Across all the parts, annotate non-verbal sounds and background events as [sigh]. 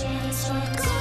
No,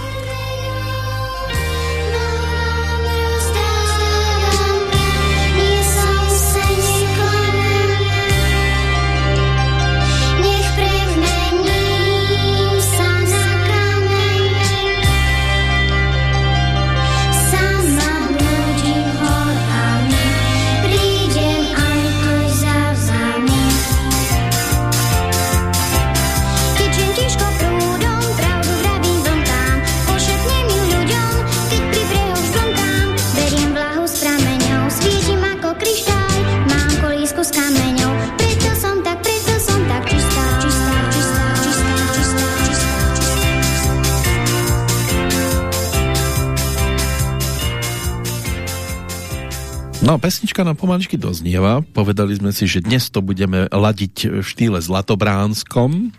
pesnička nám pomaličky doznieva. Povedali sme si, že dnes to budeme ladiť v štýle zlatobránskom.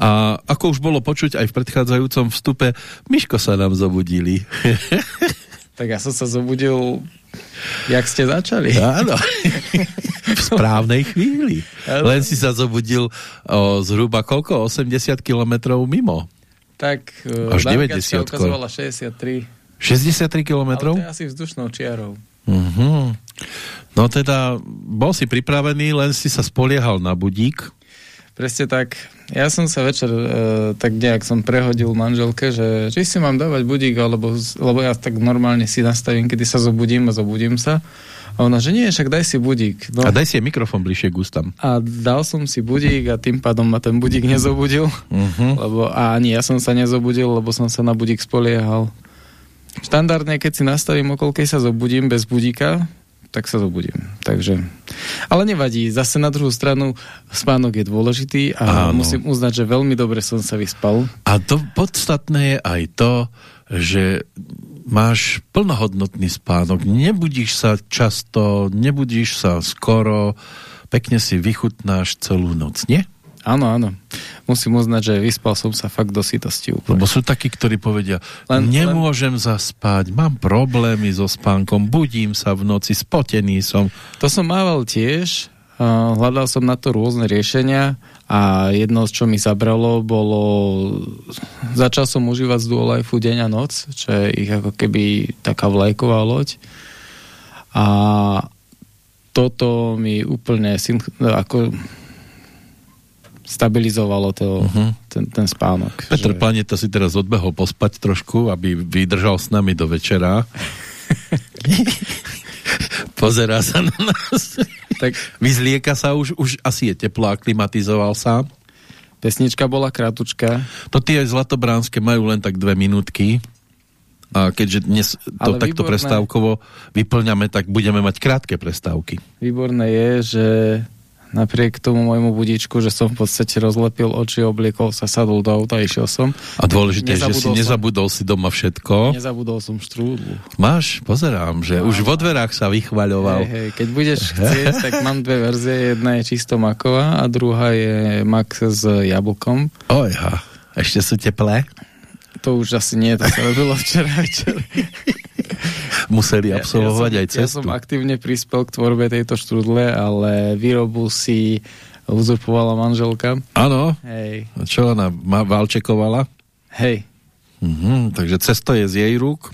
A ako už bolo počuť aj v predchádzajúcom vstupe, Miško sa nám zobudili. [laughs] tak ja som sa zobudil, jak ste začali. Áno. v správnej chvíli. Len si sa zobudil o, zhruba koľko? 80 kilometrov mimo. Tak Až 90. ukazovala 63. 63 kilometrov? Ale to je asi vzdušnou čiarou. Uh-huh. No teda, bol si pripravený, len si sa spoliehal na budík. Presne tak. Ja som sa večer e, tak nejak som prehodil manželke, že či si mám dávať budík, alebo, lebo ja tak normálne si nastavím, kedy sa zobudím a zobudím sa. A ona, že nie, však daj si budík. No. A daj si mikrofón bližšie k ústam. A dal som si budík a tým pádom ma ten budík nezobudil. Uh-huh. Lebo, a ani ja som sa nezobudil, lebo som sa na budík spoliehal. Štandardne, keď si nastavím okolo, keď sa zobudím bez budíka, tak sa zobudím. Takže, ale nevadí. Zase na druhú stranu spánok je dôležitý a Áno. musím uznať, že veľmi dobre som sa vyspal. A to podstatné je aj to, že máš plnohodnotný spánok. Nebudíš sa často, nebudíš sa skoro, pekne si vychutnáš celú noc, nie? Áno, áno. Musím uznať, že vyspal som sa fakt do sítosti úplne. Lebo sú takí, ktorí povedia, len, nemôžem len... zaspať, mám problémy so spánkom, budím sa v noci, spotený som. To som mával tiež, hľadal som na to rôzne riešenia a jedno, čo mi zabralo, bolo začal som užívať z Duolife deň a noc, čo je ich ako keby taká vlajková loď. A toto mi úplne ako stabilizovalo to, uh-huh. ten, ten spánok. Petr že... Planeta si teraz odbehol pospať trošku, aby vydržal s nami do večera. [laughs] Pozerá sa na nás. tak... Vyzlieka sa už, už asi je teplo, aklimatizoval sa. Pesnička bola krátučka. To tie zlatobránske majú len tak dve minútky. A keďže dnes to Ale takto výborné, prestávkovo vyplňame, tak budeme mať krátke prestávky. Výborné je, že napriek tomu môjmu budičku, že som v podstate rozlepil oči, obliekol sa, sadol do auta, išiel som. A dôležité je, že si nezabudol si doma všetko. Nezabudol som štrúdlu. Máš? Pozerám, že no, už vo dverách sa vychvaľoval. Hej, hej, keď budeš [laughs] chcieť, tak mám dve verzie. Jedna je čisto maková a druhá je mak s jablkom. Ojha, ešte sú teplé? To už asi nie, to sa robilo včera večer. [laughs] museli absolvovať ja, ja aj cestu. Ja som aktívne prispel k tvorbe tejto štrudle, ale výrobu si uzurpovala manželka. Áno. Čo ona ma valčekovala? Hej. Mhm, takže cesto je z jej rúk.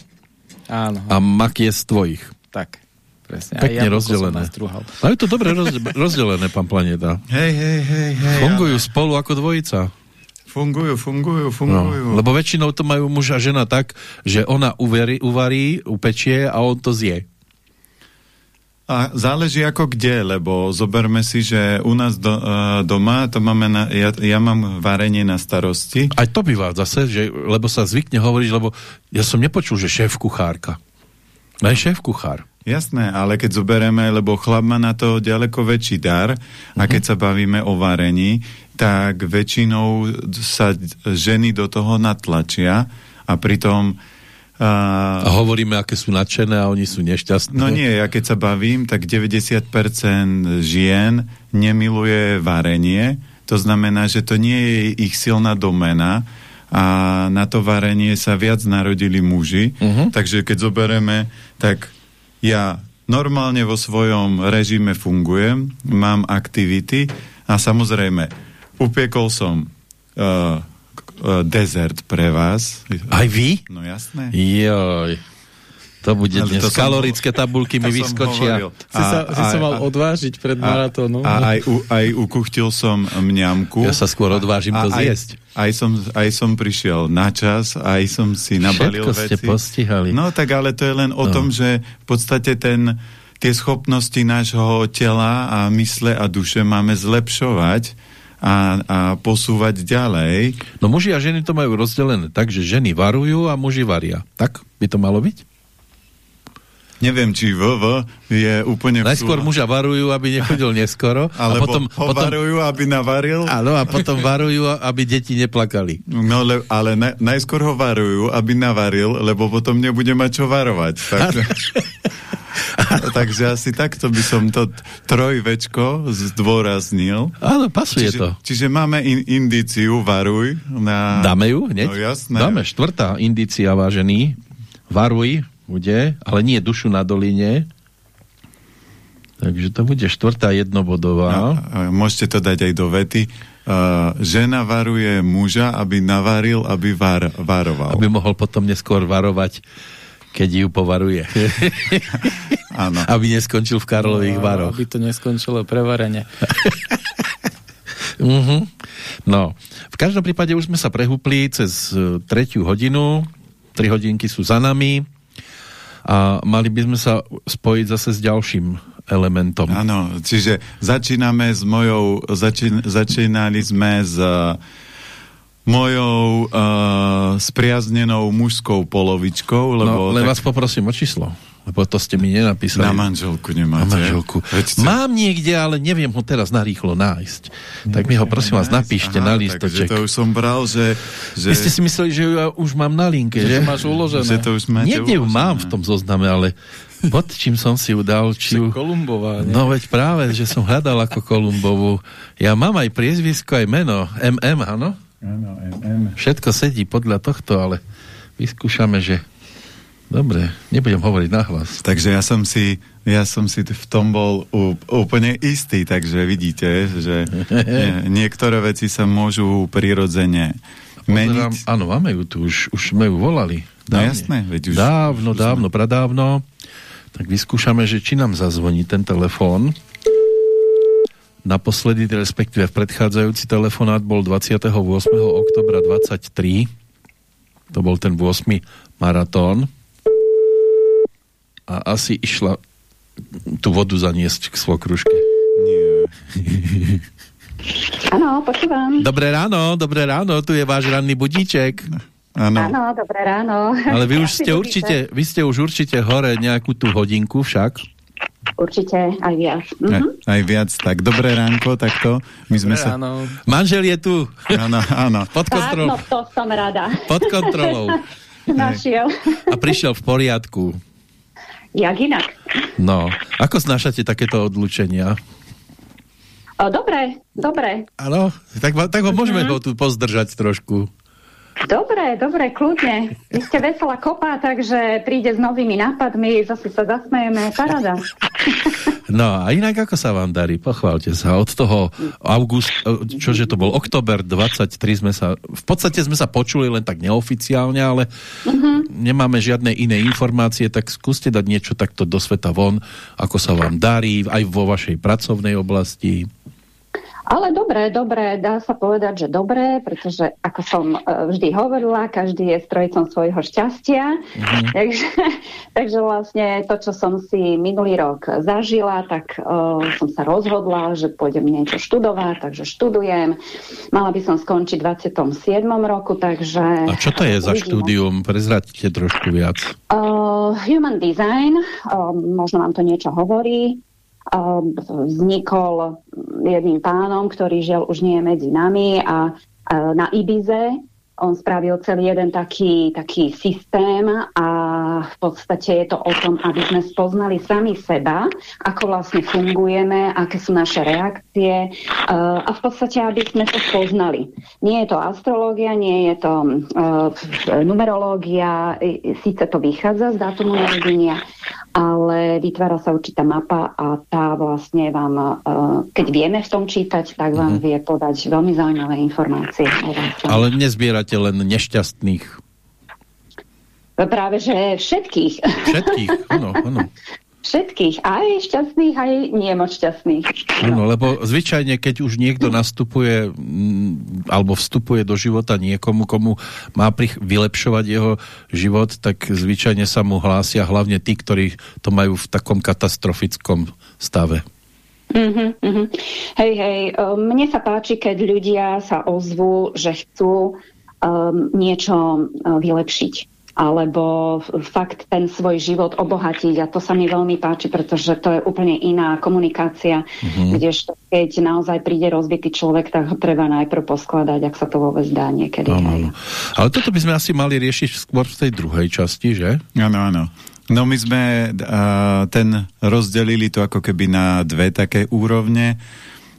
Áno. A mak je z tvojich. Tak. Presne. Pekne rozdelené. A je to dobre [laughs] rozdelené, pán Planeta. Hej, hej, hej. hej Fungujú ale... spolu ako dvojica. Fungujú, fungujú, fungujú. No, lebo väčšinou to majú muž a žena tak, že ona uverí, uvarí, upečie a on to zje. A záleží ako kde, lebo zoberme si, že u nás do, uh, doma to máme na, ja, ja mám varenie na starosti. Aj to býva zase, že, lebo sa zvykne hovoriť, lebo ja som nepočul, že šéf kuchárka. Len šéf kuchár. Jasné, ale keď zoberieme, lebo chlap má na to ďaleko väčší dar a keď sa bavíme o varení, tak väčšinou sa ženy do toho natlačia a pritom a, a hovoríme, aké sú nadšené a oni sú nešťastné. No nie, ja keď sa bavím, tak 90% žien nemiluje varenie, to znamená, že to nie je ich silná domena a na to varenie sa viac narodili muži, uh-huh. takže keď zoberieme, tak ja normálne vo svojom režime fungujem, mám aktivity a samozrejme upiekol som uh, uh, dezert pre vás. Aj vy? No jasné. Joj. To bude ale dnes. To Kalorické som, tabulky mi vyskočia. Si sa, si sa mal a, odvážiť pred maratónom. A aj, u, aj ukuchtil som mňamku. Ja sa skôr odvážim a, to zjesť. Aj, aj, som, aj som prišiel na čas, aj som si nabalil Všetko veci. ste postihali. No tak ale to je len o no. tom, že v podstate ten, tie schopnosti nášho tela a mysle a duše máme zlepšovať a, a posúvať ďalej. No muži a ženy to majú rozdelené tak, že ženy varujú a muži varia. Tak by to malo byť? Neviem, či VV je úplne... Najskôr muža varujú, aby nechodil [laughs] neskoro. Alebo a potom, ho potom, varujú, aby navaril. Áno, a potom varujú, aby deti neplakali. No, le, ale na, najskôr ho varujú, aby navaril, lebo potom nebude mať čo varovať. Takže, [laughs] takže asi takto by som to trojvečko zdôraznil. Áno, pasuje čiže, to. Čiže máme in, indíciu varuj. Na... Dáme ju hneď? No jasné. Dáme štvrtá indícia, vážený. Varuj bude, ale nie dušu na doline. Takže to bude štvrtá jednobodová. A, a môžete to dať aj do vety. Uh, žena varuje muža, aby navaril, aby var, varoval. Aby mohol potom neskôr varovať, keď ju povaruje. [laughs] Áno. aby neskončil v Karlových no, varoch. Aby to neskončilo prevarenie. uh [laughs] -huh. No, v každom prípade už sme sa prehúpli cez e, tretiu hodinu. Tri hodinky sú za nami a mali by sme sa spojiť zase s ďalším elementom. Áno, čiže začíname s mojou, začín, začínali sme s uh, mojou uh, spriaznenou mužskou polovičkou. Lebo no, len tak... vás poprosím o číslo. Lebo to ste mi nenapísali. Na manželku nemáte. Na manželku. Mám niekde, ale neviem ho teraz narýchlo nájsť. Tak mi ho prosím vás napíšte Aha, na listoček. to už som bral, že, že... Vy ste si mysleli, že ju ja už mám na linke, že? Že máš uložené. Že to už máte Niekde ju mám v tom zozname, ale pod čím som si ju dal, či ju... Kolumbová, nie? No veď práve, že som hľadal ako Kolumbovú. Ja mám aj priezvisko, aj meno. MM, áno? Áno, MM. Všetko sedí podľa tohto, ale vyskúšame, že Dobre, nebudem hovoriť nahlas. Takže ja som si, ja som si v tom bol úplne istý, takže vidíte, že nie, [laughs] niektoré veci sa môžu prirodzene meniť. áno, máme ju tu, už, už sme ju volali. Dávne. No jasné, veď už... Dávno, už dávno, sme... pradávno. Tak vyskúšame, že či nám zazvoní ten telefón. Naposledy, respektíve v predchádzajúci telefonát bol 28. oktobra 23. To bol ten 8. maratón a asi išla tú vodu zaniesť k svokruške. Nie. Áno, počúvam. Dobré ráno, dobré ráno, tu je váš ranný budíček. Áno. Áno, dobré ráno. Ale vy už ste určite, vy ste už určite hore nejakú tú hodinku však. Určite aj viac. Mhm. Aj, aj viac, tak dobré ránko, takto. My sme sa... Ráno. Manžel je tu. Áno, áno. Pod kontrolou. no to som rada. Pod kontrolou. [laughs] Našiel. A prišiel v poriadku. Jak inak. No, ako znášate takéto odlučenia? O, dobre, dobre. Áno, tak, tak ho môžeme mm -hmm. ho tu pozdržať trošku. Dobre, dobre, kľudne. Vy ste veselá kopa, takže príde s novými nápadmi, zase sa zasmejeme, parada. [laughs] No a inak ako sa vám darí? Pochválte sa. Od toho august, čože to bol, oktober 23 sme sa, v podstate sme sa počuli len tak neoficiálne, ale uh mhm. -huh. nemáme žiadne iné informácie, tak skúste dať niečo takto do sveta von, ako sa vám darí, aj vo vašej pracovnej oblasti. Ale dobre, dobre, dá sa povedať, že dobre, pretože ako som e, vždy hovorila, každý je strojcom svojho šťastia. Mm-hmm. [laughs] takže, takže vlastne to, čo som si minulý rok zažila, tak uh, som sa rozhodla, že pôjdem niečo študovať, takže študujem. Mala by som skončiť v 27. roku, takže... A čo to je za štúdium? Prezradite trošku viac. Uh, human design, uh, možno vám to niečo hovorí vznikol jedným pánom, ktorý žiaľ už nie je medzi nami a na Ibize on spravil celý jeden taký, taký systém a v podstate je to o tom, aby sme spoznali sami seba, ako vlastne fungujeme, aké sú naše reakcie a v podstate, aby sme to spoznali. Nie je to astrológia, nie je to numerológia, síce to vychádza z dátumu narodenia, ale vytvára sa určitá mapa a tá vlastne vám, e, keď vieme v tom čítať, tak vám mm-hmm. vie podať veľmi zaujímavé informácie. Ale nezbierate len nešťastných. Práve, že všetkých. Všetkých, áno, áno. [laughs] Všetkých, aj šťastných, aj nie moc šťastných. No, lebo zvyčajne, keď už niekto nastupuje mm, alebo vstupuje do života niekomu, komu má vylepšovať jeho život, tak zvyčajne sa mu hlásia hlavne tí, ktorí to majú v takom katastrofickom stave. Uh-huh, uh-huh. Hej, hej, mne sa páči, keď ľudia sa ozvú, že chcú um, niečo vylepšiť alebo fakt ten svoj život obohatiť a to sa mi veľmi páči, pretože to je úplne iná komunikácia, mm-hmm. kdežto keď naozaj príde rozbitý človek, tak ho treba najprv poskladať, ak sa to vôbec dá niekedy. Áno, Ale toto by sme asi mali riešiť skôr v tej druhej časti, že? Áno, áno. No my sme uh, ten rozdelili to ako keby na dve také úrovne,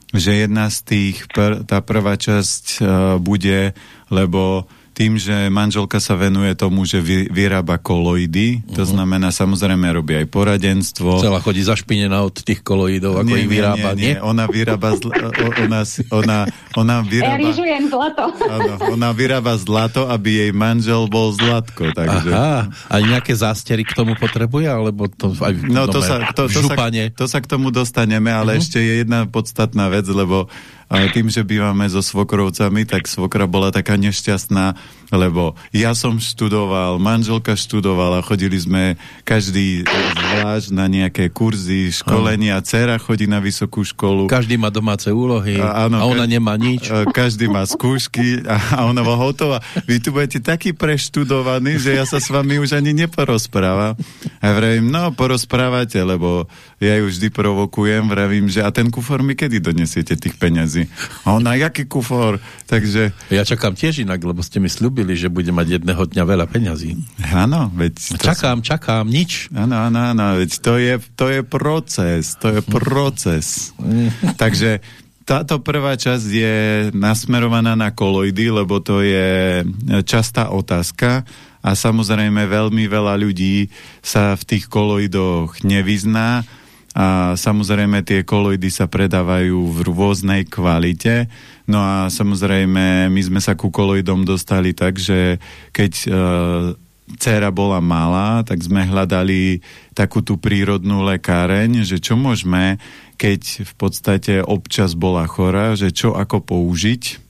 že jedna z tých, pr tá prvá časť uh, bude, lebo tým, že manželka sa venuje tomu, že vy, vyrába koloidy, uh-huh. to mhm. znamená samozrejme robí aj poradenstvo. Celá chodí zašpinená od tých koloidov, ako nie, ich vyrába, nie? nie? nie. Ona vyrába, zl- ona, ona, ona vyrába... Ja zlato. Áno, ona vyrába zlato, aby jej manžel bol zlatko. Takže... Aha, a nejaké zástery k tomu potrebuje, alebo to aj v no, to sa, to, to, sa, to sa k tomu dostaneme, ale uh-huh. ešte je jedna podstatná vec, lebo ale tým, že bývame so svokrovcami, tak svokra bola taká nešťastná, lebo ja som študoval, manželka študovala, chodili sme každý zvlášť na nejaké kurzy, školenia, dcera chodí na vysokú školu. Každý má domáce úlohy a, áno, a ona nemá nič. Každý má skúšky a, a ona bola hotová. Vy tu budete taký preštudovaní, že ja sa s vami už ani neporozprávam. A vravím, no porozprávate, lebo ja ju vždy provokujem, vravím, že a ten kufor mi kedy donesiete tých peňazí? A ona, jaký kufor? Takže... Ja čakám tiež inak, lebo ste mi slúbili, že bude mať jedného dňa veľa peňazí. Áno, veď... Čakám, som... čakám, nič. Áno, áno, áno, veď to je, to je proces, to je proces. [laughs] Takže táto prvá časť je nasmerovaná na koloidy, lebo to je častá otázka a samozrejme veľmi veľa ľudí sa v tých koloidoch nevyzná a samozrejme tie koloidy sa predávajú v rôznej kvalite. No a samozrejme my sme sa ku koloidom dostali tak, že keď e, dcera bola malá, tak sme hľadali takú tú prírodnú lekáreň, že čo môžeme, keď v podstate občas bola chora, že čo ako použiť.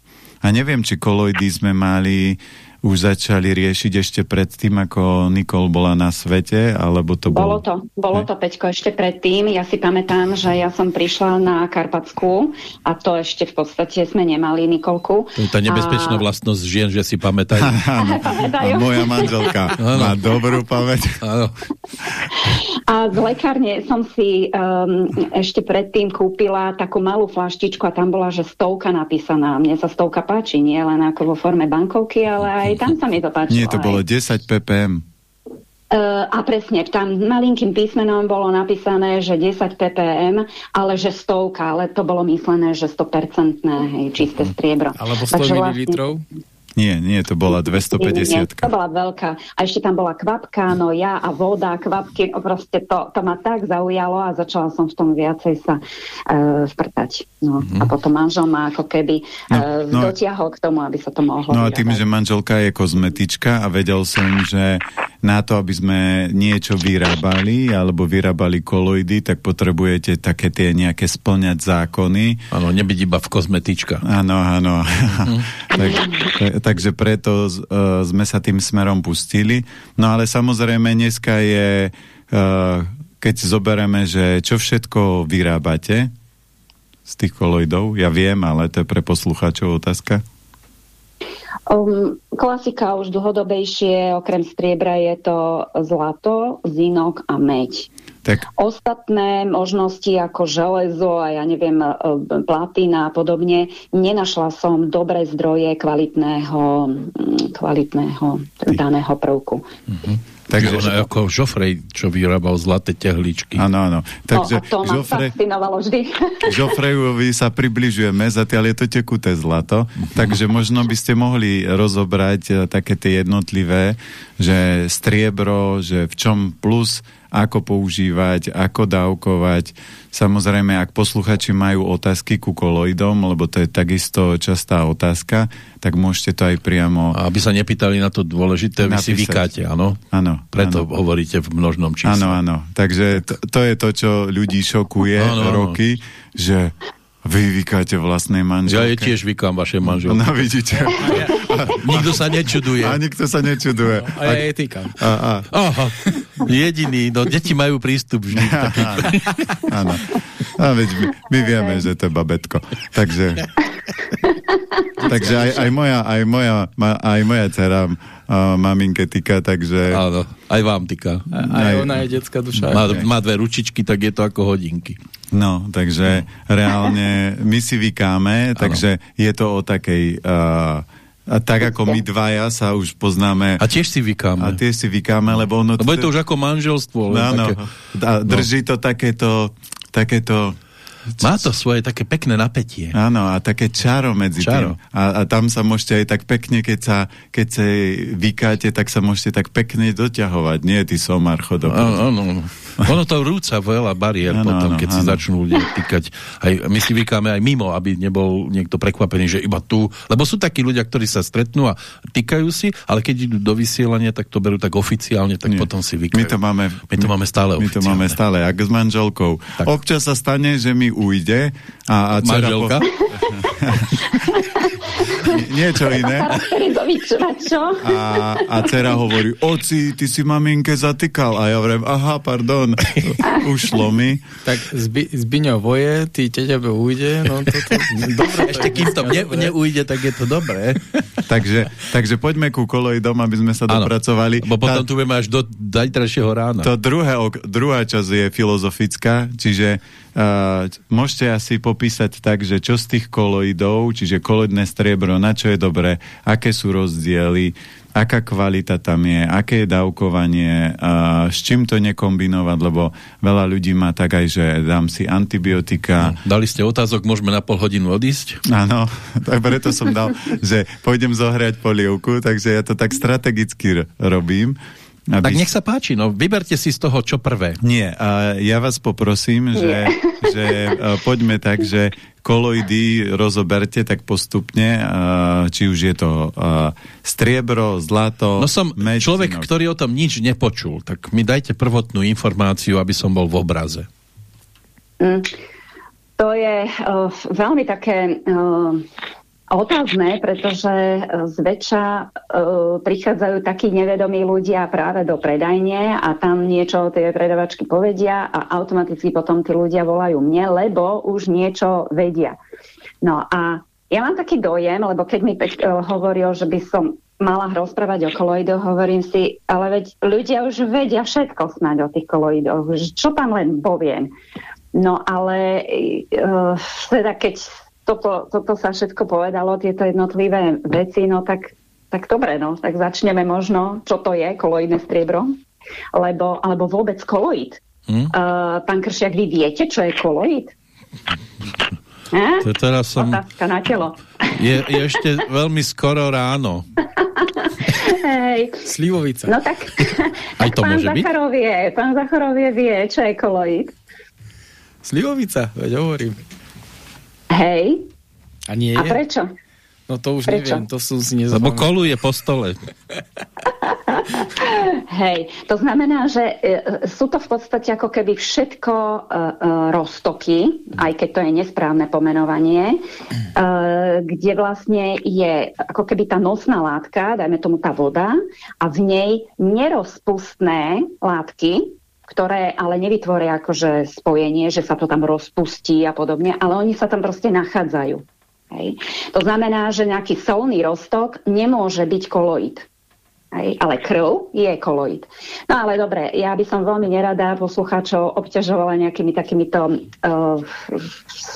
A neviem, či koloidy sme mali už začali riešiť ešte predtým, ako Nikol bola na svete, alebo to bolo? Bolo to, bolo to, Peťko, ešte predtým. Ja si pamätám, že ja som prišla na Karpatsku a to ešte v podstate sme nemali Nikolku. To je tá nebezpečná a... vlastnosť žien, že si pamätajú. [laughs] [laughs] a moja manželka [laughs] má dobrú pamäť. A z lekárne som si um, ešte predtým kúpila takú malú flaštičku a tam bola, že stovka napísaná. Mne sa stovka páči, nie len ako vo forme bankovky, ale aj aj tam sa mi to páčilo. Nie, to bolo 10 ppm. Uh, a presne, tam malinkým písmenom bolo napísané, že 10 ppm, ale že stovka, ale to bolo myslené, že 100% hej, čisté striebro. Alebo 100 ml? Nie, nie, to bola 250. Nie, to bola veľká. A ešte tam bola kvapka, no ja a voda, kvapky, proste to, to ma tak zaujalo a začala som v tom viacej sa uh, vprtať. No. Mm-hmm. A potom manžel ma ako keby no, no, dotiahol k tomu, aby sa to mohlo No a tým, že manželka je kozmetička a vedel som, že na to, aby sme niečo vyrábali alebo vyrábali koloidy, tak potrebujete také tie nejaké splňať zákony. Áno, nebyť iba v kozmetička. Áno, áno. [laughs] Mm. tak, takže preto uh, sme sa tým smerom pustili. No ale samozrejme dneska je, uh, keď zoberieme, že čo všetko vyrábate z tých koloidov, ja viem, ale to je pre poslucháčov otázka. Um, klasika už dlhodobejšie, okrem striebra je to zlato, zinok a meď. Tak. Ostatné možnosti ako železo a ja neviem, e, platina a podobne, nenašla som dobré zdroje kvalitného, kvalitného daného prvku. Uh mhm. -huh. Takže ona ako Joffrey, čo vyrábal zlaté tehličky. Áno, áno. Takže no, to ma Joffrey, fascinovalo vždy. [laughs] Joffreyovi sa približujeme, zatiaľ je to tekuté zlato, takže možno by ste mohli rozobrať eh, také tie jednotlivé, že striebro, že v čom plus ako používať, ako dávkovať. Samozrejme, ak posluchači majú otázky ku koloidom, lebo to je takisto častá otázka, tak môžete to aj priamo... A aby sa nepýtali na to dôležité, napísať. vy si vykáte, áno? Áno. Preto áno. hovoríte v množnom čísle. Áno, áno. Takže to, to je to, čo ľudí šokuje áno, roky, áno. že vy vykáte vlastnej manželke. Ja je tiež vykám vaše manželke. No vidíte. A, [laughs] nikto sa nečuduje. A nikto sa nečuduje. No, a ja je týkam. A, a. Aha, jediný. No, deti majú prístup vždy. [laughs] Áno. A veď my, my vieme, že to je babetko. Takže, [laughs] takže aj, aj, moja, aj, moja, aj moja dcera uh, maminke týka, takže... Áno, aj vám týka. Aj, aj ona je detská duša. Má, má dve ručičky, tak je to ako hodinky. No, takže reálne my si vykáme, takže je to o takej... Uh, a tak ako my dvaja sa už poznáme. A tiež si vykáme. A tiež si vykáme, lebo ono... Lebo je to už ako manželstvo. Áno, také... a drží no. to takéto, takéto má to svoje také pekné napätie. Áno, a také čaro medzi čaro. tým. A, a tam sa môžete aj tak pekne, keď sa, keď sa vykáte, tak sa môžete tak pekne doťahovať. Nie, ty somar chodok. Áno, ono to rúca veľa bariér ano, potom, ano, keď ano. si začnú ľudia týkať. Aj, my si vykáme aj mimo, aby nebol niekto prekvapený, že iba tu. Lebo sú takí ľudia, ktorí sa stretnú a týkajú si, ale keď idú do vysielania, tak to berú tak oficiálne, tak Nie. potom si vykajú. My to máme, my to máme stále My to máme stále, ako s manželkou. Tak. Občas sa stane, že mi ujde a, a Manželka? Po... [laughs] niečo iné. A, a dcera hovorí, oci, ty si maminke zatýkal. A ja hovorím, aha, pardon, ušlo mi. Tak zbi, Zbiňo voje, ty tebe ujde, no to, to, dobre, Ešte kým to ne, neujde, tak je to dobré. takže, takže poďme ku dom, aby sme sa ano, dopracovali. Bo potom Tá, tu budeme až do zajtrajšieho rána. To druhé, druhá časť je filozofická, čiže Uh, môžete asi popísať tak, že čo z tých koloidov, čiže koloidné striebro, na čo je dobré, aké sú rozdiely, aká kvalita tam je, aké je dávkovanie, uh, s čím to nekombinovať, lebo veľa ľudí má tak aj, že dám si antibiotika. No, dali ste otázok, môžeme na pol hodinu odísť? Áno, tak preto som dal, že pôjdem zohrať polievku, takže ja to tak strategicky robím. Aby... Tak nech sa páči, no vyberte si z toho čo prvé. Nie, a ja vás poprosím, že, [laughs] že poďme tak, že koloidy rozoberte tak postupne, či už je to striebro, zlato, No som meď, človek, ktorý o tom nič nepočul, tak mi dajte prvotnú informáciu, aby som bol v obraze. Mm, to je uh, veľmi také uh, otázne, pretože e, zväčša uh, prichádzajú takí nevedomí ľudia práve do predajne a tam niečo tie predavačky povedia a automaticky potom tí ľudia volajú mne, lebo už niečo vedia. No a ja mám taký dojem, lebo keď mi uh, hovoril, že by som mala rozprávať o koloidoch, hovorím si, ale veď ľudia už vedia všetko snáď o tých koloidoch, čo tam len poviem. No ale uh, teda keď toto, toto sa všetko povedalo, tieto jednotlivé veci, no tak, tak dobre, no, tak začneme možno, čo to je koloidné striebro, lebo, alebo vôbec koloid. Hmm? Uh, pán Kršiak, vy viete, čo je koloid? [laughs] To teraz som... Otázka na telo. Je, je ešte veľmi skoro ráno. Hej. Slivovica. No tak, Aj to pán môže Zacharovie, byť? Pán Zacharovie vie, čo je koloid. Slivovica, veď hovorím. Hej. A nie A prečo? No to už prečo? neviem, to sú si nezaujímavé. Lebo koluje po stole. [laughs] Hej, to znamená, že e, sú to v podstate ako keby všetko e, e, roztoky, aj keď to je nesprávne pomenovanie, e, kde vlastne je ako keby tá nosná látka, dajme tomu tá voda, a v nej nerozpustné látky, ktoré ale nevytvoria akože spojenie, že sa to tam rozpustí a podobne, ale oni sa tam proste nachádzajú. Hej. To znamená, že nejaký solný roztok nemôže byť koloid. Hej, ale krv je koloid. No ale dobre, ja by som veľmi nerada poslucháčov obťažovala nejakými takýmito uh,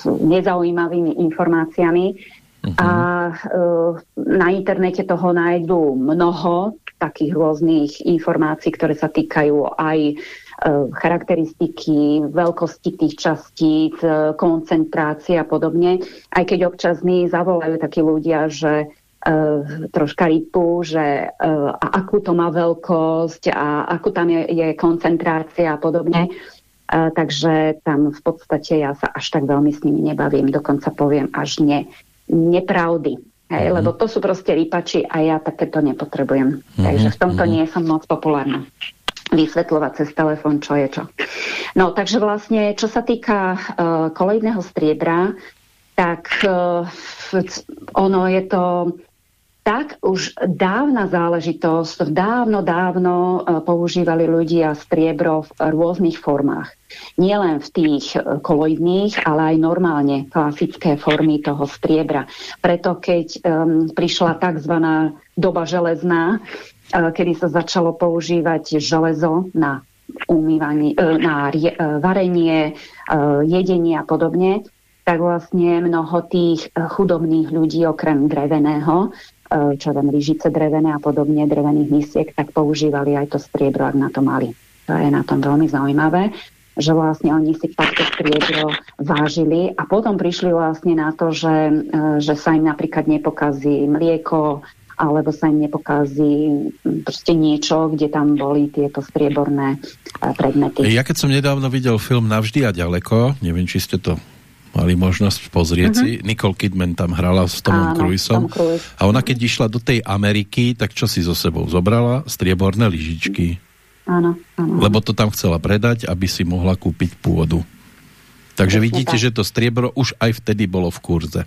nezaujímavými informáciami. Uh-huh. A uh, na internete toho nájdú mnoho takých rôznych informácií, ktoré sa týkajú aj uh, charakteristiky, veľkosti tých častíc, uh, koncentrácie a podobne. Aj keď občas mi zavolajú takí ľudia, že Uh, troška rypu, že a akú to má veľkosť a akú tam je, je koncentrácia a podobne. Uh, takže tam v podstate ja sa až tak veľmi s nimi nebavím, dokonca poviem až ne, nepravdy. Hej, mm-hmm. Lebo to sú proste rypači a ja takéto nepotrebujem. Mm-hmm. Takže v tomto mm-hmm. nie som moc populárna vysvetľovať cez telefón, čo je čo. No, takže vlastne, čo sa týka uh, kolejného striebra, tak uh, ono je to tak už dávna záležitosť, dávno, dávno e, používali ľudia striebro v rôznych formách. Nielen v tých koloidných, ale aj normálne klasické formy toho striebra. Preto keď um, prišla tzv. doba železná, kedy sa začalo používať železo na umývanie, uh, na uh, varenie, jedenie a podobne, tak vlastne mnoho tých chudobných ľudí, okrem dreveného, E, čo tam lyžice drevené a podobne, drevených misiek, tak používali aj to striebro, ak na to mali. To je na tom veľmi zaujímavé, že vlastne oni si takto striebro vážili a potom prišli vlastne na to, že, e, že sa im napríklad nepokazí mlieko, alebo sa im nepokazí proste niečo, kde tam boli tieto strieborné e, predmety. Ja keď som nedávno videl film Navždy a ďaleko, neviem, či ste to mali možnosť pozrieť uh-huh. si. Nicole Kidman tam hrala s Tomom Cruiseom. Tom A ona keď išla do tej Ameriky, tak čo si so sebou zobrala? Strieborné lyžičky. Áno, áno. Lebo to tam chcela predať, aby si mohla kúpiť pôdu. Takže vidíte, tak. že to striebro už aj vtedy bolo v kurze.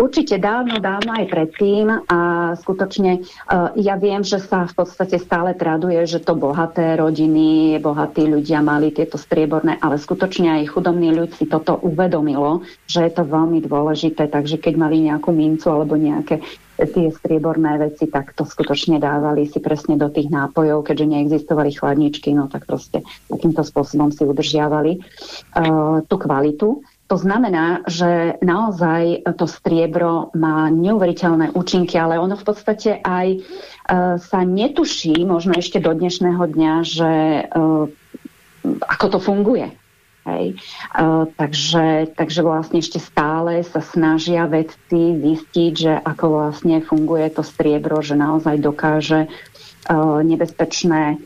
Určite dávno, dávno aj predtým a skutočne uh, ja viem, že sa v podstate stále traduje, že to bohaté rodiny, bohatí ľudia mali tieto strieborné, ale skutočne aj chudobný ľud si toto uvedomilo, že je to veľmi dôležité, takže keď mali nejakú mincu alebo nejaké tie strieborné veci, tak to skutočne dávali si presne do tých nápojov, keďže neexistovali chladničky, no tak proste takýmto spôsobom si udržiavali uh, tú kvalitu. To znamená, že naozaj to striebro má neuveriteľné účinky, ale ono v podstate aj e, sa netuší, možno ešte do dnešného dňa, že e, ako to funguje. Hej. Uh, takže, takže vlastne ešte stále sa snažia vedci zistiť, že ako vlastne funguje to striebro, že naozaj dokáže nebezpečné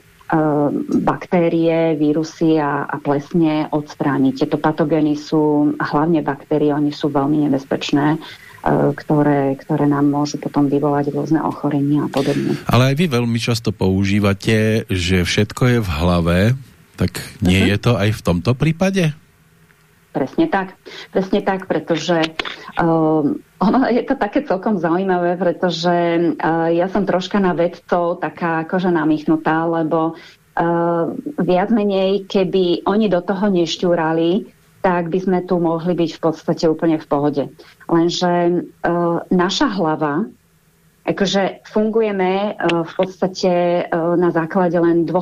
baktérie, vírusy a, a plesne odstrániť. Tieto patogény sú, hlavne baktérie, oni sú veľmi nebezpečné ehm, ktoré, ktoré nám môžu potom vyvolať rôzne ochorenia a podobne. Ale aj vy veľmi často používate, že všetko je v hlave, tak nie uh-huh. je to aj v tomto prípade? Presne tak. Presne tak, pretože uh, ono je to také celkom zaujímavé, pretože uh, ja som troška na vedcov taká akože namýchnutá, lebo uh, viac menej, keby oni do toho nešťúrali, tak by sme tu mohli byť v podstate úplne v pohode. Lenže uh, naša hlava, akože fungujeme uh, v podstate uh, na základe len 2%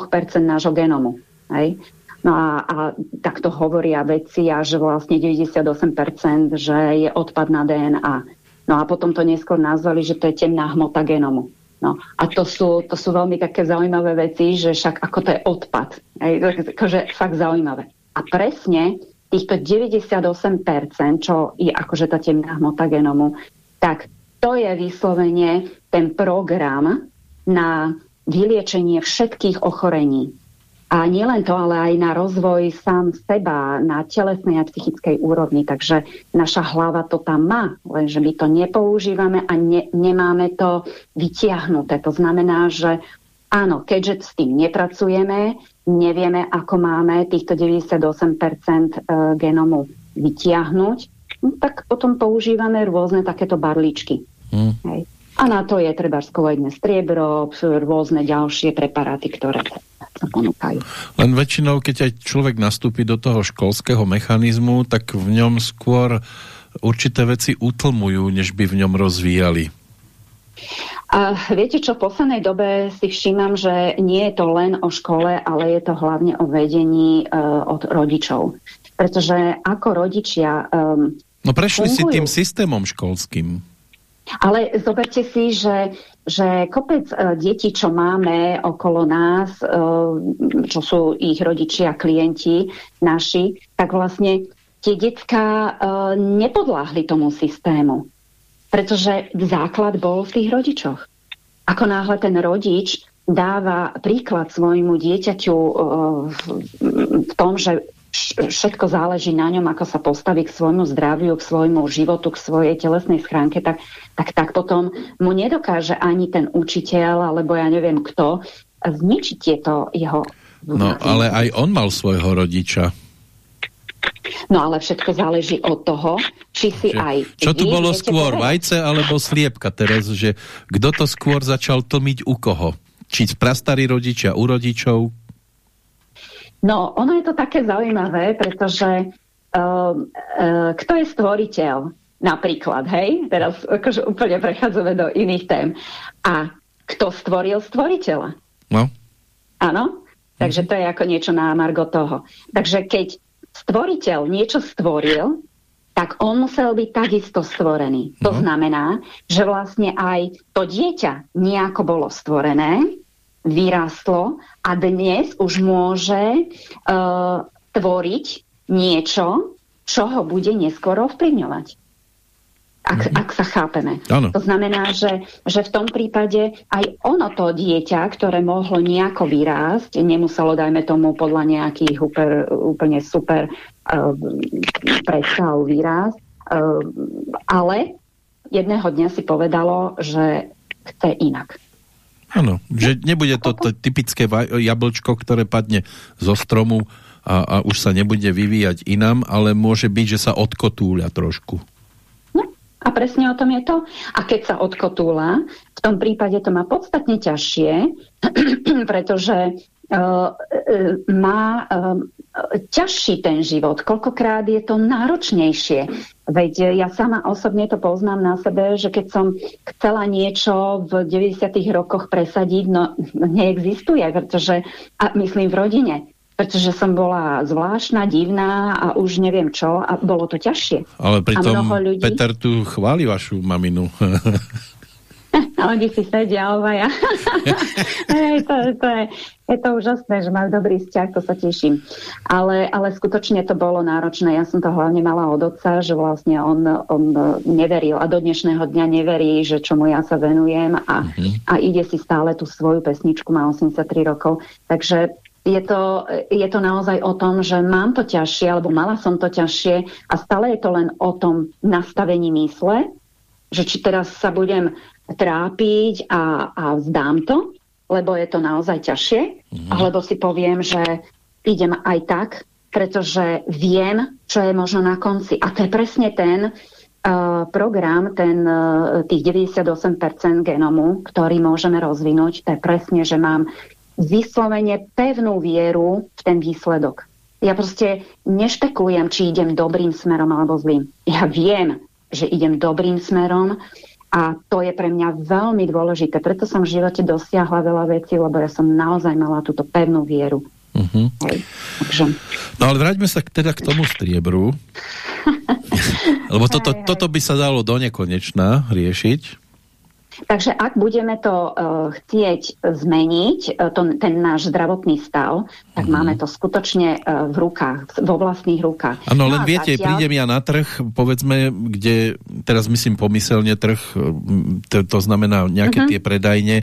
nášho genomu. Hej? No a, a takto hovoria veci a že vlastne 98% že je odpad na DNA. No a potom to neskôr nazvali, že to je temná hmota genomu. No, a to sú, to sú veľmi také zaujímavé veci, že však ako to je odpad. Ej, akože fakt zaujímavé. A presne týchto 98%, čo je akože tá temná hmota genomu, tak to je vyslovene ten program na vyliečenie všetkých ochorení. A nielen to, ale aj na rozvoj sám seba, na telesnej a psychickej úrovni. Takže naša hlava to tam má, lenže my to nepoužívame a ne, nemáme to vytiahnuté. To znamená, že áno, keďže s tým nepracujeme, nevieme, ako máme týchto 98% e, genomu vytiahnuť, no, tak potom používame rôzne takéto barličky. Mm. Hej. A na to je treba skoloidné striebro, rôzne ďalšie preparáty, ktoré sa ponúkajú. Len väčšinou, keď aj človek nastúpi do toho školského mechanizmu, tak v ňom skôr určité veci utlmujú, než by v ňom rozvíjali. A viete čo, v poslednej dobe si všímam, že nie je to len o škole, ale je to hlavne o vedení uh, od rodičov. Pretože ako rodičia... Um, no prešli fungujú, si tým systémom školským. Ale zoberte si, že, že kopec uh, detí, čo máme okolo nás, uh, čo sú ich rodičia, klienti naši, tak vlastne tie detská uh, nepodláhli tomu systému. Pretože základ bol v tých rodičoch. Ako náhle ten rodič dáva príklad svojmu dieťaťu v tom, že všetko záleží na ňom, ako sa postaví k svojmu zdraviu, k svojmu životu, k svojej telesnej schránke, tak, tak, tak potom mu nedokáže ani ten učiteľ, alebo ja neviem kto, zničiť tieto jeho... No, ale aj on mal svojho rodiča. No ale všetko záleží od toho, či si že, aj... Čo tu bolo skôr, povedať? vajce alebo sliepka teraz, že kto to skôr začal tlmiť u koho? Či prastarí rodičia u rodičov, No, ono je to také zaujímavé, pretože uh, uh, kto je stvoriteľ? Napríklad, hej? Teraz akože úplne prechádzame do iných tém. A kto stvoril stvoriteľa? No. Áno? Takže to je ako niečo na margo toho. Takže keď stvoriteľ niečo stvoril, tak on musel byť takisto stvorený. To no. znamená, že vlastne aj to dieťa nejako bolo stvorené, vyrástlo a dnes už môže uh, tvoriť niečo, čo ho bude neskoro vplyvňovať. Ak, mm-hmm. ak sa chápeme. Ano. To znamená, že, že v tom prípade aj ono to dieťa, ktoré mohlo nejako vyrásť, nemuselo, dajme tomu, podľa nejakých super, úplne super uh, predstav vyrásť, uh, ale jedného dňa si povedalo, že chce inak. Áno, že nebude to, to typické jablčko, ktoré padne zo stromu a, a už sa nebude vyvíjať inám, ale môže byť, že sa odkotúľa trošku. No, a presne o tom je to. A keď sa odkotúľa, v tom prípade to má podstatne ťažšie, [clears throat] pretože má ťažší ten život, koľkokrát je to náročnejšie. Veď ja sama osobne to poznám na sebe, že keď som chcela niečo v 90. rokoch presadiť, no neexistuje, pretože, a myslím v rodine, pretože som bola zvláštna, divná a už neviem čo a bolo to ťažšie. Ale pritom ľudí... Peter tu chváli vašu maminu. [laughs] [laughs] Oni si sedia obaja. [laughs] To, to je, je to úžasné, že majú dobrý vzťah, to sa teším. Ale, ale skutočne to bolo náročné. Ja som to hlavne mala od otca, že vlastne on, on neveril a do dnešného dňa neverí, že čomu ja sa venujem a, uh-huh. a ide si stále tú svoju pesničku, má 83 rokov. Takže je to, je to naozaj o tom, že mám to ťažšie, alebo mala som to ťažšie a stále je to len o tom nastavení mysle, že či teraz sa budem trápiť a, a vzdám to, lebo je to naozaj ťažšie, mm. alebo si poviem, že idem aj tak, pretože viem, čo je možno na konci. A to je presne ten uh, program, ten, uh, tých 98% genomu, ktorý môžeme rozvinúť. To je presne, že mám vyslovene pevnú vieru v ten výsledok. Ja proste nešpekulujem, či idem dobrým smerom alebo zlým. Ja viem, že idem dobrým smerom a to je pre mňa veľmi dôležité. Preto som v živote dosiahla veľa vecí, lebo ja som naozaj mala túto pevnú vieru. Uh-huh. Takže... No ale vráťme sa teda k tomu striebru. [laughs] lebo toto, toto by sa dalo do nekonečna riešiť. Takže ak budeme to uh, chcieť zmeniť, uh, to, ten náš zdravotný stav, tak mm. máme to skutočne uh, v rukách, vo vlastných rukách. Áno, no len viete, zatiaľ... prídem ja na trh, povedzme, kde, teraz myslím pomyselne trh, to, to znamená nejaké mm-hmm. tie predajne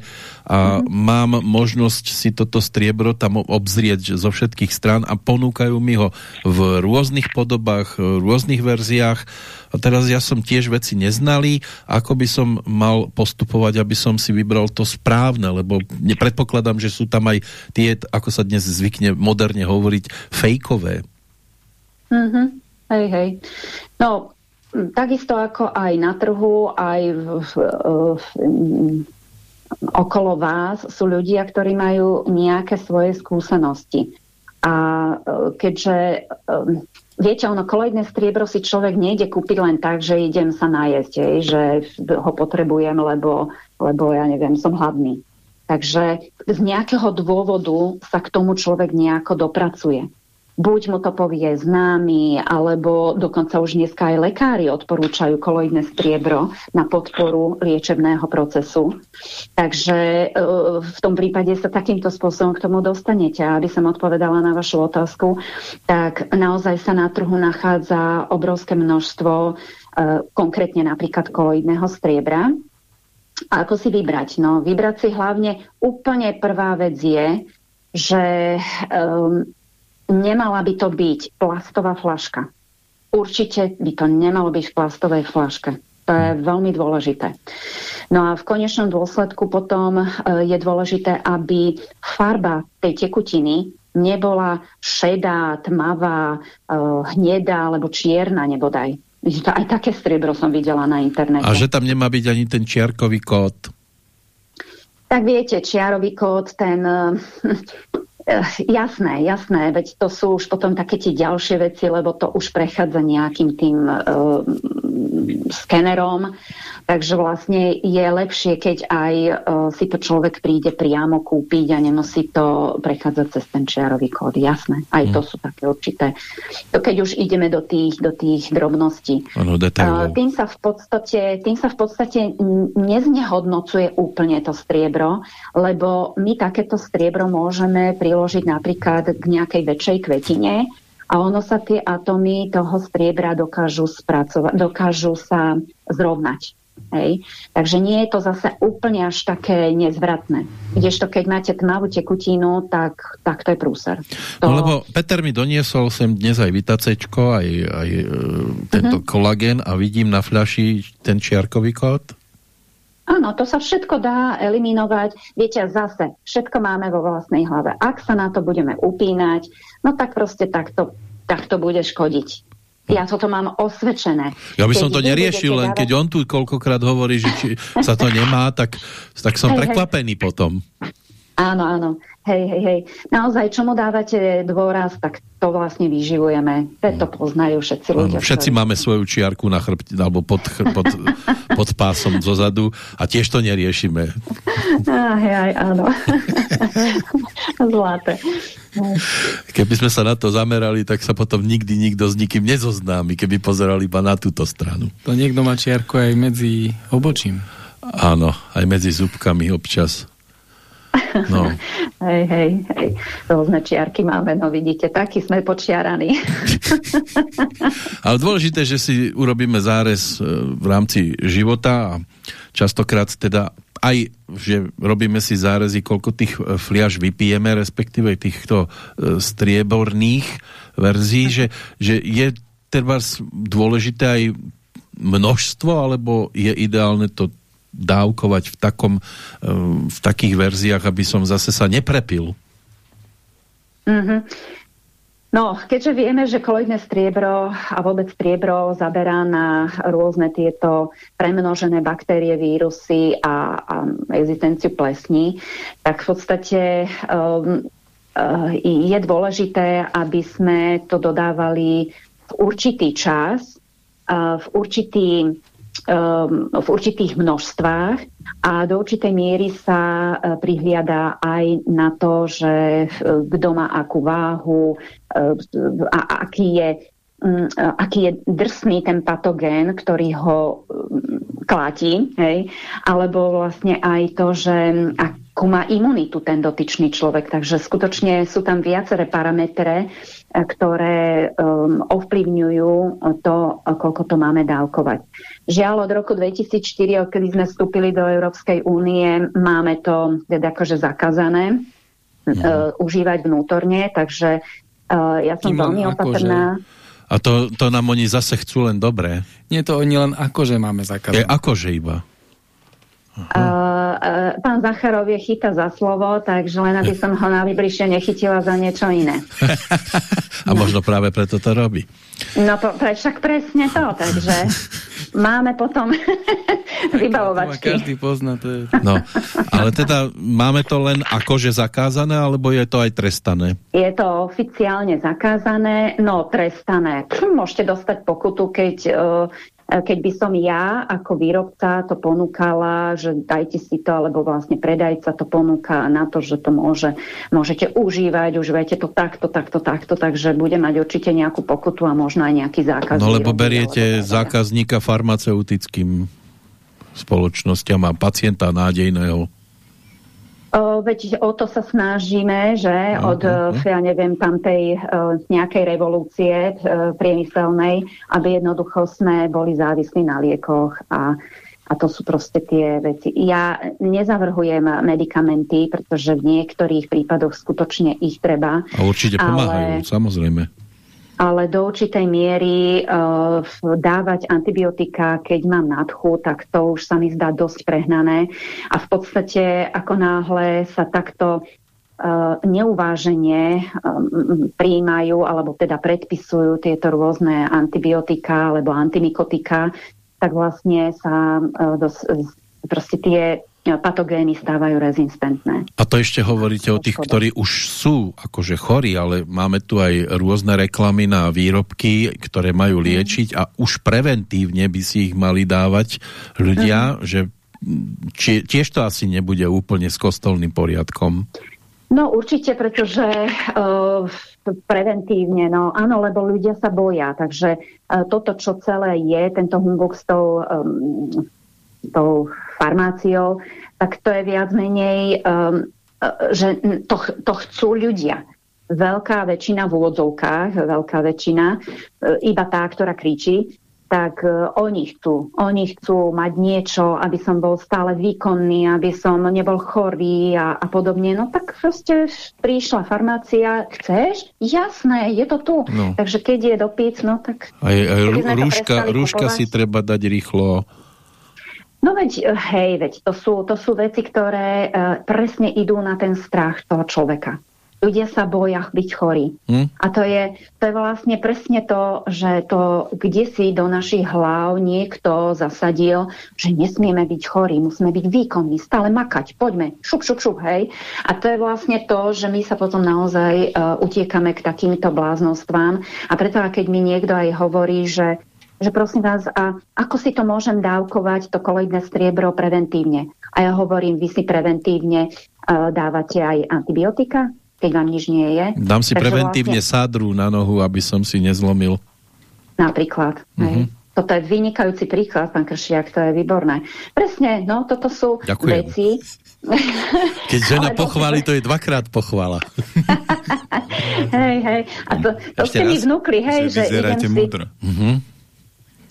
a mm-hmm. mám možnosť si toto striebro tam obzrieť zo všetkých stran a ponúkajú mi ho v rôznych podobách, v rôznych verziách a teraz ja som tiež veci neznalý, ako by som mal postupovať, aby som si vybral to správne, lebo predpokladám, že sú tam aj tie, ako sa dnes zvykne moderne hovoriť, fejkové. Mm-hmm. Hej, hej. No, takisto ako aj na trhu, aj v, v, v, okolo vás sú ľudia, ktorí majú nejaké svoje skúsenosti. A keďže Viete, ono koloidné striebro si človek nejde kúpiť len tak, že idem sa najesť, že ho potrebujem, lebo, lebo ja neviem, som hladný. Takže z nejakého dôvodu sa k tomu človek nejako dopracuje buď mu to povie známy, alebo dokonca už dneska aj lekári odporúčajú koloidné striebro na podporu liečebného procesu. Takže e, v tom prípade sa takýmto spôsobom k tomu dostanete. Aby som odpovedala na vašu otázku, tak naozaj sa na trhu nachádza obrovské množstvo e, konkrétne napríklad koloidného striebra. A ako si vybrať? No, vybrať si hlavne úplne prvá vec je, že um, nemala by to byť plastová flaška. Určite by to nemalo byť v plastovej flaške. To je veľmi dôležité. No a v konečnom dôsledku potom e, je dôležité, aby farba tej tekutiny nebola šedá, tmavá, e, hnedá alebo čierna nebodaj. Aj také striebro som videla na internete. A že tam nemá byť ani ten čiarkový kód? Tak viete, čiarový kód, ten Eh, [laughs] jasné, jasné, veď to sú už potom také tie ďalšie veci, lebo to už prechádza nejakým tým uh, skenerom Takže vlastne je lepšie, keď aj uh, si to človek príde priamo kúpiť a nemusí to prechádzať cez ten čiarový kód. Jasné, aj mm. to sú také určité. To keď už ideme do tých, do tých drobností. Ano, uh, tým, sa v podstate, tým sa v podstate neznehodnocuje úplne to striebro, lebo my takéto striebro môžeme priložiť napríklad k nejakej väčšej kvetine, a ono sa tie atómy toho striebra dokážu spracovať, dokážu sa zrovnať. Hej. Takže nie je to zase úplne až také nezvratné. Kdežto keď máte tmavú tekutinu, tak, tak to je prúser. To... No lebo Peter mi doniesol sem dnes aj vitacečko, aj, aj e, tento uh-huh. kolagén a vidím na fľaši ten čiarkový kód. Áno, to sa všetko dá eliminovať. Viete, zase, všetko máme vo vlastnej hlave. Ak sa na to budeme upínať, no tak proste takto, takto bude škodiť. Ja toto mám osvedčené. Ja by som keď to neriešil, len keď on tu koľkokrát hovorí, že či sa to nemá, tak, tak som hej, prekvapený hej. potom. Áno, áno. Hej, hej, hej. Naozaj, čomu dávate dôraz, tak to vlastne vyživujeme. To poznajú všetci ľudia. Áno, všetci máme svoju čiarku na chrbti, alebo pod, pod, [laughs] pod pásom zozadu a tiež to neriešime. Aj, aj, áno. [laughs] Zlaté. Keby sme sa na to zamerali, tak sa potom nikdy nikto s nikým nezoznámi, keby pozerali iba na túto stranu. To niekto má čiarku aj medzi obočím. Áno, aj medzi zubkami občas. No. [laughs] hej, hej, hej. Rôzne čiarky máme, no vidíte, takí sme počiaraní. [laughs] Ale dôležité, že si urobíme zárez e, v rámci života a častokrát teda aj, že robíme si zárezy, koľko tých e, fliaž vypijeme, respektíve týchto e, strieborných verzií, že, že je treba dôležité aj množstvo, alebo je ideálne to dávkovať v, takom, e, v takých verziách, aby som zase sa neprepil? Mm-hmm. No, keďže vieme, že koloidné striebro a vôbec striebro zaberá na rôzne tieto premnožené baktérie, vírusy a, a existenciu plesní, tak v podstate um, uh, je dôležité, aby sme to dodávali v určitý čas, uh, v určitý v určitých množstvách a do určitej miery sa uh, prihliada aj na to, že uh, kto má akú váhu uh, a aký je, aký je drsný ten patogén, ktorý ho um, kláti, hej? alebo vlastne aj to, že akú má imunitu ten dotyčný človek. Takže skutočne sú tam viaceré parametre, ktoré um, ovplyvňujú to, koľko to máme dávkovať. Žiaľ, od roku 2004, kedy sme vstúpili do Európskej únie, máme to teda akože zakázané mhm. uh, užívať vnútorne, takže uh, ja som Kým veľmi opatrná. Akože... A to, to nám oni zase chcú len dobré. Nie, to oni len akože máme zakázané. Je akože iba. Uh, uh, pán Zacharov je chyta za slovo, takže len aby som ho na vybližšie nechytila za niečo iné. [laughs] A možno práve preto to robí. No pre, však presne to, takže máme potom [laughs] vybavovačky. každý pozná. To je... No, ale teda máme to len akože zakázané, alebo je to aj trestané? Je to oficiálne zakázané, no trestané. Môžete dostať pokutu, keď uh, keď by som ja ako výrobca to ponúkala, že dajte si to, alebo vlastne predajca to ponúka na to, že to môže, môžete užívať, užívajte to takto, takto, takto, takže bude mať určite nejakú pokutu a možno aj nejaký zákaz. No lebo beriete zákazníka farmaceutickým spoločnosťam a pacienta nádejného. Veď o to sa snažíme, že od, ja neviem, tam tej uh, nejakej revolúcie uh, priemyselnej, aby jednoducho sme boli závislí na liekoch a, a to sú proste tie veci. Ja nezavrhujem medikamenty, pretože v niektorých prípadoch skutočne ich treba. A určite pomáhajú, ale... samozrejme ale do určitej miery uh, dávať antibiotika, keď mám nadchu, tak to už sa mi zdá dosť prehnané. A v podstate, ako náhle sa takto uh, neuváženie um, prijímajú alebo teda predpisujú tieto rôzne antibiotika alebo antimikotika, tak vlastne sa uh, dos, proste tie patogény stávajú rezistentné. A to ešte hovoríte o tých, ktorí už sú akože chorí, ale máme tu aj rôzne reklamy na výrobky, ktoré majú mhm. liečiť a už preventívne by si ich mali dávať ľudia, mm. že či, tiež to asi nebude úplne s kostolným poriadkom. No určite, pretože uh, preventívne, no áno, lebo ľudia sa boja, takže uh, toto, čo celé je, tento humbug s tou um, tou farmáciou, tak to je viac menej, um, uh, že to, to chcú ľudia. Veľká väčšina v úvodzovkách, veľká väčšina, uh, iba tá, ktorá kričí, tak uh, oni chcú. Oni chcú mať niečo, aby som bol stále výkonný, aby som nebol chorý a, a podobne. No tak proste prišla farmácia, chceš? Jasné, je to tu. No. Takže keď je dopíc, no tak... Aj, aj rúška, rúška si treba dať rýchlo No veď, eh, hej, veď to sú, to sú veci, ktoré uh, presne idú na ten strach toho človeka. Ľudia sa boja byť chorí. Hmm? A to je, to je vlastne presne to, že to kde si do našich hlav niekto zasadil, že nesmieme byť chorí, musíme byť výkonní, stále makať, poďme, šup, šup, šup, hej. A to je vlastne to, že my sa potom naozaj uh, utiekame k takýmto bláznostvám. A preto, keď mi niekto aj hovorí, že že prosím vás, a ako si to môžem dávkovať, to koloidné striebro preventívne? A ja hovorím, vy si preventívne uh, dávate aj antibiotika, keď vám nič nie je. Dám si Takže preventívne vlastne... sádru na nohu, aby som si nezlomil. Napríklad. Uh-huh. Hej. Mhm. Toto je vynikajúci príklad, pán Kršiak, to je výborné. Presne, no toto sú Ďakujem. veci. [laughs] Keď žena pochváli, to je dvakrát pochvála. [laughs] hej, hej. A to, to ste mi vnúkli, hej, že, idem si... Uh-huh.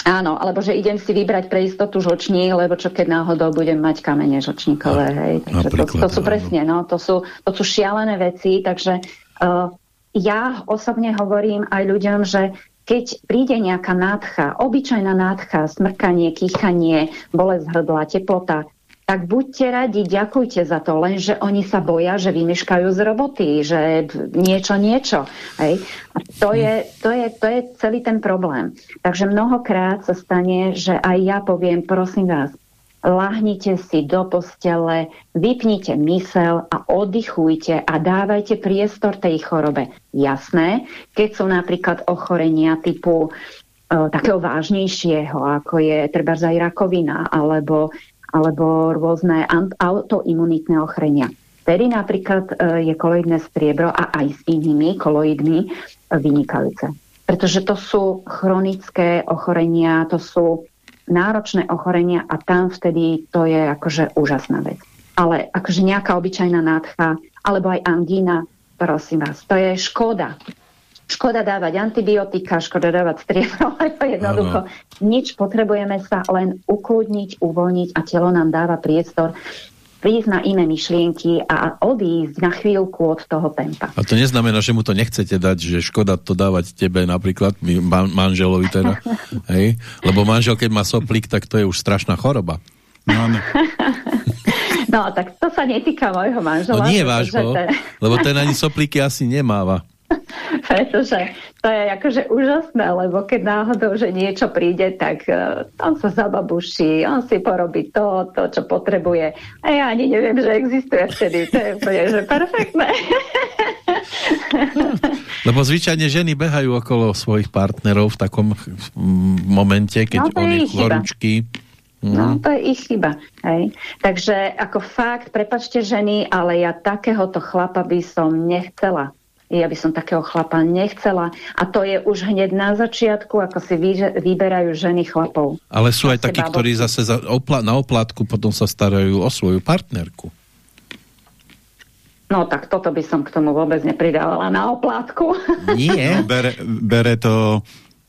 Áno, alebo že idem si vybrať pre istotu žočník, lebo čo keď náhodou budem mať kamene žočníkové. Hej. Takže to, to sú presne, no, to sú, to sú šialené veci, takže uh, ja osobne hovorím aj ľuďom, že keď príde nejaká nádcha, obyčajná nádcha, smrkanie, kýchanie, bolesť hrdla, teplota, tak buďte radi, ďakujte za to, lenže oni sa boja, že vymeškajú z roboty, že niečo, niečo. Hej? A to je, to, je, to je celý ten problém. Takže mnohokrát sa stane, že aj ja poviem, prosím vás, lahnite si do postele, vypnite mysel a oddychujte a dávajte priestor tej chorobe. Jasné, keď sú napríklad ochorenia typu e, takého vážnejšieho, ako je treba aj rakovina alebo alebo rôzne autoimunitné ochorenia. Vtedy napríklad e, je koloidné striebro a aj s inými koloidmi vynikajúce. Pretože to sú chronické ochorenia, to sú náročné ochorenia a tam vtedy to je akože úžasná vec. Ale akože nejaká obyčajná nádcha, alebo aj angína, prosím vás, to je škoda škoda dávať antibiotika, škoda dávať striebro, [laughs] lebo jednoducho ano. nič, potrebujeme sa len ukludniť, uvoľniť a telo nám dáva priestor prísť na iné myšlienky a odísť na chvíľku od toho tempa. A to neznamená, že mu to nechcete dať, že škoda to dávať tebe napríklad, man, manželovi teda, [laughs] hej? Lebo manžel, keď má soplík, tak to je už strašná choroba. No, no. [laughs] no tak to sa netýka môjho manžela. No nie vášho, ten... lebo ten ani soplíky asi nemáva. [laughs] pretože to je akože úžasné, lebo keď náhodou, že niečo príde, tak uh, on sa zababuší, on si porobí to, to, čo potrebuje. A ja ani neviem, že existuje vtedy. To je úplne, že perfektné. [laughs] Lebo zvyčajne ženy behajú okolo svojich partnerov v takom momente, keď no, oni chorúčky. No, to je ich chyba. Hej. Takže ako fakt, prepačte ženy, ale ja takéhoto chlapa by som nechcela ja by som takého chlapa nechcela. A to je už hneď na začiatku, ako si vy, vyberajú ženy chlapov. Ale sú aj takí, ktorí zase za opla na oplátku potom sa starajú o svoju partnerku. No tak toto by som k tomu vôbec nepridávala na oplátku. [laughs] Nie. No, bere, bere to,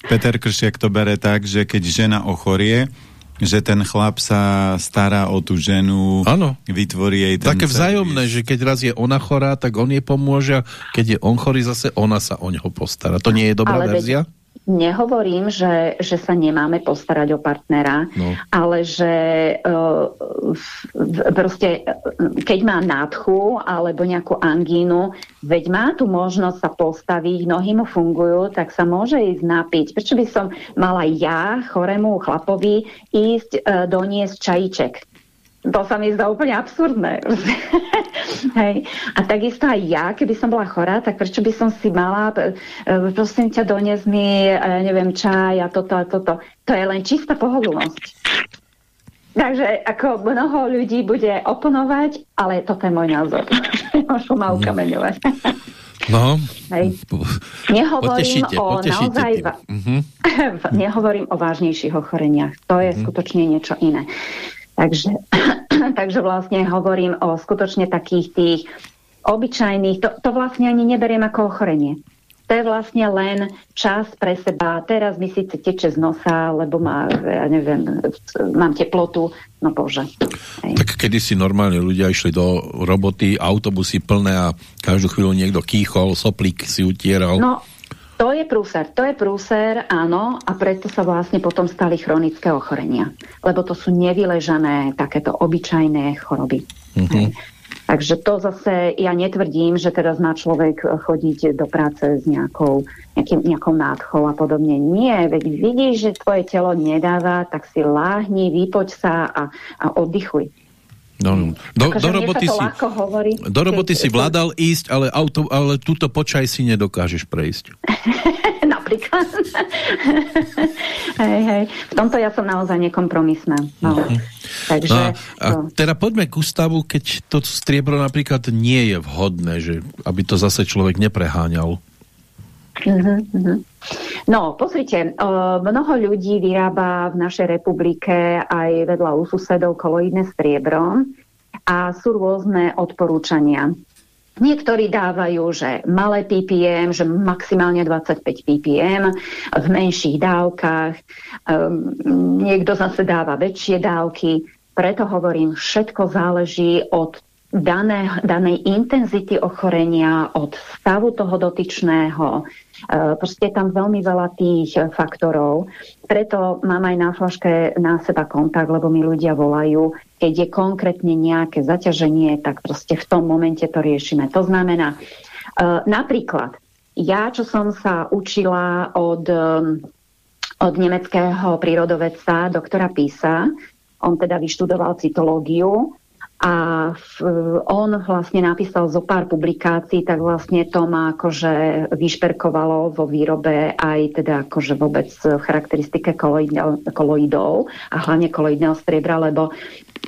Peter Kršiak to bere tak, že keď žena ochorie, že ten chlap sa stará o tú ženu, ano. vytvorí jej ten Také vzájomné, že keď raz je ona chorá, tak on jej pomôže, keď je on chorý, zase ona sa o neho postará. To nie je dobrá Ale verzia? Veď nehovorím, že, že sa nemáme postarať o partnera, no. ale že uh, proste, keď má nádchu alebo nejakú angínu, veď má tu možnosť sa postaviť, nohy mu fungujú, tak sa môže ísť napiť. Prečo by som mala ja, chorému chlapovi, ísť uh, doniesť čajíček? To sa mi zdá úplne absurdné. [laughs] Hej. A takisto aj ja, keby som bola chorá, tak prečo by som si mala, e, prosím ťa, doniesť mi, e, neviem, čaj a toto a toto. To je len čistá pohodlnosť. Takže ako mnoho ľudí bude oponovať, ale toto je môj názor. [laughs] Môžu ma ukameňovať. [laughs] No, Hej. Nehovorím potešíte, o potešíte naozaj, uh-huh. nehovorím o vážnejších ochoreniach. To je uh-huh. skutočne niečo iné. Takže, [clears throat] takže vlastne hovorím o skutočne takých tých obyčajných, to, to vlastne ani neberiem ako ochorenie. To je vlastne len čas pre seba. Teraz mi síce teče z nosa, lebo má, ja neviem, mám teplotu, no bože. Hej. Tak kedy si normálne ľudia išli do roboty, autobusy plné a každú chvíľu niekto kýchol, soplík si utieral. No, to je prúser, to je prúser, áno, a preto sa vlastne potom stali chronické ochorenia. Lebo to sú nevyležané takéto obyčajné choroby. Mm-hmm. Takže to zase, ja netvrdím, že teraz má človek chodiť do práce s nejakou, nejakým, nejakou nádchou a podobne. Nie, veď vidíš, že tvoje telo nedáva, tak si láhni, vypoď sa a, a oddychuj. No, no. Do, do, roboty si, hovorí, do roboty keď... si vládal ísť, ale, auto, ale túto počaj si nedokážeš prejsť. [laughs] Napríklad. [laughs] hej, hej. V tomto ja som naozaj nekompromisná. No. Uh-huh. Takže, no, a no. teda poďme k ústavu, keď to striebro napríklad nie je vhodné, že aby to zase človek nepreháňal. Uh-huh, uh-huh. No, pozrite, mnoho ľudí vyrába v našej republike aj vedľa u susedov koloidné striebro a sú rôzne odporúčania. Niektorí dávajú, že malé ppm, že maximálne 25 ppm v menších dávkach. Um, niekto zase dáva väčšie dávky. Preto hovorím, všetko záleží od dané, danej intenzity ochorenia, od stavu toho dotyčného, E, proste je tam veľmi veľa tých e, faktorov. Preto mám aj na flaške na seba kontakt, lebo mi ľudia volajú, keď je konkrétne nejaké zaťaženie, tak proste v tom momente to riešime. To znamená, e, napríklad, ja, čo som sa učila od, od nemeckého prírodovedca doktora Pisa, on teda vyštudoval cytológiu, a on vlastne napísal zo pár publikácií, tak vlastne to ma akože vyšperkovalo vo výrobe aj teda akože vôbec v charakteristike koloidov a hlavne koloidného striebra, lebo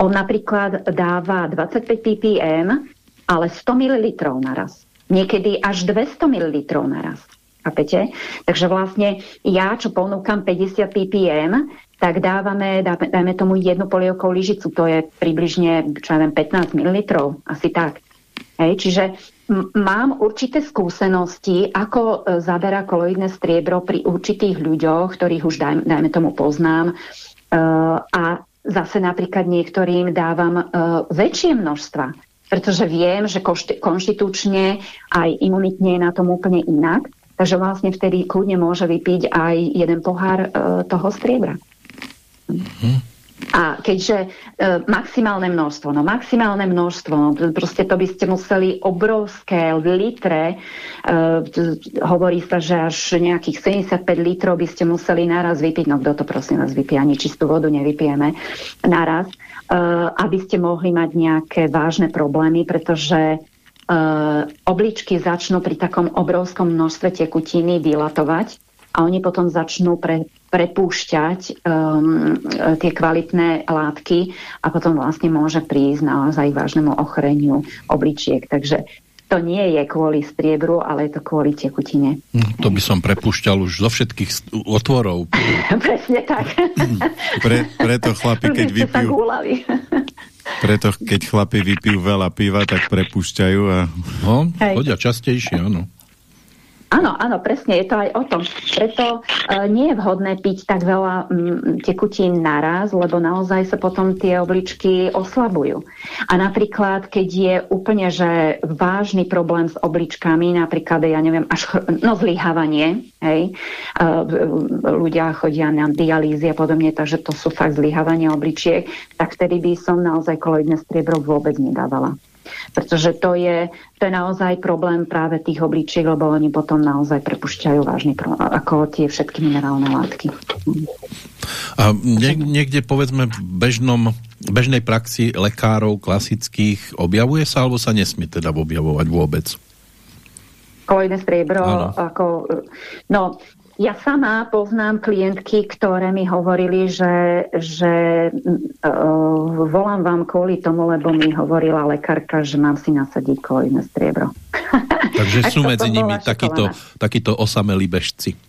on napríklad dáva 25 ppm, ale 100 ml naraz. Niekedy až 200 ml naraz. Chápete? Takže vlastne ja, čo ponúkam 50 ppm, tak dávame, dajme tomu jednu polievkovú lyžicu, to je približne, čo ja viem, 15 ml, asi tak. Hej, čiže mám určité skúsenosti, ako e, zaberá koloidné striebro pri určitých ľuďoch, ktorých už dajme, dajme tomu poznám. Uh, a zase napríklad niektorým dávam uh, väčšie množstva, pretože viem, že konštitučne aj imunitne je na tom úplne inak. Takže vlastne vtedy kľudne môže vypiť aj jeden pohár uh, toho striebra. A keďže e, maximálne množstvo, no maximálne množstvo, no proste to by ste museli obrovské litre, e, hovorí sa, že až nejakých 75 litrov by ste museli naraz vypiť, no kto to prosím vás vypije, ani čistú vodu nevypijeme naraz, e, aby ste mohli mať nejaké vážne problémy, pretože e, obličky začnú pri takom obrovskom množstve tekutiny vylatovať a oni potom začnú pre, prepúšťať um, tie kvalitné látky a potom vlastne môže prísť naozaj vážnemu ochoreniu obličiek. Takže to nie je kvôli striebru, ale je to kvôli tekutine. Hm, to by som prepúšťal už zo všetkých otvorov. [laughs] Presne tak. Pre, preto chlapi, keď vypijú... Preto keď chlapi vypijú veľa piva, tak prepúšťajú a... No, chodia častejšie, áno. Áno, áno, presne, je to aj o tom. Preto e, nie je vhodné piť tak veľa m, tekutín naraz, lebo naozaj sa potom tie obličky oslabujú. A napríklad, keď je úplne že vážny problém s obličkami, napríklad, ja neviem, až no zlyhávanie, hej, e, ľudia chodia na dialýzy a podobne, takže to sú fakt zlyhávanie obličiek, tak vtedy by som naozaj koloidné striebro vôbec nedávala pretože to je, to je naozaj problém práve tých obličiek, lebo oni potom naozaj prepušťajú problém, ako tie všetky minerálne látky. A nie, niekde povedzme v bežnom, bežnej praxi lekárov klasických objavuje sa, alebo sa nesmie teda objavovať vôbec? Koloidné striebro, ano. ako, no ja sama poznám klientky, ktoré mi hovorili, že, že uh, volám vám kvôli tomu, lebo mi hovorila lekárka, že mám si nasadiť koloidné striebro. [laughs] Takže sú medzi nimi takíto, takíto osamelí bežci.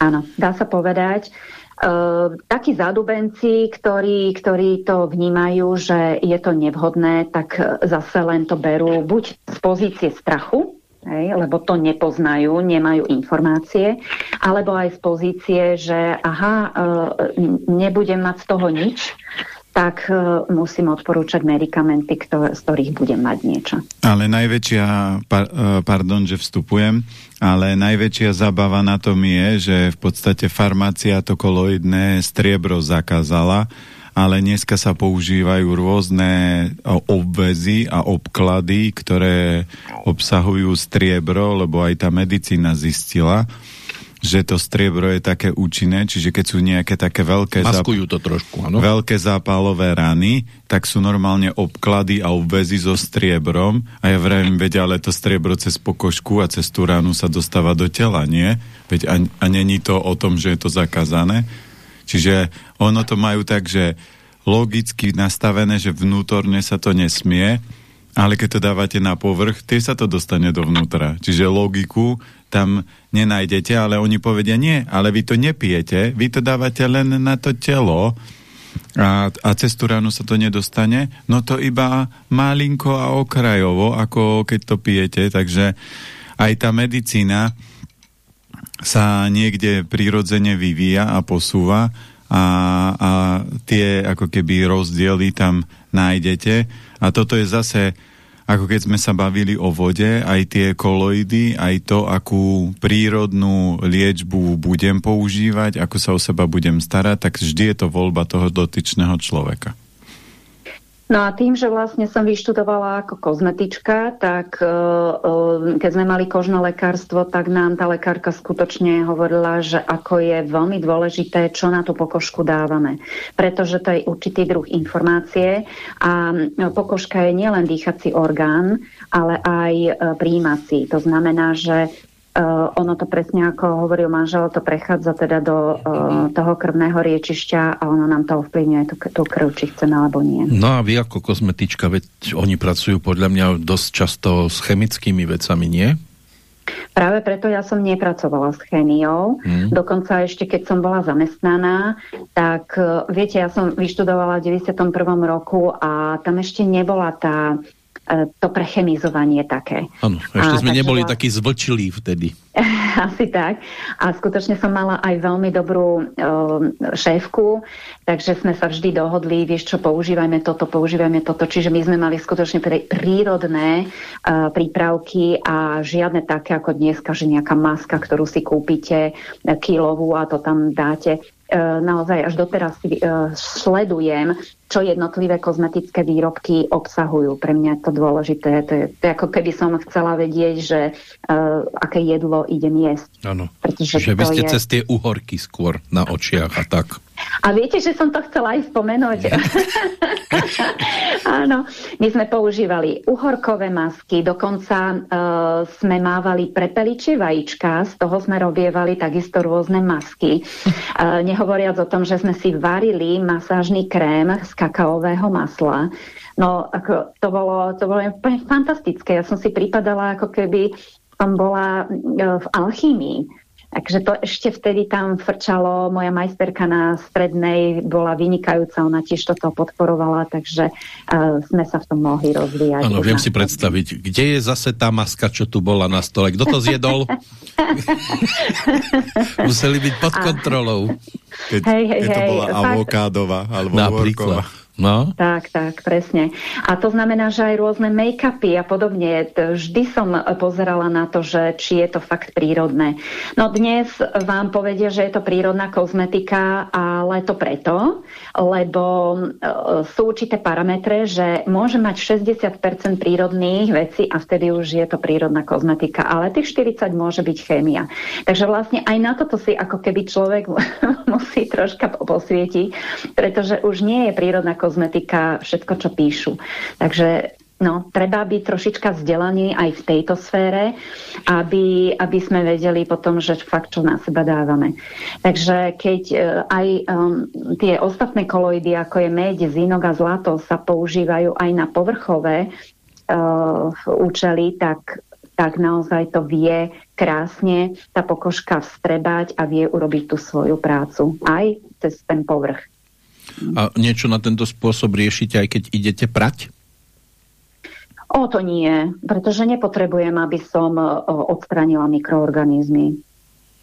Áno, dá sa povedať. Uh, takí zadubenci, ktorí, ktorí to vnímajú, že je to nevhodné, tak zase len to berú buď z pozície strachu, hej, lebo to nepoznajú, nemajú informácie, alebo aj z pozície, že aha, e, nebudem mať z toho nič, tak e, musím odporúčať medikamenty, z ktorých budem mať niečo. Ale najväčšia, e, pardon, že vstupujem, ale najväčšia zabava na tom je, že v podstate farmácia to koloidné striebro zakázala, ale dneska sa používajú rôzne obvezy a obklady, ktoré obsahujú striebro, lebo aj tá medicína zistila, že to striebro je také účinné, čiže keď sú nejaké také veľké, Maskujú to trošku, ano. veľké zápalové rany, tak sú normálne obklady a obvezy so striebrom a ja vravím, veď ale to striebro cez pokožku a cez tú ranu sa dostáva do tela, nie? Veď a, a není to o tom, že je to zakázané? Čiže ono to majú tak, že logicky nastavené, že vnútorne sa to nesmie, ale keď to dávate na povrch, tie sa to dostane dovnútra. Čiže logiku tam nenájdete, ale oni povedia nie, ale vy to nepijete, vy to dávate len na to telo a, a cez tú ránu sa to nedostane, no to iba malinko a okrajovo, ako keď to pijete, takže aj tá medicína sa niekde prirodzene vyvíja a posúva a, a tie ako keby rozdiely tam nájdete. A toto je zase, ako keď sme sa bavili o vode, aj tie koloidy, aj to, akú prírodnú liečbu budem používať, ako sa o seba budem starať, tak vždy je to voľba toho dotyčného človeka. No a tým, že vlastne som vyštudovala ako kozmetička, tak uh, keď sme mali kožné lekárstvo, tak nám tá lekárka skutočne hovorila, že ako je veľmi dôležité, čo na tú pokožku dávame. Pretože to je určitý druh informácie a pokožka je nielen dýchací orgán, ale aj príjímací. To znamená, že Uh, ono to presne ako hovoril manžel, to prechádza teda do uh, toho krvného riečišťa a ono nám to ovplyvňuje tú, tú krv, či chceme alebo nie. No a vy ako kozmetička, veď oni pracujú podľa mňa dosť často s chemickými vecami, nie? Práve preto ja som nepracovala s chemiou. Hmm. Dokonca ešte keď som bola zamestnaná, tak uh, viete, ja som vyštudovala v 91. roku a tam ešte nebola tá to prechemizovanie také. Áno, ešte a sme neboli bola... takí zvlčilí vtedy. [laughs] Asi tak. A skutočne som mala aj veľmi dobrú uh, šéfku, takže sme sa vždy dohodli, vieš čo, používajme toto, používajme toto. Čiže my sme mali skutočne prírodné uh, prípravky a žiadne také ako dneska, že nejaká maska, ktorú si kúpite kilovú a to tam dáte naozaj až doteraz si sledujem, čo jednotlivé kozmetické výrobky obsahujú. Pre mňa je to dôležité. To je, to je ako keby som chcela vedieť, že uh, aké jedlo idem jesť. Áno, že vy ste je... cez tie uhorky skôr na očiach a tak. A viete, že som to chcela aj spomenúť? [laughs] Áno, my sme používali uhorkové masky, dokonca uh, sme mávali prepeličie vajíčka, z toho sme robievali takisto rôzne masky. Uh, nehovoriac o tom, že sme si varili masážny krém z kakaového masla. No, ako, to, bolo, to bolo fantastické. Ja som si pripadala, ako keby som bola uh, v alchýmii Takže to ešte vtedy tam frčalo, moja majsterka na strednej bola vynikajúca, ona tiež toto podporovala, takže uh, sme sa v tom mohli rozvíjať. Áno, viem si predstaviť, kde je zase tá maska, čo tu bola na stole, kto to zjedol? [laughs] Museli byť pod kontrolou. Keď, hej, hej, keď to bola hej, avokádová alebo Napríklad. No. Tak, tak, presne. A to znamená, že aj rôzne make-upy a podobne. Vždy som pozerala na to, že či je to fakt prírodné. No dnes vám povedia, že je to prírodná kozmetika, ale to preto, lebo e, sú určité parametre, že môže mať 60% prírodných vecí a vtedy už je to prírodná kozmetika, ale tých 40 môže byť chémia. Takže vlastne aj na toto si ako keby človek [laughs] musí troška posvietiť, pretože už nie je prírodná kozmetika kozmetika, všetko, čo píšu. Takže No, treba byť trošička vzdelaný aj v tejto sfére, aby, aby sme vedeli potom, že fakt čo na seba dávame. Takže keď uh, aj um, tie ostatné koloidy, ako je med, zinok a zlato, sa používajú aj na povrchové uh, účely, tak, tak naozaj to vie krásne tá pokožka vstrebať a vie urobiť tú svoju prácu aj cez ten povrch. A niečo na tento spôsob riešite, aj keď idete prať? O to nie, pretože nepotrebujem, aby som odstranila mikroorganizmy.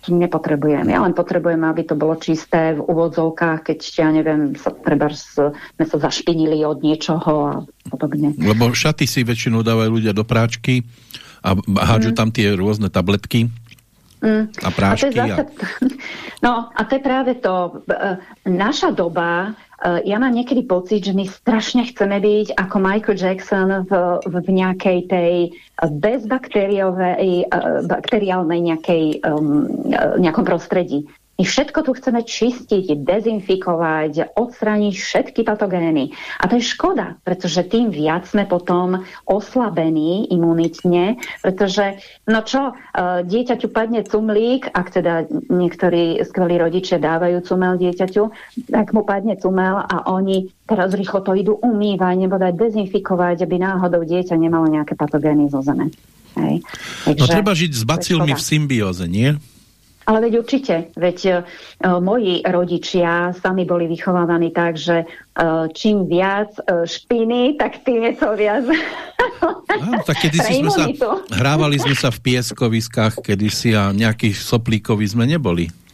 Nepotrebujem. Ja len potrebujem, aby to bolo čisté v úvodzovkách, keď ja neviem, sa, treba sme sa zašpinili od niečoho a podobne. Lebo šaty si väčšinou dávajú ľudia do práčky a hádžu mm. tam tie rôzne tabletky Mm. A prášky. A to je zase, a... [laughs] No a to je práve to. E, naša doba, e, ja mám niekedy pocit, že my strašne chceme byť ako Michael Jackson v, v nejakej tej bezbakteriálnej nejakej, um, nejakom prostredí. My všetko tu chceme čistiť, dezinfikovať, odstrániť všetky patogény. A to je škoda, pretože tým viac sme potom oslabení imunitne, pretože, no čo, e, dieťaťu padne cumlík, ak teda niektorí skvelí rodičia dávajú cumel dieťaťu, tak mu padne cumel a oni teraz rýchlo to idú umývať nebo dať dezinfikovať, aby náhodou dieťa nemalo nejaké patogény zo zeme. Hej. No Takže, no treba žiť s bacilmi v symbióze, nie? Ale veď určite, veď uh, moji rodičia sami boli vychovávaní tak, že uh, čím viac uh, špiny, tak tým je to viac. Áno, tak kedy si sme sa, hrávali sme sa v pieskoviskách kedysi a nejakých soplíkovi sme neboli.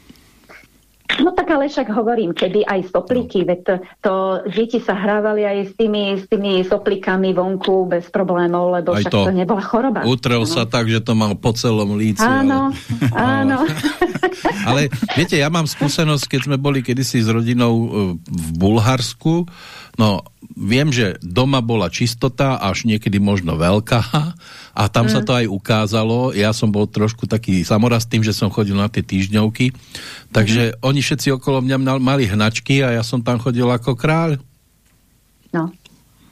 No tak ale však hovorím, keby aj sopliky, no. veď to, to deti sa hrávali aj s tými, s tými soplikami vonku bez problémov, lebo aj však to, to nebola choroba. Utrel no. sa tak, že to mal po celom líci. Áno, ale... áno. [laughs] [laughs] ale viete, ja mám skúsenosť, keď sme boli kedysi s rodinou e, v Bulharsku, no viem, že doma bola čistota, až niekedy možno veľká a tam mm. sa to aj ukázalo. Ja som bol trošku taký samoraz tým, že som chodil na tie týždňovky, takže mm. oni všetci okolo mňa mali hnačky a ja som tam chodil ako kráľ. No,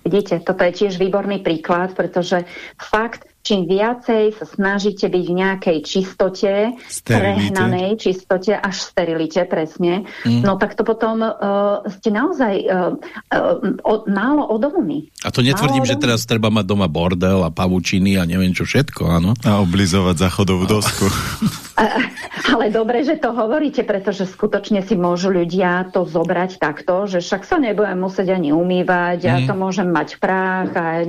vidíte, toto je tiež výborný príklad, pretože fakt čím viacej sa snažíte byť v nejakej čistote, sterilite. prehnanej čistote, až sterilite, presne, mm. no tak to potom uh, ste naozaj uh, uh, od, málo odolní. A to netvrdím, málo že teraz treba mať doma bordel a pavučiny a neviem čo všetko, áno? A oblizovať záchodovú no. dosku. [laughs] Ale dobre, že to hovoríte, pretože skutočne si môžu ľudia to zobrať takto, že však sa nebudem musieť ani umývať, mm. ja to môžem mať prach a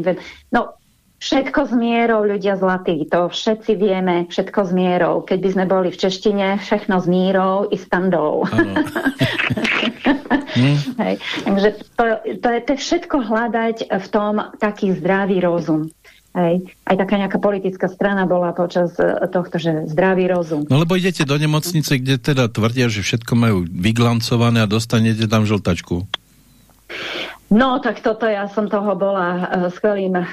no Všetko s mierou, ľudia zlatí, to všetci vieme, všetko s mierou. Keď by sme boli v češtine, všechno s mírou i standou. [laughs] hm? Takže to, to, je, to je všetko hľadať v tom taký zdravý rozum. Hej. Aj taká nejaká politická strana bola počas e, tohto, že zdravý rozum. No lebo idete do nemocnice, kde teda tvrdia, že všetko majú vyglancované a dostanete tam žltačku. No, tak toto ja som toho bola uh, skvelým uh,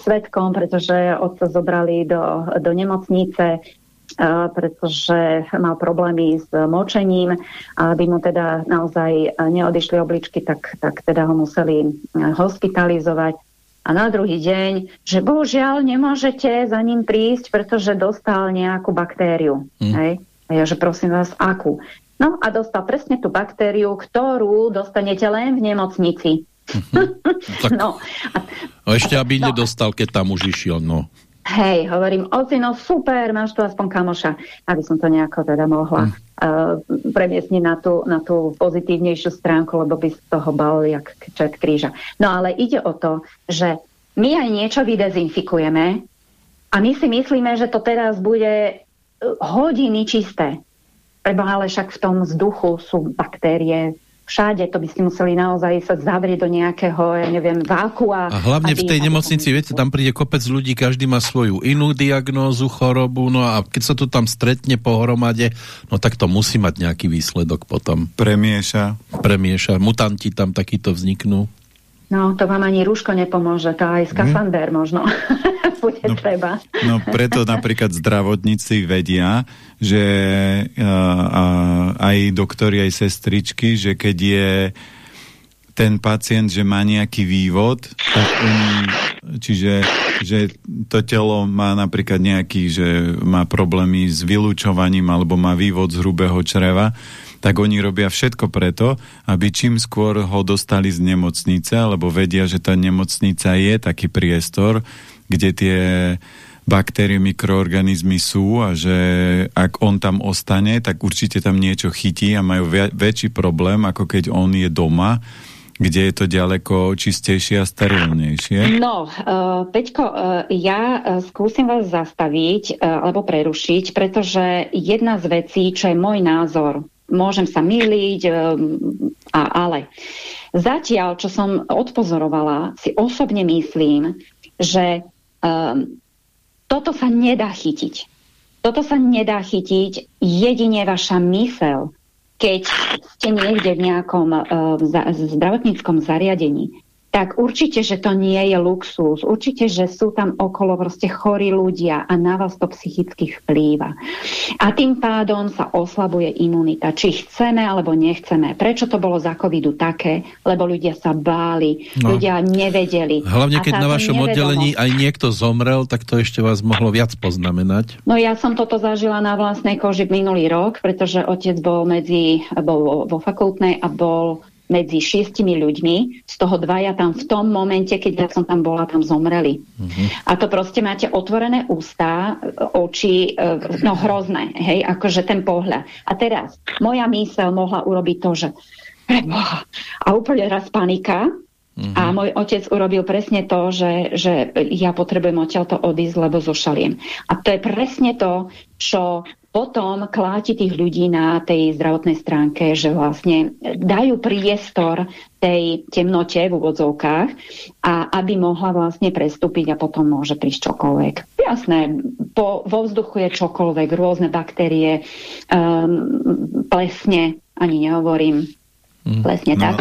svetkom, pretože otca zobrali do, do nemocnice, uh, pretože mal problémy s močením a aby mu teda naozaj neodišli obličky, tak, tak teda ho museli hospitalizovať. A na druhý deň, že bohužiaľ nemôžete za ním prísť, pretože dostal nejakú baktériu. Mm. Hej? A ja, že prosím vás, akú? No a dostal presne tú baktériu, ktorú dostanete len v nemocnici. tak, [laughs] no. A, ešte aby no. nedostal, keď tam už išiel, no. Hej, hovorím, oci, no super, máš tu aspoň kamoša, aby som to nejako teda mohla mm. uh, premiesniť na tú, na tú pozitívnejšiu stránku, lebo by z toho bal jak čert kríža. No ale ide o to, že my aj niečo vydezinfikujeme a my si myslíme, že to teraz bude eh, hodiny čisté. Prebo ale však v tom vzduchu sú baktérie, všade, to by ste museli naozaj sa zavrieť do nejakého, ja neviem, vákua. A hlavne v tej nemocnici, viete, tam príde kopec ľudí, každý má svoju inú diagnózu, chorobu, no a keď sa to tam stretne pohromade, no tak to musí mať nejaký výsledok potom. Premieša. Premieša. Mutanti tam takýto vzniknú. No, to vám ani rúško nepomôže, to aj skafander mm. možno [laughs] bude no, treba. No, preto napríklad zdravotníci vedia, že uh, aj doktori, aj sestričky, že keď je ten pacient, že má nejaký vývod, tak oni, čiže že to telo má napríklad nejaký, že má problémy s vylúčovaním alebo má vývod z hrubého čreva, tak oni robia všetko preto, aby čím skôr ho dostali z nemocnice, lebo vedia, že tá nemocnica je taký priestor, kde tie baktérie, mikroorganizmy sú a že ak on tam ostane, tak určite tam niečo chytí a majú väčší problém, ako keď on je doma, kde je to ďaleko čistejšie a sterilnejšie? No, uh, Peťko, uh, ja uh, skúsim vás zastaviť uh, alebo prerušiť, pretože jedna z vecí, čo je môj názor, môžem sa myliť, um, a, ale zatiaľ, čo som odpozorovala, si osobne myslím, že um, toto sa nedá chytiť. Toto sa nedá chytiť jedine vaša mysel, keď ste niekde v nejakom uh, zdravotníckom zariadení tak určite, že to nie je luxus. Určite, že sú tam okolo proste chorí ľudia a na vás to psychicky vplýva. A tým pádom sa oslabuje imunita, či chceme alebo nechceme. Prečo to bolo za covidu také? Lebo ľudia sa báli, no. ľudia nevedeli. Hlavne, keď na vašom nevedomosť... oddelení aj niekto zomrel, tak to ešte vás mohlo viac poznamenať. No ja som toto zažila na vlastnej koži minulý rok, pretože otec bol medzi, bol vo fakultnej a bol medzi šiestimi ľuďmi, z toho dvaja tam v tom momente, keď ja som tam bola, tam zomreli. Uh-huh. A to proste máte otvorené ústa, oči, e, no hrozné, hej, akože ten pohľad. A teraz, moja mysel mohla urobiť to, že preboha, a úplne raz panika, Uh-huh. A môj otec urobil presne to, že, že ja potrebujem odtiaľto odísť, lebo zošaliem. A to je presne to, čo potom kláti tých ľudí na tej zdravotnej stránke, že vlastne dajú priestor tej temnote v úvodzovkách a aby mohla vlastne prestúpiť a potom môže prísť čokoľvek. Jasné, po, vo vzduchu je čokoľvek, rôzne baktérie, um, plesne, ani nehovorím, mm, plesne no. tak.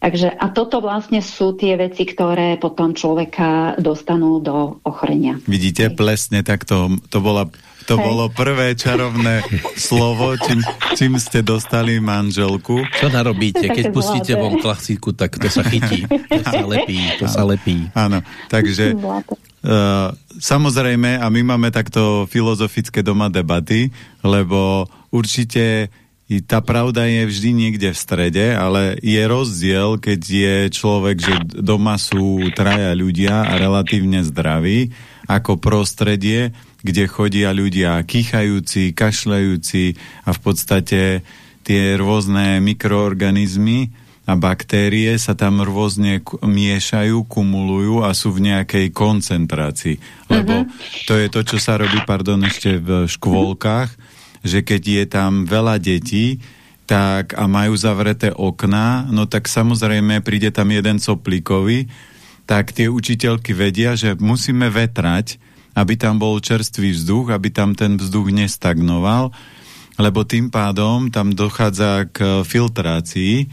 Takže a toto vlastne sú tie veci, ktoré potom človeka dostanú do ochorenia. Vidíte, plesne, tak to, to bola to Hej. bolo prvé čarovné [laughs] slovo, čím, čím ste dostali manželku. Čo narobíte? Keď pustíte von klasiku, tak to sa chytí. [laughs] To sa lepí, to sa lepí. Áno, takže [laughs] uh, samozrejme, a my máme takto filozofické doma debaty, lebo určite tá pravda je vždy niekde v strede, ale je rozdiel, keď je človek, že doma sú traja ľudia a relatívne zdraví, ako prostredie, kde chodia ľudia kýchajúci, kašľajúci a v podstate tie rôzne mikroorganizmy a baktérie sa tam rôzne miešajú, kumulujú a sú v nejakej koncentrácii. Lebo uh-huh. to je to, čo sa robí, pardon, ešte v škôlkach, že keď je tam veľa detí, tak a majú zavreté okná, no tak samozrejme príde tam jeden soplíkový, tak tie učiteľky vedia, že musíme vetrať, aby tam bol čerstvý vzduch, aby tam ten vzduch nestagnoval, lebo tým pádom tam dochádza k filtrácii,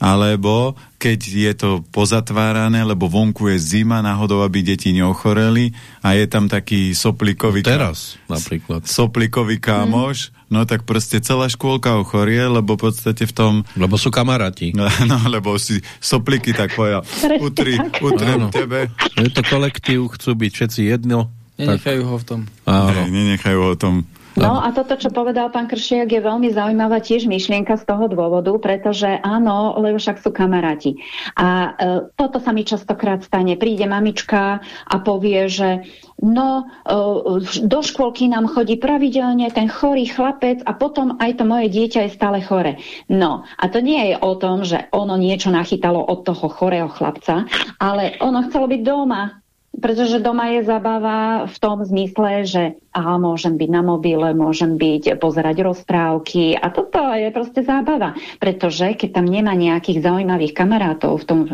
alebo keď je to pozatvárané, lebo vonku je zima, náhodou, aby deti neochoreli a je tam taký soplikový... Teraz napríklad. Soplikový kámoš, mm. no tak proste celá škôlka ochorie, lebo v podstate v tom... Lebo sú kamaráti. No, [laughs] no lebo si sopliky tak poja, utri, utrem tebe. Je to kolektív, chcú byť všetci jedno. Nenechajú ho v tom. Áno. Ne, nenechajú ho v tom. No a toto, čo povedal pán Kršiak, je veľmi zaujímavá tiež myšlienka z toho dôvodu, pretože áno, lebo však sú kamaráti. A e, toto sa mi častokrát stane. Príde mamička a povie, že no, e, do škôlky nám chodí pravidelne ten chorý chlapec a potom aj to moje dieťa je stále chore. No, a to nie je o tom, že ono niečo nachytalo od toho chorého chlapca, ale ono chcelo byť doma, pretože doma je zabava v tom zmysle, že aha, môžem byť na mobile, môžem byť, pozerať rozprávky a toto je proste zábava. Pretože keď tam nemá nejakých zaujímavých kamarátov v tom e,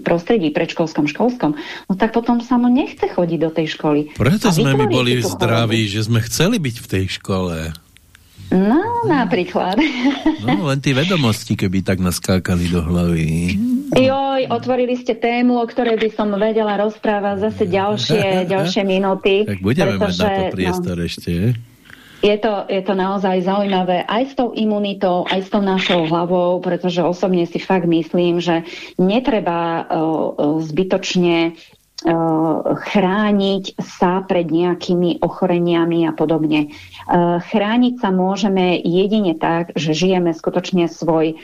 prostredí predškolskom, školskom, no tak potom sa mu nechce chodiť do tej školy. Preto sme my boli zdraví, že sme chceli byť v tej škole. No, napríklad. No, len tie vedomosti, keby tak naskákali do hlavy. Joj, otvorili ste tému, o ktorej by som vedela rozprávať zase ďalšie, ďalšie minúty. Tak budeme pretože, mať na to priestor no, ešte. Je to, je to naozaj zaujímavé aj s tou imunitou, aj s tou našou hlavou, pretože osobne si fakt myslím, že netreba uh, zbytočne chrániť sa pred nejakými ochoreniami a podobne. Chrániť sa môžeme jedine tak, že žijeme skutočne svoj,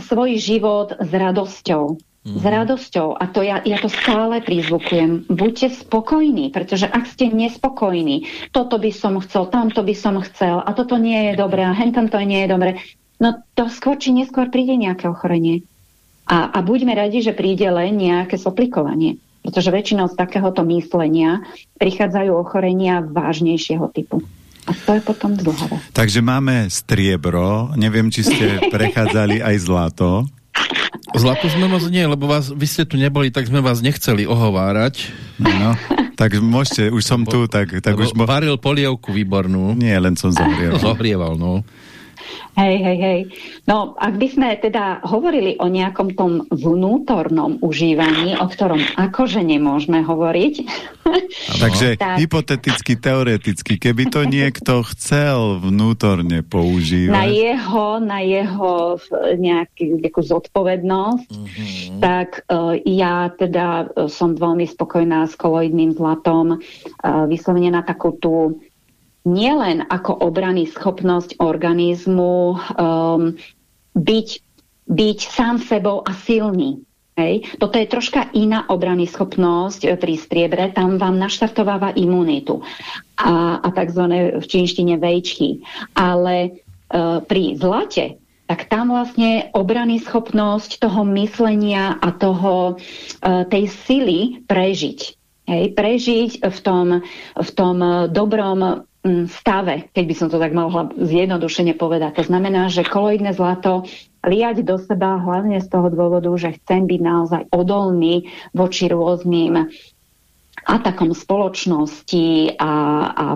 svoj život s radosťou. Mm. S radosťou. A to ja, ja to stále prizvukujem. Buďte spokojní, pretože ak ste nespokojní, toto by som chcel, tamto by som chcel a toto nie je dobré a hentam to nie je dobré, no to skôr či neskôr príde nejaké ochorenie. A, a buďme radi, že príde len nejaké soplikovanie. Pretože väčšinou z takéhoto myslenia prichádzajú ochorenia vážnejšieho typu. A to je potom dlhové. Takže máme striebro, neviem, či ste [laughs] prechádzali aj zlato. Zlato sme moc nie, lebo vás, vy ste tu neboli, tak sme vás nechceli ohovárať. No, tak môžete, už som tu, tak, tak už... Mo... Varil polievku výbornú. Nie, len som zohrieval. zohrieval, no. Hej, hej, hej. No, ak by sme teda hovorili o nejakom tom vnútornom užívaní, o ktorom akože nemôžeme hovoriť. Takže [laughs] tak... hypoteticky, teoreticky, keby to niekto chcel vnútorne používať. Na jeho, na jeho nejakú, nejakú zodpovednosť, mm -hmm. tak uh, ja teda e, som veľmi spokojná s koloidným zlatom, uh, vyslovene na takú tú nielen ako obrany schopnosť organizmu um, byť, byť sám sebou a silný. Hej. Toto je troška iná obrany schopnosť e, pri striebre, tam vám naštartováva imunitu a, a tzv. v čínštine vejčky. Ale e, pri zlate, tak tam vlastne obrany schopnosť toho myslenia a toho, e, tej sily prežiť. Hej, prežiť v tom, v tom dobrom Mm, stave, keď by som to tak mohla zjednodušene povedať. To znamená, že koloidné zlato liať do seba hlavne z toho dôvodu, že chcem byť naozaj odolný voči rôznym atakom spoločnosti a, a,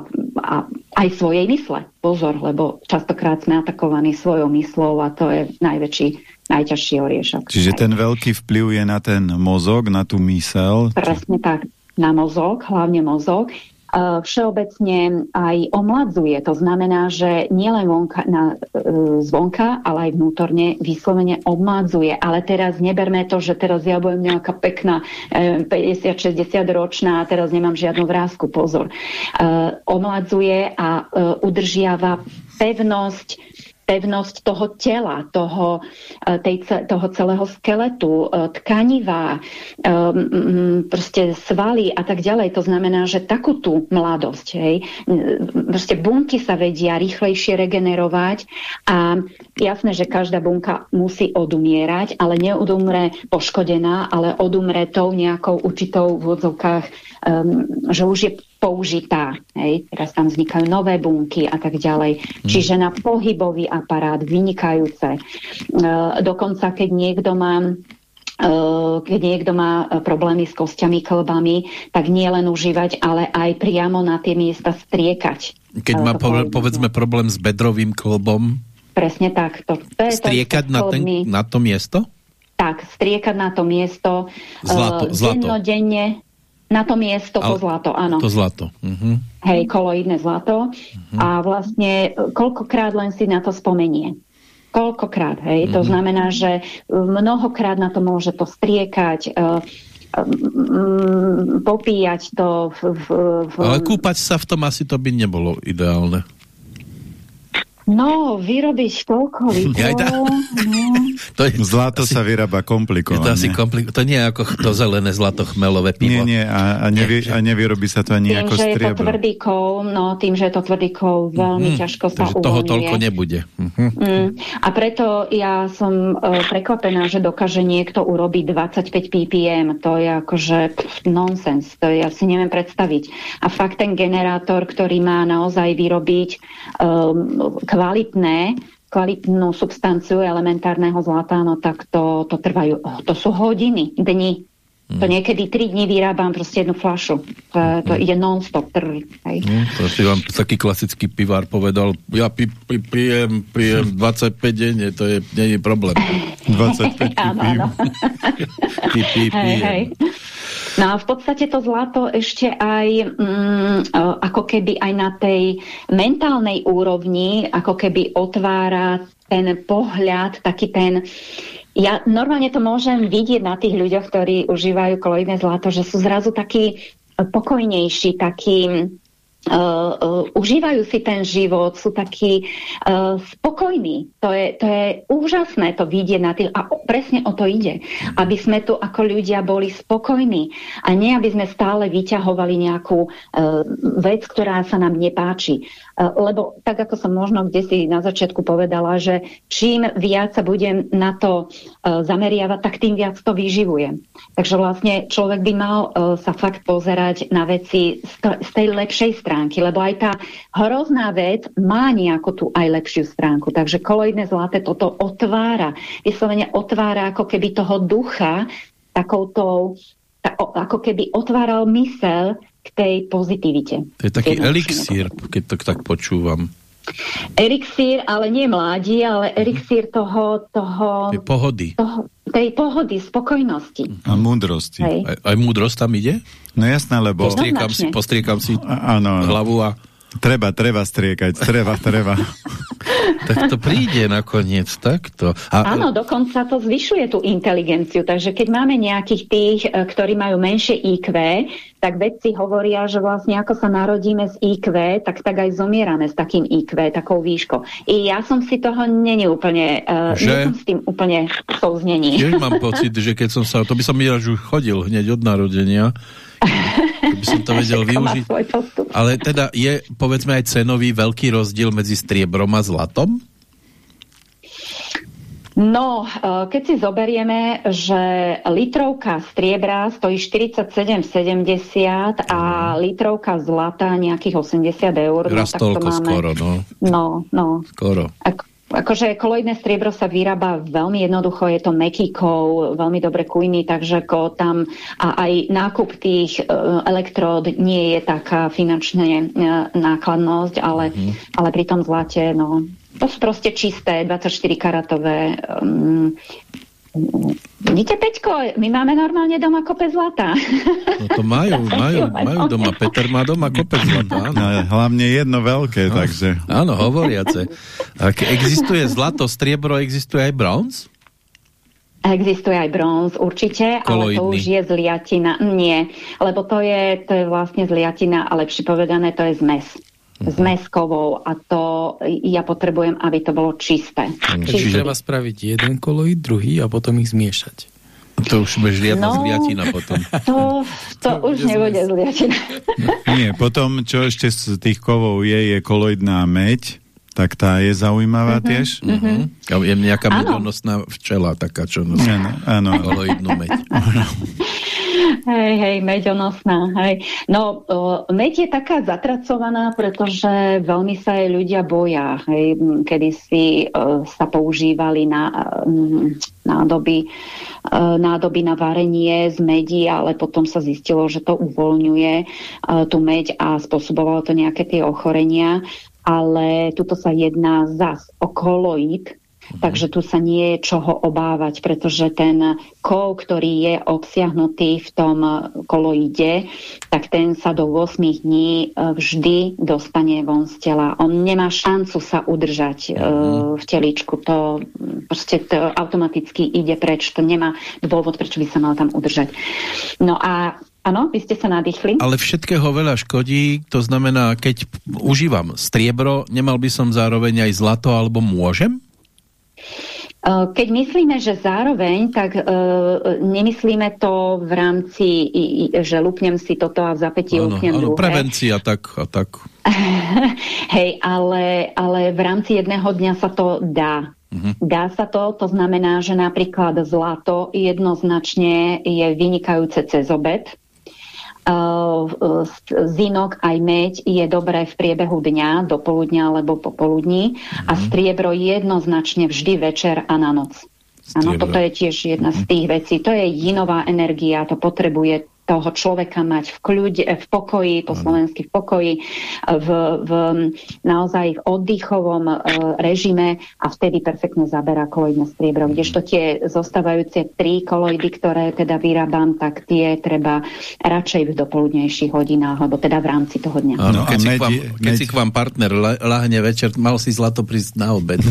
a aj svojej mysle. Pozor, lebo častokrát sme atakovaní svojou myslou a to je najväčší, najťažší oriešok. Čiže ten veľký vplyv je na ten mozog, na tú mysel? Presne tak, na mozog, hlavne mozog všeobecne aj omladzuje. To znamená, že nielen vonka, na, e, zvonka, ale aj vnútorne vyslovene omladzuje. Ale teraz neberme to, že teraz ja budem nejaká pekná 50-60 e, ročná a teraz nemám žiadnu vrázku. Pozor. E, omladzuje a udržiava pevnosť pevnosť toho tela, toho, e, tej, toho celého skeletu, e, tkanivá, e, proste svaly a tak ďalej. To znamená, že takú tú mladosť, hej, proste bunky sa vedia rýchlejšie regenerovať a jasné, že každá bunka musí odumierať, ale neodumre poškodená, ale odumre tou nejakou určitou v odzovkách, že už je použitá. Hej? Teraz tam vznikajú nové bunky a tak ďalej. Hmm. Čiže na pohybový aparát vynikajúce. E, dokonca, keď niekto má keď niekto má problémy s kostiami, klbami, tak nie len užívať, ale aj priamo na tie miesta striekať. Keď má povedzme problém s bedrovým klbom? Presne tak. To, to je striekať to na, ten, na to miesto? Tak, striekať na to miesto. Zlato, uh, zlato. Dennodenne na to miesto, to zlato, áno. To zlato. Uh-huh. Hej, koloidné zlato. Uh-huh. A vlastne koľkokrát len si na to spomenie. Koľkokrát, hej. Mm-hmm. To mhm. znamená, že e, mnohokrát na to môže postriekať, uh, um, popíjať to. V, v, v... Ale kúpať sa v tom asi to by nebolo ideálne. No, vyrobiť toľko litrov... No. to je, Zlato asi, sa vyrába komplikovane. To asi komplik to nie je ako to zelené zlato chmelové pivo. Nie, nie, a, a, nevy, a nevyrobí sa to ani tým, ako že striebro. je to tvrdý kov, no tým, že je to tvrdý kov, veľmi mm, ťažko sa uvoľňuje. toho toľko nebude. Mm-hmm. Mm, a preto ja som uh, prekvapená, že dokáže niekto urobiť 25 ppm. To je akože pff, nonsens. To ja si neviem predstaviť. A fakt ten generátor, ktorý má naozaj vyrobiť um, kvalitné, kvalitnú substanciu elementárneho zlata, no tak to, to trvajú, to sú hodiny, dni. To hmm. niekedy 3 dní vyrábam proste jednu flašu. To, to mm. ide non-stop. Mm, to si vám taký klasický pivár povedal, ja pi, pi, pijem, pijem 25 denne, to je, nie je problém. [laughs] 25 pijem. [laughs] pi, pi, pijem. Hej, hej. No a v podstate to zlato ešte aj mm, ako keby aj na tej mentálnej úrovni, ako keby otvára ten pohľad, taký ten ja normálne to môžem vidieť na tých ľuďoch, ktorí užívajú koloidné zlato, že sú zrazu takí pokojnejší, takí Uh, uh, užívajú si ten život, sú takí uh, spokojní. To je, to je úžasné to vidieť na tých, a presne o to ide. Aby sme tu ako ľudia boli spokojní a nie, aby sme stále vyťahovali nejakú uh, vec, ktorá sa nám nepáči. Uh, lebo tak, ako som možno kde si na začiatku povedala, že čím viac sa budem na to uh, zameriavať, tak tým viac to vyživujem. Takže vlastne človek by mal uh, sa fakt pozerať na veci z, tej lepšej stránky, lebo aj tá hrozná vec má nejakú tú aj lepšiu stránku. Takže koloidné zlaté toto otvára, vyslovene otvára ako keby toho ducha takouto, ta, ako keby otváral mysel k tej pozitivite. To je taký elixír, keď to tak počúvam. Elixír, ale nie mladí, ale elixír toho... toho tej pohody. Toho, tej pohody, spokojnosti. A múdrosti. Aj, aj múdrosť tam ide? No jasné, lebo... Postriekam si, postriekam si a, áno, hlavu a... Treba, treba striekať, treba, treba. [laughs] tak to príde nakoniec, takto. A... Áno, dokonca to zvyšuje tú inteligenciu, takže keď máme nejakých tých, e, ktorí majú menšie IQ, tak vedci hovoria, že vlastne ako sa narodíme z IQ, tak tak aj zomierame s takým IQ, takou výškou. I ja som si toho není úplne, uh, že? som s tým úplne souznení. Tiež mám pocit, že keď som sa, to by som ja už chodil hneď od narodenia, [laughs] by som to vedel využiť. Ale teda je, povedzme, aj cenový veľký rozdiel medzi striebrom a zlatom? No, e, keď si zoberieme, že litrovka striebra stojí 47,70 a litrovka zlata nejakých 80 eur. Raz no, máme... skoro, no. No, no. Skoro. Ak, Akože koloidné striebro sa vyrába veľmi jednoducho, je to meký kov, veľmi dobre kujný, takže ko tam a aj nákup tých uh, elektród nie je taká finančne uh, nákladnosť, ale, mm. ale pri tom zlate, no, to sú proste čisté, 24 karatové um, Vidíte, Peťko, my máme normálne doma kope zlata. No to majú, [laughs] majú, majú doma. Peter má doma kope zlata. Áno. No, hlavne jedno veľké, no, takže... Áno, hovoriace. Ak existuje zlato, striebro, existuje aj bronz? Existuje aj bronz, určite, Koloidný. ale to už je zliatina. Nie, lebo to je, to je vlastne zliatina, a lepšie povedané, to je zmes s meskovou a to ja potrebujem, aby to bolo čisté. Mhm. Čiže treba spraviť jeden koloid, druhý a potom ich zmiešať. To už bude žiadna no, zliatina potom. [laughs] To, to, to už nebude zliatina. Nie, potom, čo ešte z tých kovov je, je koloidná meď, tak tá je zaujímavá uh -huh, tiež. Uh -huh. Je nejaká medonosná včela taká, čo nosí áno, áno. koloidnú meď. [laughs] hej, hej, meďonosná, hej. No, uh, meď je taká zatracovaná, pretože veľmi sa jej ľudia boja, hej. Kedy si uh, sa používali na uh, nádoby, uh, nádoby na varenie z medí, ale potom sa zistilo, že to uvoľňuje tú meď a spôsobovalo to nejaké tie ochorenia ale tuto sa jedná zas o koloid, Mhm. Takže tu sa nie je čoho obávať, pretože ten kol, ktorý je obsiahnutý v tom koloide, tak ten sa do 8 dní e, vždy dostane von z tela. On nemá šancu sa udržať uh, v teličku. To proste to automaticky ide preč. To nemá dôvod, prečo by sa mal tam udržať. No a Áno, vy ste sa nadýchli. Ale všetkého veľa škodí, to znamená, keď užívam striebro, nemal by som zároveň aj zlato, alebo môžem? Eh, keď myslíme, že zároveň, tak uh, nemyslíme to v rámci, že lupnem si toto a v zapätí ano, lupnem ano, druhé. prevencia tak a tak. [laughs] Hej, ale, ale v rámci jedného dňa sa to dá. Mhm. Dá sa to, to znamená, že napríklad zlato jednoznačne je vynikajúce cez obed, zinok aj meď je dobré v priebehu dňa, do poludňa alebo popoludní a mhm. striebro jednoznačne vždy večer a na noc. Áno, toto je tiež jedna z mhm. tých vecí. To je jinová energia, to potrebuje toho človeka mať v kľude, v pokoji, po slovensky v pokoji, v, v naozaj v oddychovom e, režime a vtedy perfektne zaberá koloidné striebro. Kdežto tie zostávajúce tri koloidy, ktoré teda vyrábam, tak tie treba radšej v dopoludnejších hodinách, alebo teda v rámci toho dňa. Áno, keď, si, k vám, keď si k vám partner lahne večer, mal si zlato prísť na obed. [laughs]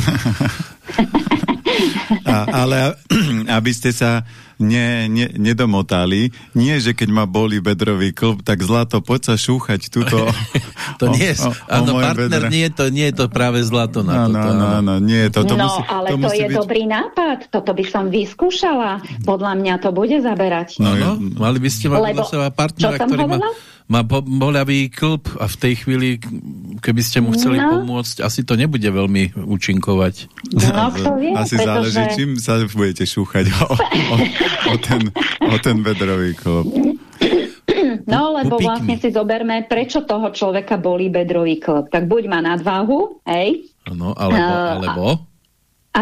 [laughs] a, ale [clears throat] aby ste sa ne, ne, nedomotali. Nie, že keď ma boli bedrový klub, tak zlato, poď sa šúchať túto. [laughs] to o, nie je, o, áno, o partner, bedre. nie je, to, nie je to práve zlato na áno, toto. Áno, áno, nie je to. to no, musí, ale to, to je byť... dobrý nápad. Toto by som vyskúšala. Podľa mňa to bude zaberať. No, no, mali by ste mať Lebo, partnera, ktorý má má boľavý klb a v tej chvíli, keby ste mu chceli no. pomôcť, asi to nebude veľmi účinkovať. No, kto vie, asi pretože... záleží, čím sa budete šúchať o, o, o, ten, o ten bedrový klb. No, lebo vlastne si zoberme, prečo toho človeka bolí bedrový klb. Tak buď má nadváhu, hej? No, alebo, alebo? A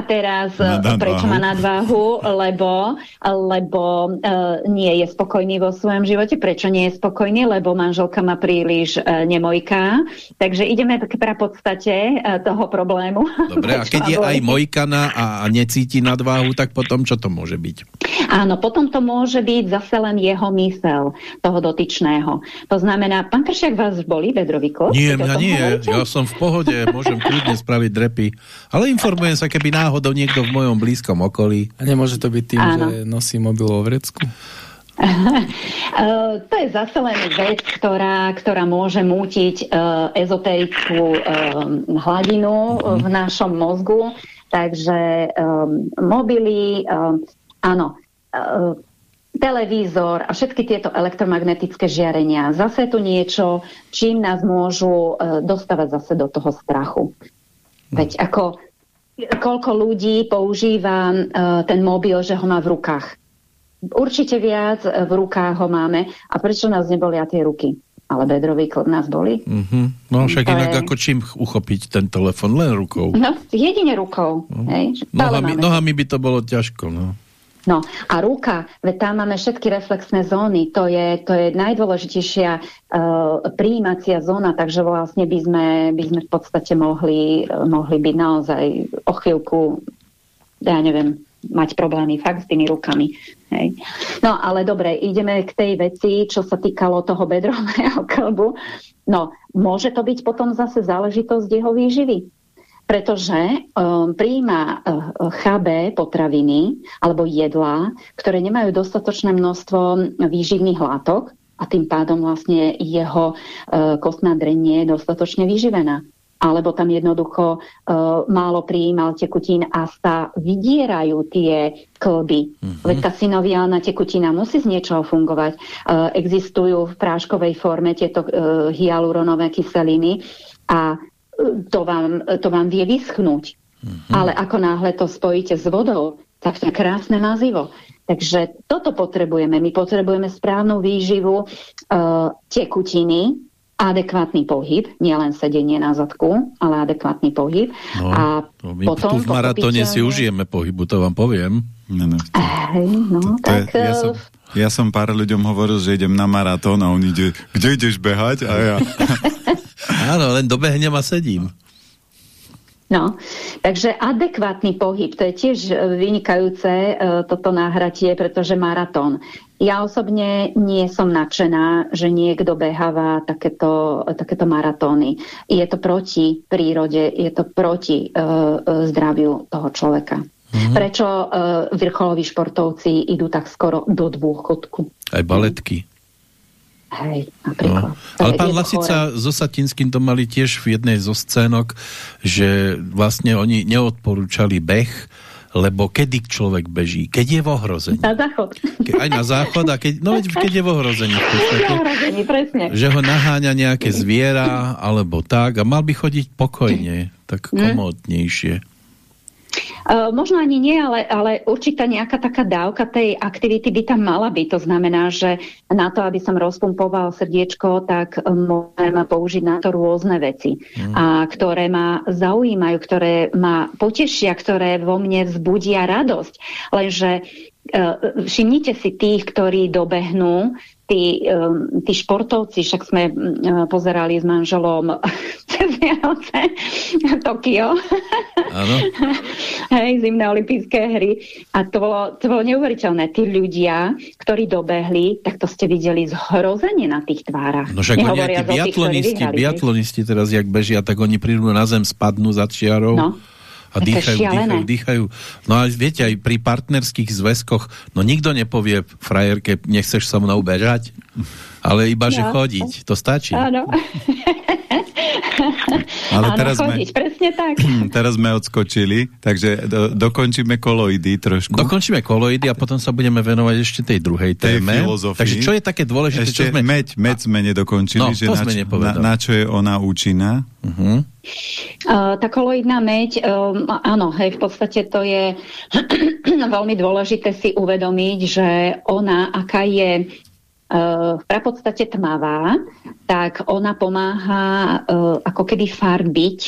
teraz, nadváhu. prečo má nadváhu? Lebo, lebo uh, nie je spokojný vo svojom živote. Prečo nie je spokojný? Lebo manželka má príliš uh, nemojká. Takže ideme k podstate uh, toho problému. Dobre, a [laughs] keď je aj mojkaná a necíti nadváhu, tak potom čo to môže byť? Áno, potom to môže byť zase len jeho mysel toho dotyčného. To znamená, pán Kršiak, vás boli bedrový klop? Nie, mňa nie. Hovoríte? Ja som v pohode, môžem kľudne spraviť drepy. Ale informujem sa, keby náhodou niekto v mojom blízkom okolí. A nemôže to byť tým, Áno. že nosí mobil vo vrecku? [laughs] to je zase len vec, ktorá, ktorá môže mútiť uh, ezoterickú uh, hladinu mm. v našom mozgu. Takže um, mobily, um, áno, uh, televízor a všetky tieto elektromagnetické žiarenia. Zase tu niečo, čím nás môžu uh, dostávať zase do toho strachu. Veď ako koľko ľudí používa uh, ten mobil, že ho má v rukách. Určite viac v rukách ho máme. A prečo nás nebolia tie ruky? Ale bedrový klub nás boli. Mm -hmm. No však to inak je... ako čím uchopiť ten telefon? Len rukou. No, jedine rukou. Uh -huh. Hej? Nohami, nohami by to bolo ťažko. No. No a ruka, veď tam máme všetky reflexné zóny, to je, to je najdôležitejšia uh, príjímacia zóna, takže vlastne by sme, by sme v podstate mohli, uh, mohli byť naozaj o chvíľku, ja neviem, mať problémy fakt s tými rukami. Hej. No ale dobre, ideme k tej veci, čo sa týkalo toho bedrového [laughs] klbu. No, môže to byť potom zase záležitosť jeho výživy pretože um, príjma uh, chabé potraviny alebo jedlá, ktoré nemajú dostatočné množstvo výživných látok a tým pádom vlastne jeho uh, kostná dreň nie je dostatočne vyživená alebo tam jednoducho uh, málo prijímal tekutín a sa vydierajú tie klby. Mm-hmm. Veď tá synoviálna tekutina musí z niečoho fungovať. Uh, existujú v práškovej forme tieto uh, hyaluronové kyseliny a to vám, to vám vie vyschnúť. Mm-hmm. Ale ako náhle to spojíte s vodou, tak to je krásne mazivo. Takže toto potrebujeme. My potrebujeme správnu výživu, uh, tekutiny, adekvátny pohyb, nielen sedenie na zadku, ale adekvátny pohyb. No, a no my potom, tu v maratóne si užijeme pohybu, to vám poviem. No, no. Ej, no, to, to tak, je, ja, som, ja som pár ľuďom hovoril, že idem na maratón a on ide, kde ideš behať? A ja... [laughs] Áno, len dobehnem a sedím. No, takže adekvátny pohyb, to je tiež vynikajúce e, toto náhratie, pretože maratón. Ja osobne nie som nadšená, že niekto beháva takéto, takéto maratóny. Je to proti prírode, je to proti e, e zdraviu toho človeka. Mm-hmm. Prečo e, vrcholoví športovci idú tak skoro do dôchodku? Aj baletky. Hej, napríklad. No. Ale pán Lasica so Satinským to mali tiež v jednej zo scénok, že vlastne oni neodporúčali beh, lebo kedy človek beží? Keď je v ohrození. Na záchod. Ke, aj na záchod, a keď, no keď je v ohrození. V ohrození, presne. Že ho naháňa nejaké zviera, alebo tak, a mal by chodiť pokojne, tak komodnejšie. Uh, možno ani nie, ale, ale určitá nejaká taká dávka tej aktivity by tam mala byť. To znamená, že na to, aby som rozpumpoval srdiečko, tak môžem použiť na to rôzne veci, mm. a ktoré ma zaujímajú, ktoré ma potešia, ktoré vo mne vzbudia radosť. Lenže všimnite si tých, ktorí dobehnú, tí, um, tí športovci, však sme uh, pozerali s manželom [laughs] cez Vianoce Tokio. Áno. [laughs] Hej, zimné olympijské hry. A to bolo, to bolo neuveriteľné. Tí ľudia, ktorí dobehli, tak to ste videli zhrozenie na tých tvárach. No však oni tí biatlonisti, biatlonisti teraz, jak bežia, tak oni prídu na zem, spadnú za čiarou. No a dýchajú, dýchajú, dýchajú. No a viete, aj pri partnerských zväzkoch, no nikto nepovie frajerke, nechceš so mnou bežať, ale iba, no. že chodiť, to stačí. Áno. Ale Áno, teraz chodiť, sme, presne tak. [clears throat] Teraz sme odskočili, takže do, dokončíme koloidy trošku. Dokončíme koloidy a potom sa budeme venovať ešte tej druhej téme. Tej filozofii. Takže čo je také dôležité? Ešte čo sme... meď, meď sme nedokončili, no, že na, sme na, na čo je ona účinná. Uh, tá koloidná meď, um, áno, hej, v podstate to je [clears throat] veľmi dôležité si uvedomiť, že ona, aká je v prapodstate tmavá, tak ona pomáha uh, ako keby farbiť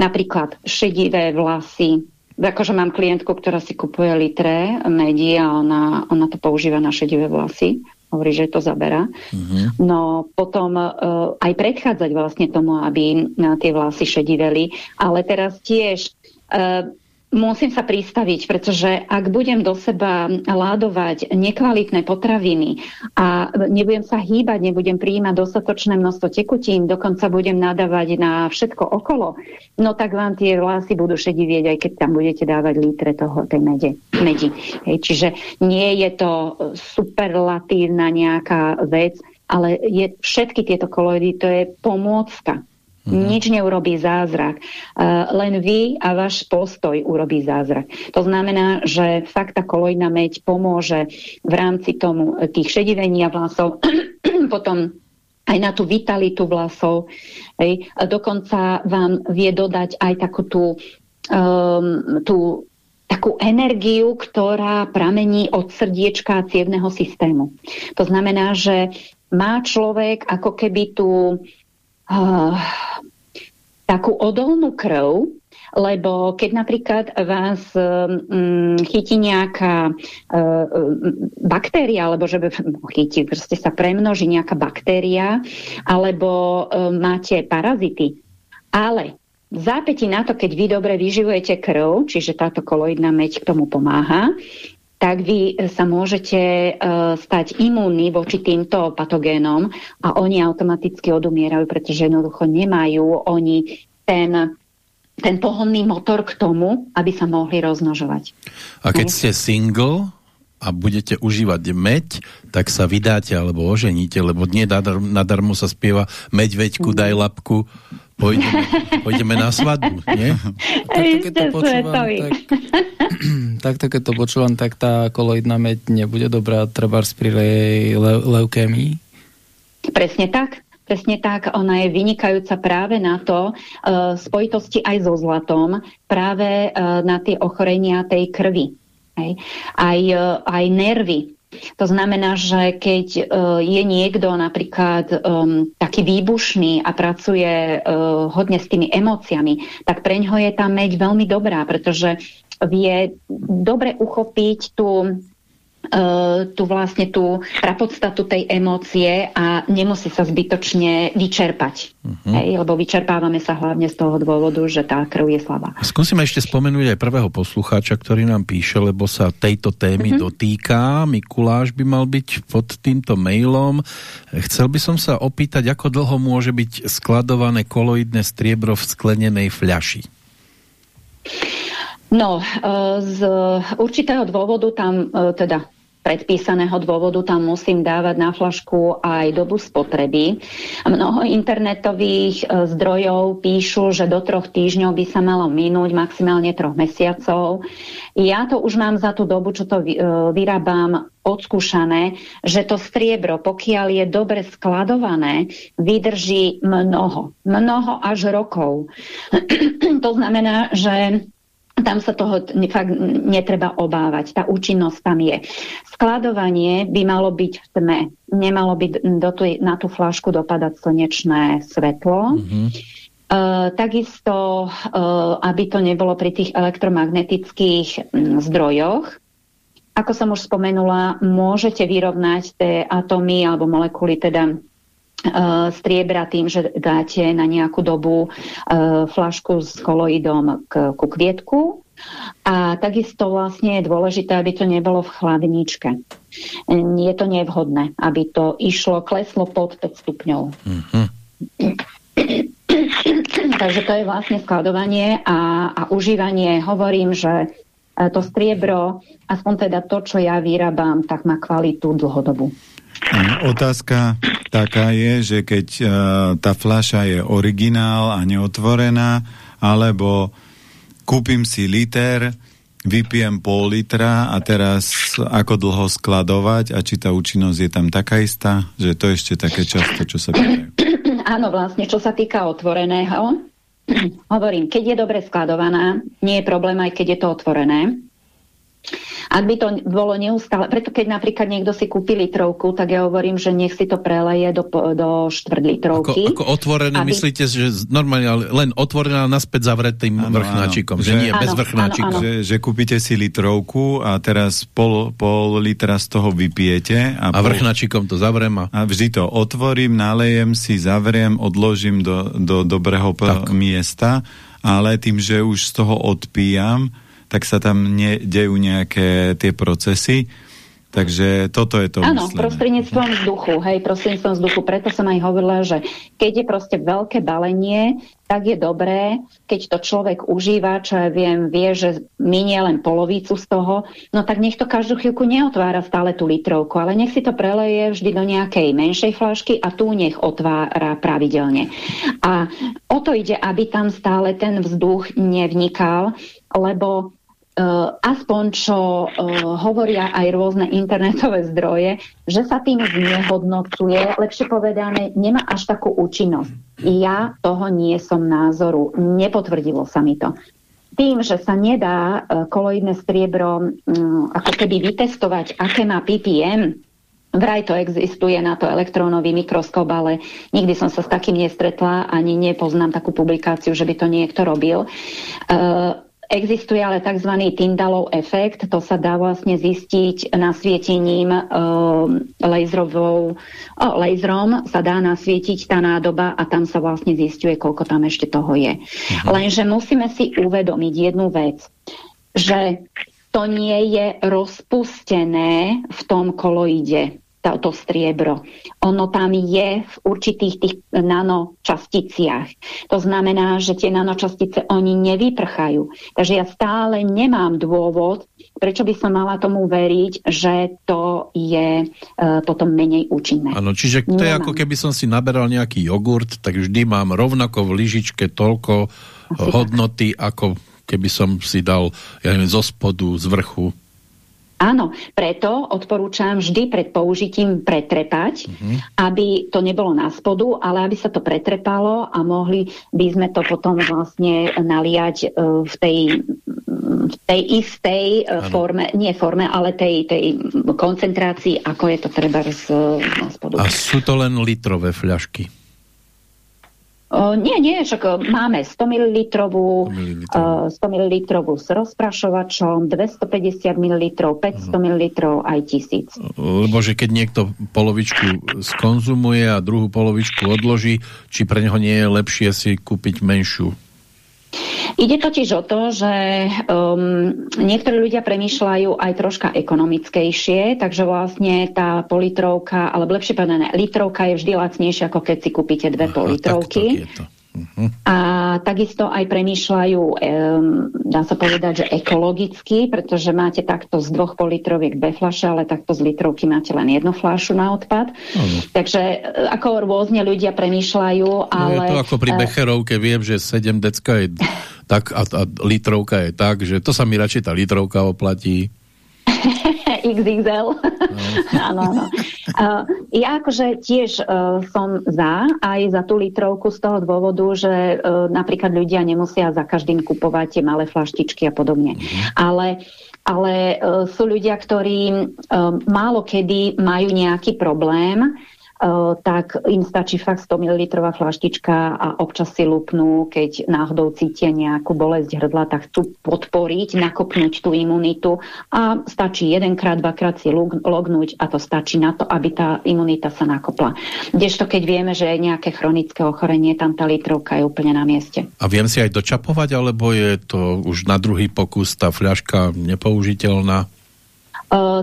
napríklad šedivé vlasy. Akože mám klientku, ktorá si kupuje litre medí a ona, ona to používa na šedivé vlasy. Hovorí, že to zabera. Mm-hmm. No potom uh, aj predchádzať vlastne tomu, aby tie vlasy šediveli. Ale teraz tiež uh, musím sa pristaviť, pretože ak budem do seba ládovať nekvalitné potraviny a nebudem sa hýbať, nebudem prijímať dostatočné množstvo tekutín, dokonca budem nadávať na všetko okolo, no tak vám tie vlasy budú šedivieť, aj keď tam budete dávať lítre toho, tej mede, medi. Hej, čiže nie je to superlatívna nejaká vec, ale je, všetky tieto koloidy, to je pomôcka Mm-hmm. Nič neurobí zázrak. Uh, len vy a váš postoj urobí zázrak. To znamená, že fakt tá koloidná meď pomôže v rámci tomu e, tých šedivenia vlasov, [clears throat] potom aj na tú vitalitu vlasov. Hej. Dokonca vám vie dodať aj takú tú, um, tú takú energiu, ktorá pramení od srdiečka cievného systému. To znamená, že má človek ako keby tú uh, takú odolnú krv, lebo keď napríklad vás um, chytí nejaká uh, baktéria, alebo že chytí, proste sa premnoží nejaká baktéria, alebo um, máte parazity, ale v zápäti na to, keď vy dobre vyživujete krv, čiže táto koloidná meď k tomu pomáha, tak vy sa môžete uh, stať imúnni voči týmto patogénom a oni automaticky odumierajú, pretože jednoducho nemajú oni ten, ten pohonný motor k tomu, aby sa mohli rozmnožovať. A keď ste single a budete užívať meď, tak sa vydáte alebo oženíte, lebo nie nadarmo sa spieva meď veďku, daj lapku, pôjdeme, pôjdeme na svadbu, nie? Takto [laughs] keď to počúvam, tak, [laughs] keď to počúvam, tak tá koloidná meď nebude dobrá treba pri le, le, leukémii? Presne tak. Presne tak, ona je vynikajúca práve na to, uh, spojitosti aj so zlatom, práve uh, na tie ochorenia tej krvi. Hej. Aj, e, aj nervy. To znamená, že keď uh, je niekto napríklad um, taký výbušný a pracuje uh, hodne s tými emóciami, tak pre ňoho je tá meď veľmi dobrá, pretože vie dobre uchopiť tú Uh, tú vlastne tú prapodstatu tej emócie a nemusí sa zbytočne vyčerpať. Uh-huh. Hej, lebo vyčerpávame sa hlavne z toho dôvodu, že tá krv je slabá. Skúsime ešte spomenúť aj prvého poslucháča, ktorý nám píše, lebo sa tejto témy uh-huh. dotýka. Mikuláš by mal byť pod týmto mailom. Chcel by som sa opýtať, ako dlho môže byť skladované koloidné striebro v sklenenej fľaši? No, e, z určitého dôvodu tam, e, teda predpísaného dôvodu tam musím dávať na flašku aj dobu spotreby. Mnoho internetových e, zdrojov píšu, že do troch týždňov by sa malo minúť, maximálne troch mesiacov. Ja to už mám za tú dobu, čo to vyrábam, odskúšané, že to striebro, pokiaľ je dobre skladované, vydrží mnoho, mnoho až rokov. [clears throat] to znamená, že tam sa toho fakt netreba obávať. Tá účinnosť tam je. Skladovanie by malo byť v tme. Nemalo by do tuj, na tú flášku dopadať slnečné svetlo. Mm-hmm. Uh, takisto, uh, aby to nebolo pri tých elektromagnetických um, zdrojoch, ako som už spomenula, môžete vyrovnať tie atómy alebo molekuly teda striebra tým, že dáte na nejakú dobu uh, flašku s koloidom k, ku kvietku. A takisto vlastne je dôležité, aby to nebolo v chladničke. Je to nevhodné, aby to išlo, kleslo pod 5 stupňov. Mm-hmm. Takže to je vlastne skladovanie a, a užívanie. Hovorím, že eh, to striebro, aspoň teda to, čo ja vyrábam, tak má kvalitu dlhodobu. Otázka taká je, že keď uh, tá fľaša je originál a neotvorená, alebo kúpim si liter, vypijem pol litra a teraz ako dlho skladovať a či tá účinnosť je tam taká istá, že to je ešte také často, čo sa pýtajú. [clears throat] Áno, vlastne, čo sa týka otvoreného, [clears throat] hovorím, keď je dobre skladovaná, nie je problém aj keď je to otvorené. Ak by to bolo neustále, preto keď napríklad niekto si kúpi litrovku, tak ja hovorím, že nech si to preleje do, do štvrt litrovky. Ako, ako otvorené, aby... myslíte, že normálne len otvorená naspäť zavretým ano, vrchnáčikom, ano. že nie ano, bez vrchnáčikom. Že, že kúpite si litrovku a teraz pol, pol litra z toho vypijete. A, a pol... vrchnáčikom to zavriem. A... a vždy to otvorím, nalejem si, zavriem, odložím do, do dobrého tak. miesta, ale tým, že už z toho odpijam, tak sa tam ne, dejú nejaké tie procesy. Takže toto je to Áno, prostredníctvom vzduchu, hej, prostredníctvom vzduchu. Preto som aj hovorila, že keď je proste veľké balenie, tak je dobré, keď to človek užíva, čo ja viem, vie, že minie len polovicu z toho, no tak nech to každú chvíľku neotvára stále tú litrovku, ale nech si to preleje vždy do nejakej menšej flašky a tu nech otvára pravidelne. A o to ide, aby tam stále ten vzduch nevnikal, lebo Uh, aspoň čo uh, hovoria aj rôzne internetové zdroje, že sa tým znehodnocuje, lepšie povedané, nemá až takú účinnosť. Ja toho nie som názoru, nepotvrdilo sa mi to. Tým, že sa nedá uh, koloidné striebro ako keby vytestovať, aké má ppm, Vraj to existuje na to elektrónový mikroskop, ale nikdy som sa s takým nestretla, ani nepoznám takú publikáciu, že by to niekto robil. Existuje ale tzv. Tyndallov efekt, to sa dá vlastne zistiť nasvietením e, laserovou, o, laserom sa dá nasvietiť tá nádoba a tam sa vlastne zistuje, koľko tam ešte toho je. Aha. Lenže musíme si uvedomiť jednu vec, že to nie je rozpustené v tom koloide to striebro. Ono tam je v určitých tých nanočasticiach. To znamená, že tie nanočastice oni nevyprchajú. Takže ja stále nemám dôvod, prečo by som mala tomu veriť, že to je e, potom menej účinné. Áno, čiže to nemám. je ako keby som si naberal nejaký jogurt, tak vždy mám rovnako v lyžičke toľko Asi hodnoty, tak. ako keby som si dal ja neviem, zo spodu, z vrchu Áno, preto odporúčam vždy pred použitím pretrepať, uh-huh. aby to nebolo na spodu, ale aby sa to pretrepalo a mohli by sme to potom vlastne naliať uh, v tej, v tej istej uh, forme, nie forme, ale tej, tej koncentrácii, ako je to treba z, na spodu. A sú to len litrové fľašky? O, nie, nie, však máme 100 ml, 100 ml s rozprašovačom, 250 ml, 500 ml, aj 1000. Lebo že keď niekto polovičku skonzumuje a druhú polovičku odloží, či pre neho nie je lepšie si kúpiť menšiu Ide totiž o to, že um, niektorí ľudia premýšľajú aj troška ekonomickejšie, takže vlastne tá politrovka, alebo lepšie povedané, litrovka je vždy lacnejšia, ako keď si kúpite dve politrovky. Uh-huh. A takisto aj premýšľajú, um, dá sa povedať, že ekologicky, pretože máte takto z dvoch politroviek dve fľaše, ale takto z litrovky máte len jednu fľašu na odpad. Uh-huh. Takže e, ako rôzne ľudia premýšľajú, ale... No je to ako pri e, Becherovke, viem, že 7 decka je tak a, a litrovka je tak, že to sa mi radšej tá litrovka oplatí. [laughs] XXL. No. áno, áno. Uh, ja akože tiež uh, som za, aj za tú litrovku z toho dôvodu, že uh, napríklad ľudia nemusia za každým kupovať tie malé flaštičky a podobne. Mm. Ale ale uh, sú ľudia, ktorí uh, málo kedy majú nejaký problém tak im stačí fakt 100 ml flaštička a občas si lupnú, keď náhodou cítia nejakú bolesť hrdla, tak chcú podporiť, nakopnúť tú imunitu a stačí jedenkrát, dvakrát si lognúť a to stačí na to, aby tá imunita sa nakopla. Kdežto keď vieme, že nejaké chronické ochorenie, tam tá litrovka je úplne na mieste. A viem si aj dočapovať, alebo je to už na druhý pokus tá fľaška nepoužiteľná?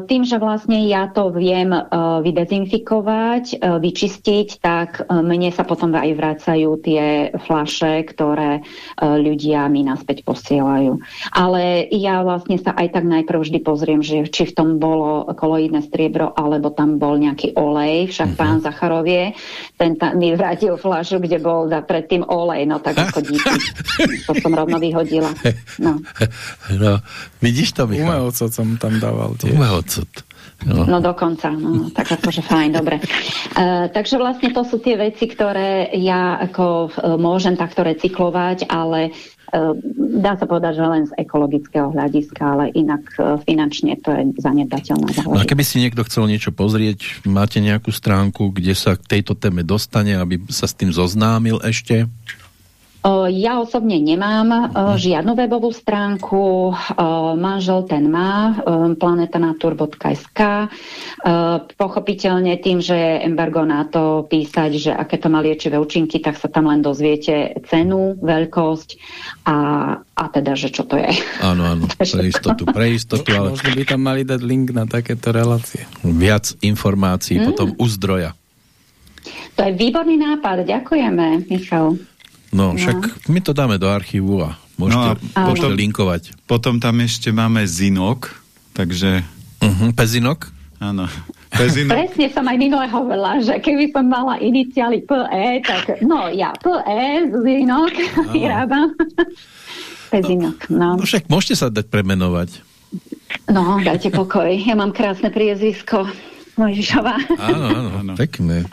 Tým, že vlastne ja to viem vydezinfikovať, vyčistiť, tak mne sa potom aj vracajú tie flaše, ktoré ľudia mi naspäť posielajú. Ale ja vlastne sa aj tak najprv vždy pozriem, že či v tom bolo koloidné striebro, alebo tam bol nejaký olej. Však uh-huh. pán Zacharovie, ten tam mi vrátil flašu, kde bol za predtým olej, no tak ako [laughs] díky. to som rovno vyhodila. No. no vidíš to, Michal? Umelco som tam dával tie ocot. No. no dokonca, no, tak akože fajn, dobre. Uh, takže vlastne to sú tie veci, ktoré ja ako uh, môžem takto recyklovať, ale uh, dá sa povedať, že len z ekologického hľadiska, ale inak uh, finančne to je zanedbateľná záležitosť. No a keby si niekto chcel niečo pozrieť, máte nejakú stránku, kde sa k tejto téme dostane, aby sa s tým zoznámil ešte? Ja osobne nemám mhm. žiadnu webovú stránku, manžel ten má, planetanatur.sk. Pochopiteľne tým, že je embargo na to písať, že aké to má liečivé účinky, tak sa tam len dozviete cenu, veľkosť a, a teda, že čo to je. Áno, áno, [laughs] pre istotu, pre istotu. Ale... Možno by tam mali dať link na takéto relácie. Viac informácií mm. potom u zdroja. To je výborný nápad, ďakujeme, Michal. No, však no. my to dáme do archívu a môžete, no a môžete linkovať. Potom tam ešte máme Zinok, takže... Uh-huh, Pezinok? Áno. [laughs] Pezinok. Presne som aj minule hovorila, že keby som mala iniciály PE, tak no ja PE, Zinok, vyrábam. [laughs] Pezinok, no. no. však môžete sa dať premenovať. No, dajte pokoj. Ja mám krásne priezvisko. Mojžišová. Áno, áno, áno. Pekné.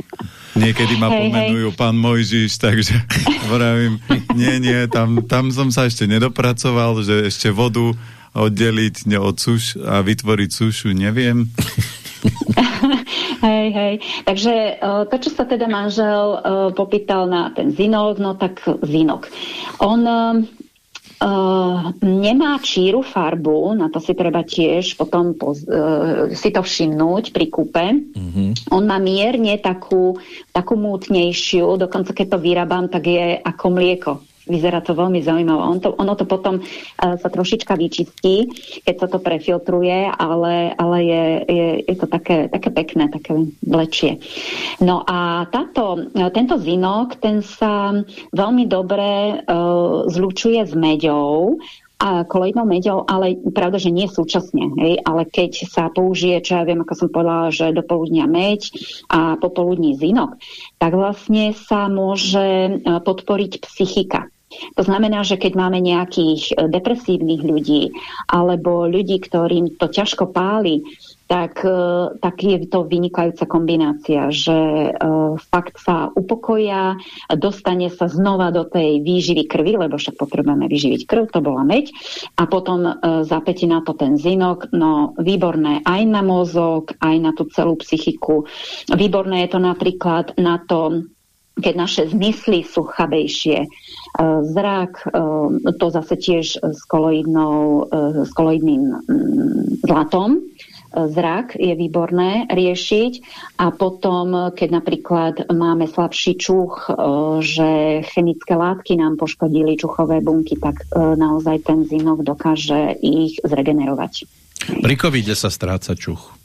Niekedy ma hej, pomenujú hej. pán Mojžiš, takže [laughs] vravím, nie, nie, tam, tam som sa ešte nedopracoval, že ešte vodu oddeliť od suš a vytvoriť sušu, neviem. [laughs] hej, hej. Takže to, čo sa teda manžel popýtal na ten zinok, no tak zinok. On Uh, nemá číru farbu, na to si treba tiež potom poz, uh, si to všimnúť pri kúpe. Mm-hmm. On má mierne takú, takú mútnejšiu, dokonca keď to vyrábam, tak je ako mlieko. Vyzerá to veľmi zaujímavé. On to, ono to potom uh, sa trošička vyčistí, keď sa to prefiltruje, ale, ale je, je, je to také, také pekné, také vlečie. No a táto, tento zinok, ten sa veľmi dobre uh, zlučuje s meďou a kolejnou meďou, ale pravda, že nie súčasne, hej, ale keď sa použije, čo ja viem, ako som povedala, že do poludnia meď a popoludní zinok, tak vlastne sa môže podporiť psychika. To znamená, že keď máme nejakých depresívnych ľudí alebo ľudí, ktorým to ťažko páli, tak, e, tak je to vynikajúca kombinácia, že uh, fakt sa upokoja, dostane sa znova do tej výživy krvi, lebo však potrebujeme vyživiť krv, to bola meď, a potom uh, zapätí na to ten zinok, no výborné aj na mozog, aj na tú celú psychiku. Výborné je to napríklad na to, keď naše zmysly sú chabejšie. Zrak, to zase tiež s, koloidnou, s koloidným mm, zlatom, zrak je výborné riešiť a potom, keď napríklad máme slabší čuch, e, že chemické látky nám poškodili čuchové bunky, tak e, naozaj ten zinok dokáže ich zregenerovať. Pri covide sa stráca čuch.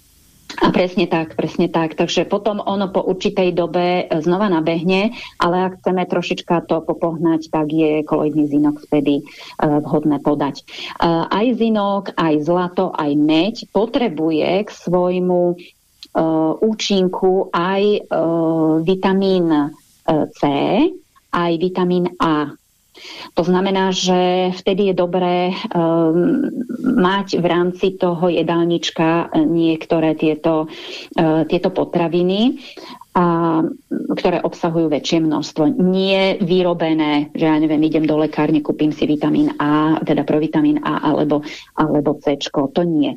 A presne tak, presne tak. Takže potom ono po určitej dobe znova nabehne, ale ak chceme trošička to popohnať, tak je koloidný zinok vtedy uh, vhodné podať. Uh, aj zinok, aj zlato, aj meď potrebuje k svojmu účinku aj vitamín C, aj vitamín A. To znamená, že vtedy je dobré um, mať v rámci toho jedálnička niektoré tieto, uh, tieto potraviny, a, ktoré obsahujú väčšie množstvo. Nie vyrobené, že ja neviem, idem do lekárne, kúpim si vitamín A, teda provitamín A alebo, alebo C, to nie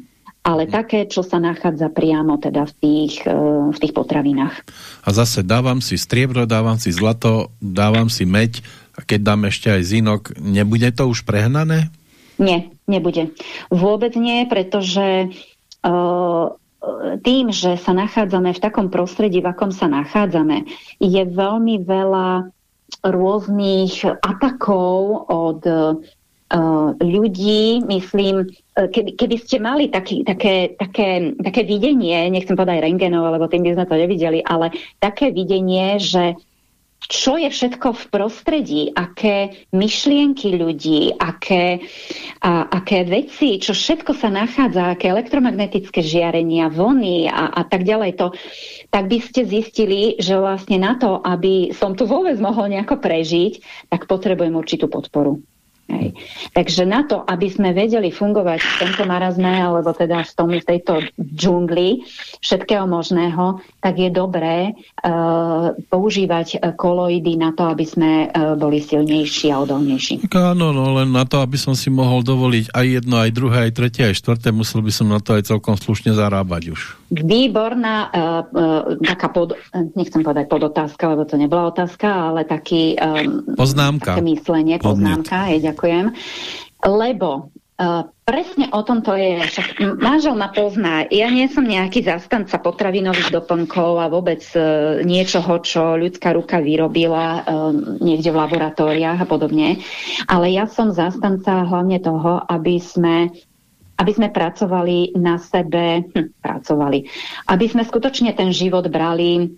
ale mhm. také, čo sa nachádza priamo teda v tých, uh, v tých potravinách. A zase dávam si striebro, dávam si zlato, dávam si meď, a keď dám ešte aj zinok, nebude to už prehnané? Nie, nebude. Vôbec nie, pretože uh, tým, že sa nachádzame v takom prostredí, v akom sa nachádzame, je veľmi veľa rôznych atakov od uh, ľudí, myslím, keby, keby ste mali taký, také, také, také videnie, nechcem povedať rengenov, lebo tým by sme to nevideli, ale také videnie, že čo je všetko v prostredí, aké myšlienky ľudí, aké, a, aké veci, čo všetko sa nachádza, aké elektromagnetické žiarenia, vlny a, a tak ďalej, to, tak by ste zistili, že vlastne na to, aby som tu vôbec mohol nejako prežiť, tak potrebujem určitú podporu. Hej. Takže na to, aby sme vedeli fungovať v tomto marazme, alebo teda v, tom, v tejto džungli všetkého možného, tak je dobré uh, používať koloidy na to, aby sme uh, boli silnejší a odolnejší. Áno, no len na to, aby som si mohol dovoliť aj jedno, aj druhé, aj tretie, aj štvrté, musel by som na to aj celkom slušne zarábať už. Výborná uh, uh, taká pod, nechcem povedať podotázka, lebo to nebola otázka, ale taký um, poznámka. Také myslenie, poznámka, je, ďakujem. Lebo Uh, presne o tom to je. Však manžel ma pozná. Ja nie som nejaký zastanca potravinových doplnkov a vôbec uh, niečoho, čo ľudská ruka vyrobila uh, niekde v laboratóriách a podobne. Ale ja som zastanca hlavne toho, aby sme aby sme pracovali na sebe, hm, pracovali, aby sme skutočne ten život brali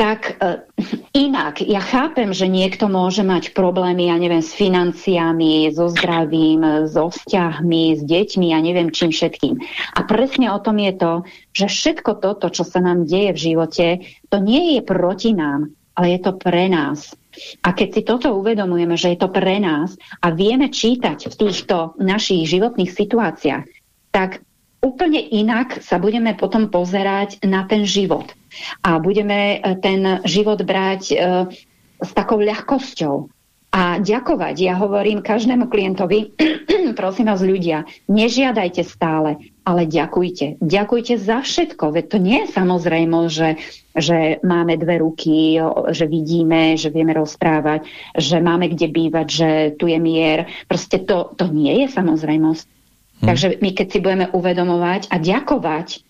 tak uh, inak. Ja chápem, že niekto môže mať problémy, ja neviem, s financiami, so zdravím, so vzťahmi, s deťmi, ja neviem čím všetkým. A presne o tom je to, že všetko toto, čo sa nám deje v živote, to nie je proti nám, ale je to pre nás. A keď si toto uvedomujeme, že je to pre nás a vieme čítať v týchto našich životných situáciách, tak úplne inak sa budeme potom pozerať na ten život a budeme e, ten život brať e, s takou ľahkosťou a ďakovať. Ja hovorím každému klientovi, [clears throat] prosím vás ľudia, nežiadajte stále, ale ďakujte. Ďakujte za všetko, veď to nie je samozrejme, že, že máme dve ruky, že vidíme, že vieme rozprávať, že máme kde bývať, že tu je mier. Proste to, to nie je samozrejmosť. Hm. Takže my keď si budeme uvedomovať a ďakovať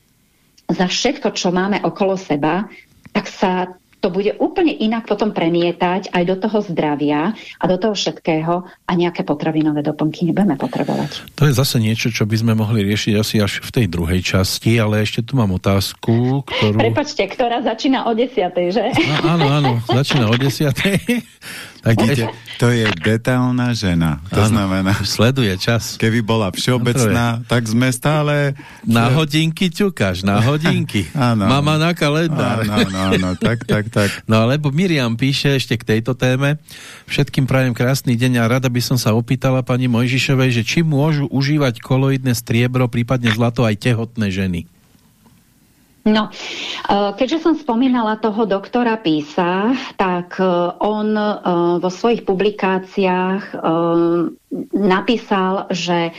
za všetko, čo máme okolo seba, tak sa to bude úplne inak potom premietať aj do toho zdravia a do toho všetkého a nejaké potravinové doplnky nebudeme potrebovať. To je zase niečo, čo by sme mohli riešiť asi až v tej druhej časti, ale ešte tu mám otázku, ktorú... Prepačte, ktorá začína o desiatej, že? No, áno, áno, začína o desiatej. [laughs] Tak Vidíte, to je detailná žena. To ano, znamená... Sleduje čas. Keby bola všeobecná, tak sme stále... Na hodinky ťukáš, na hodinky. [laughs] Áno. Mama na kalendár. Áno, áno, áno, tak, tak, tak. No lebo Miriam píše ešte k tejto téme. Všetkým prajem krásny deň a rada by som sa opýtala pani Mojžišovej, že či môžu užívať koloidné striebro, prípadne zlato aj tehotné ženy. No, e, keďže som spomínala toho doktora Písa, tak e, on e, vo svojich publikáciách napísal, že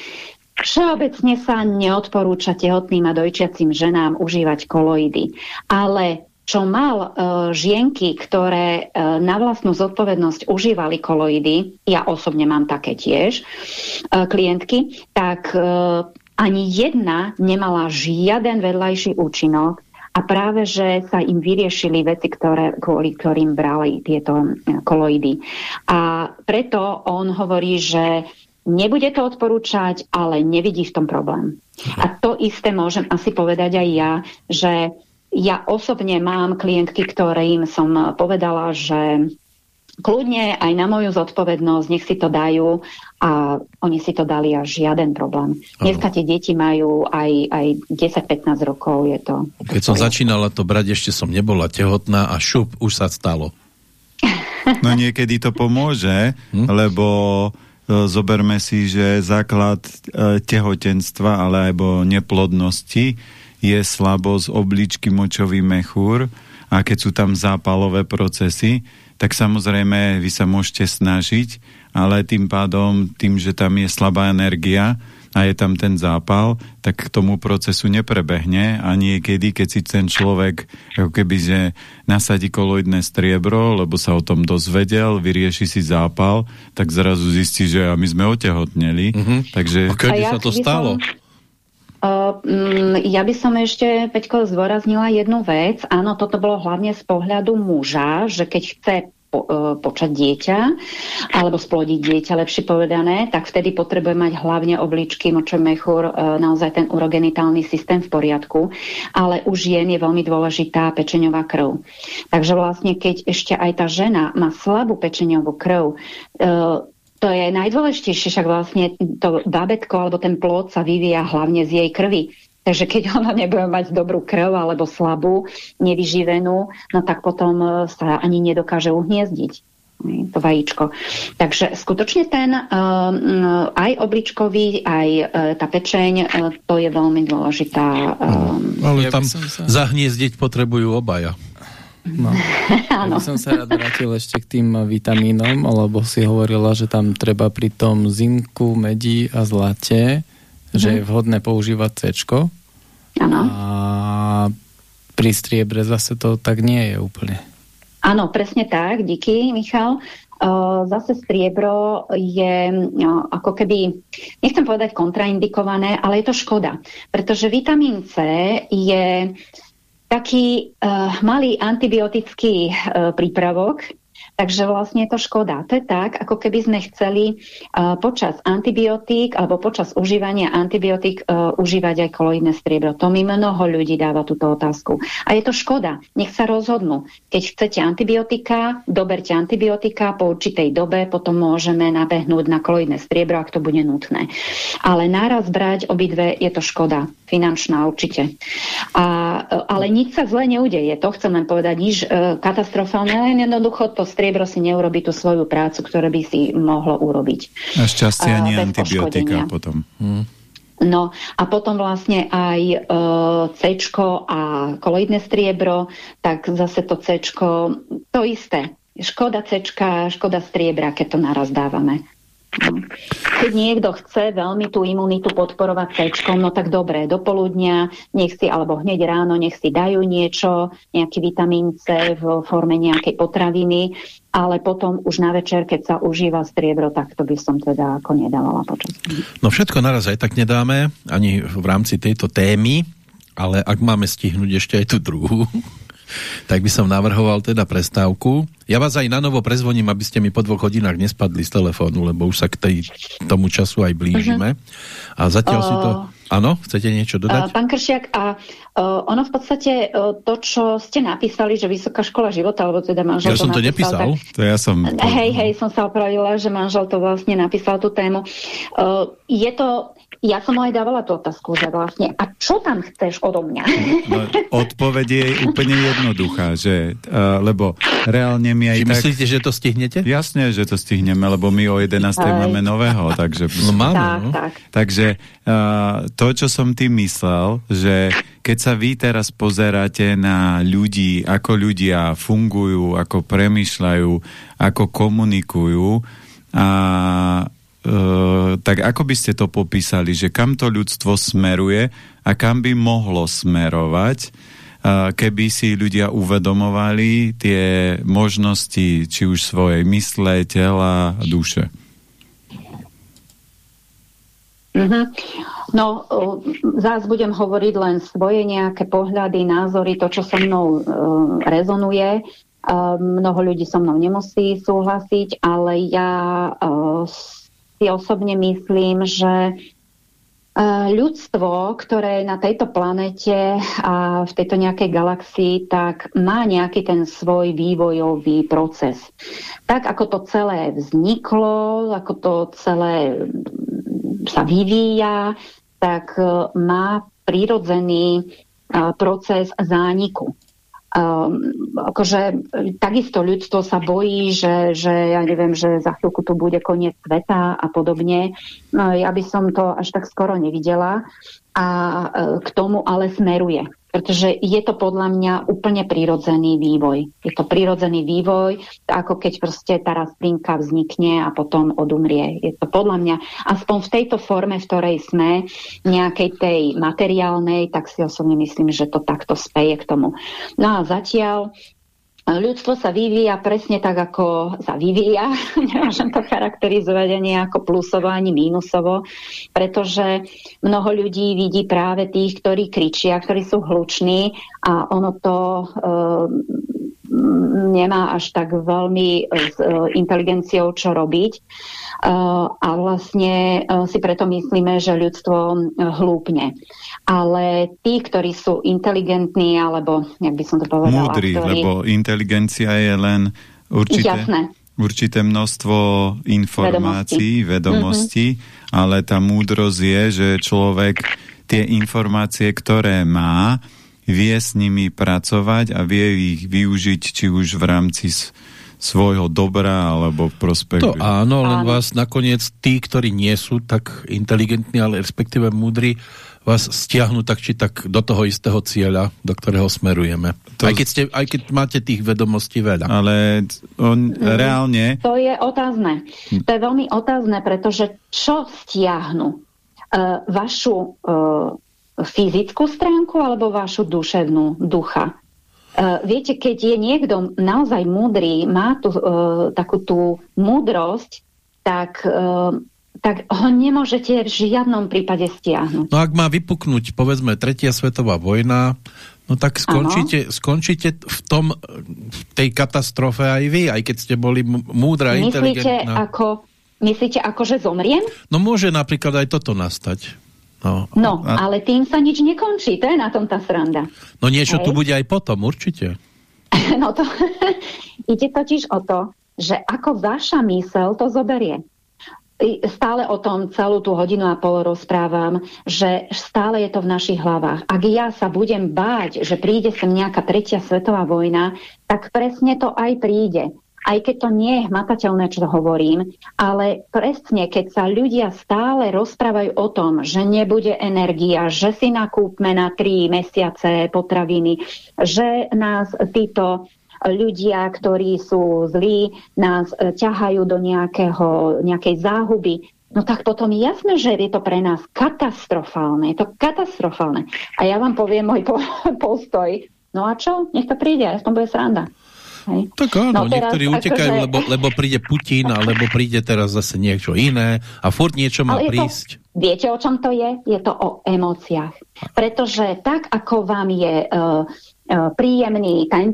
všeobecne sa neodporúča tehotným a dojčiacim ženám užívať koloidy. Ale čo mal žienky, ktoré na vlastnú zodpovednosť užívali koloidy, ja osobne mám také tiež, klientky, tak ani jedna nemala žiaden vedľajší účinok a práve, že sa im vyriešili veci, ktoré, kvôli ktorým brali tieto e, koloidy. A preto on hovorí, že nebude to odporúčať, ale nevidí v tom problém. A to isté môžem asi povedať aj ja, že ja osobne mám klientky, ktorým som povedala, že kľudne aj na moju zodpovednosť, nech si to dajú a oni si to dali a žiaden problém. Dneska tie deti majú aj, aj 10-15 rokov, je to... Keď som začínala to brať, ešte som nebola tehotná a šup, už sa stalo. No niekedy to pomôže, hm? lebo e, zoberme si, že základ e, tehotenstva alebo neplodnosti je slabosť obličky močový mechúr a keď sú tam zápalové procesy, tak samozrejme vy sa môžete snažiť, ale tým pádom, tým, že tam je slabá energia a je tam ten zápal, tak k tomu procesu neprebehne a niekedy, keď si ten človek ako keby, že nasadí koloidné striebro, lebo sa o tom dozvedel, vyrieši si zápal, tak zrazu zistí, že my sme otehotneli. Mm -hmm. Takže... A kedy sa to stalo? Som... Uh, ja by som ešte, Peťko, zdôraznila jednu vec. Áno, toto bolo hlavne z pohľadu muža, že keď chce po, počať dieťa, alebo splodiť dieťa, lepšie povedané, tak vtedy potrebuje mať hlavne obličky, močový mechúr, uh, naozaj ten urogenitálny systém v poriadku. Ale už žien je veľmi dôležitá pečeňová krv. Takže vlastne, keď ešte aj tá žena má slabú pečeňovú krv, to je najdôležitejšie, však vlastne to bábetko alebo ten plod sa vyvíja hlavne z jej krvi. Takže keď ona nebude mať dobrú krv alebo slabú, nevyživenú, no tak potom e, sa ani nedokáže uhniezdiť to vajíčko. Takže skutočne ten uh, aj obličkový, aj uh, tá pečeň, uh, to je veľmi dôležitá. Uh, Ale tam sa... zahniezdiť potrebujú obaja. No. [laughs] Ja by som sa rád vrátil ešte k tým vitamínom, lebo si hovorila, že tam treba pri tom zinku, medi a zlate, mm. že je mhm. vhodné používať C. Áno. A pri striebre zase to tak nie je úplne. Áno, presne tak, díky, Michal. Zase striebro je ako keby, nechcem povedať kontraindikované, ale je to škoda, pretože vitamín C je taký uh, malý antibiotický uh, prípravok, Takže vlastne je to škoda. To je tak, ako keby sme chceli uh, počas antibiotík alebo počas užívania antibiotík uh, užívať aj koloidné striebro. To mi mnoho ľudí dáva túto otázku. A je to škoda. Nech sa rozhodnú. Keď chcete antibiotika, doberte antibiotika po určitej dobe, potom môžeme nabehnúť na koloidné striebro, ak to bude nutné. Ale náraz brať obidve je to škoda. Finančná určite. A, ale nič sa zle neudeje. To chcem len povedať. Nič uh, katastrofálne. Len jednoducho to striebro si neurobi tú svoju prácu, ktoré by si mohlo urobiť. A šťastie ani antibiotika potom. Hmm. No a potom vlastne aj e, C a koloidné striebro, tak zase to C to isté. Škoda C, škoda striebra, keď to naraz dávame. Keď niekto chce veľmi tú imunitu podporovať C, no tak dobre, do poludnia, nech si, alebo hneď ráno, nech si dajú niečo, nejaký vitamín C v forme nejakej potraviny, ale potom už na večer, keď sa užíva striebro, tak to by som teda ako nedávala počas. No všetko naraz aj tak nedáme, ani v rámci tejto témy, ale ak máme stihnúť ešte aj tú druhú, tak by som navrhoval teda prestávku. Ja vás aj na novo prezvoním, aby ste mi po dvoch hodinách nespadli z telefónu, lebo už sa k tej, tomu času aj blížime. Uh-huh. A zatiaľ uh... si to... Áno, chcete niečo dodať? Uh, pán Kršiak, a uh, ono v podstate uh, to, čo ste napísali, že Vysoká škola života, alebo teda manžel ja to som to napísal, nepísal. Tak, to ja som... Hej, hej, som sa opravila, že manžel to vlastne napísal tú tému. Uh, je to ja som aj dávala tú otázku, že vlastne, a čo tam chceš odo mňa? No, odpoveď je úplne jednoduchá, že, uh, lebo reálne my aj Či tak... myslíte, že to stihnete? Jasne, že to stihneme, lebo my o 11. Aj. máme nového, takže... No máme, tak, no. tak. Takže uh, to, čo som tým myslel, že keď sa vy teraz pozeráte na ľudí, ako ľudia fungujú, ako premyšľajú, ako komunikujú, a Uh, tak ako by ste to popísali, že kam to ľudstvo smeruje a kam by mohlo smerovať, uh, keby si ľudia uvedomovali tie možnosti, či už svojej mysle, tela a duše? Mm-hmm. No, uh, zás budem hovoriť len svoje nejaké pohľady, názory, to, čo so mnou rezonuje. Mnoho ľudí so mnou nemusí súhlasiť, ale ja si osobne myslím, že e, ľudstvo, ktoré je na tejto planete a v tejto nejakej galaxii, tak má nejaký ten svoj vývojový proces. Tak ako to celé vzniklo, ako to celé sa vyvíja, tak e, má prírodzený e, proces zániku um, akože takisto ľudstvo sa bojí, že, že ja neviem, že za chvíľku tu bude koniec sveta a podobne. No, ja by som to až tak skoro nevidela a e, k tomu ale smeruje. Pretože je to podľa mňa úplne prirodzený vývoj. Je to prirodzený vývoj, ako keď proste tá rastlinka vznikne a potom odumrie. Je to podľa mňa, aspoň v tejto forme, v ktorej sme, nejakej tej materiálnej, tak si osobne myslím, že to takto speje k tomu. No a zatiaľ ľudstvo sa vyvíja presne tak, ako sa vyvíja. [laughs] Nemôžem to charakterizovať ani ako plusovo, ani mínusovo, pretože mnoho ľudí vidí práve tých, ktorí kričia, ktorí sú hluční a ono to e, nemá až tak veľmi s e, inteligenciou čo robiť. Eh, a vlastne si preto myslíme, že ľudstvo hlúpne. Ale tí, ktorí sú inteligentní, alebo, jak by som to povedala... Múdri, ktorí... lebo inteligencia je len určité... Jasné určité množstvo informácií, vedomostí, mm-hmm. ale tá múdrosť je, že človek tie informácie, ktoré má, vie s nimi pracovať a vie ich využiť či už v rámci svojho dobra alebo v prospech. To áno, len áno. vás nakoniec tí, ktorí nie sú tak inteligentní, ale respektíve múdri, vás stiahnu tak či tak do toho istého cieľa, do ktorého smerujeme. To... Aj, keď ste, aj keď máte tých vedomostí veľa. Ale on mm, reálne... To je otázne. To je veľmi otázne, pretože čo stiahnu? Uh, vašu uh, fyzickú stránku alebo vašu duševnú ducha? Uh, viete, keď je niekto naozaj múdry, má tu, uh, takú tú múdrosť, tak, uh, tak ho nemôžete v žiadnom prípade stiahnuť. No ak má vypuknúť, povedzme, tretia svetová vojna, no tak skončíte, skončíte v tom, v tej katastrofe aj vy, aj keď ste boli múdra, Myslíte inteligentná. Ako, myslíte ako, že zomriem? No môže napríklad aj toto nastať. No, no a... ale tým sa nič nekončí, to je na tom tá sranda. No niečo Hej. tu bude aj potom, určite. [laughs] no to [laughs] ide totiž o to, že ako vaša mysel to zoberie. Stále o tom celú tú hodinu a pol rozprávam, že stále je to v našich hlavách. Ak ja sa budem báť, že príde sem nejaká tretia svetová vojna, tak presne to aj príde aj keď to nie je hmatateľné, čo hovorím, ale presne, keď sa ľudia stále rozprávajú o tom, že nebude energia, že si nakúpme na tri mesiace potraviny, že nás títo ľudia, ktorí sú zlí, nás e, ťahajú do nejakého, nejakej záhuby, no tak potom je jasné, že je to pre nás katastrofálne. Je to katastrofálne. A ja vám poviem môj po [laughs] postoj. No a čo? Nech to príde, aspoň bude sranda. Hej. Tak áno, no, niektorí teraz, utekajú, akože... lebo, lebo príde Putin, alebo príde teraz zase niečo iné a furt niečo má prísť. To, viete, o čom to je? Je to o emóciách. Pretože tak, ako vám je uh, E, príjemný ten,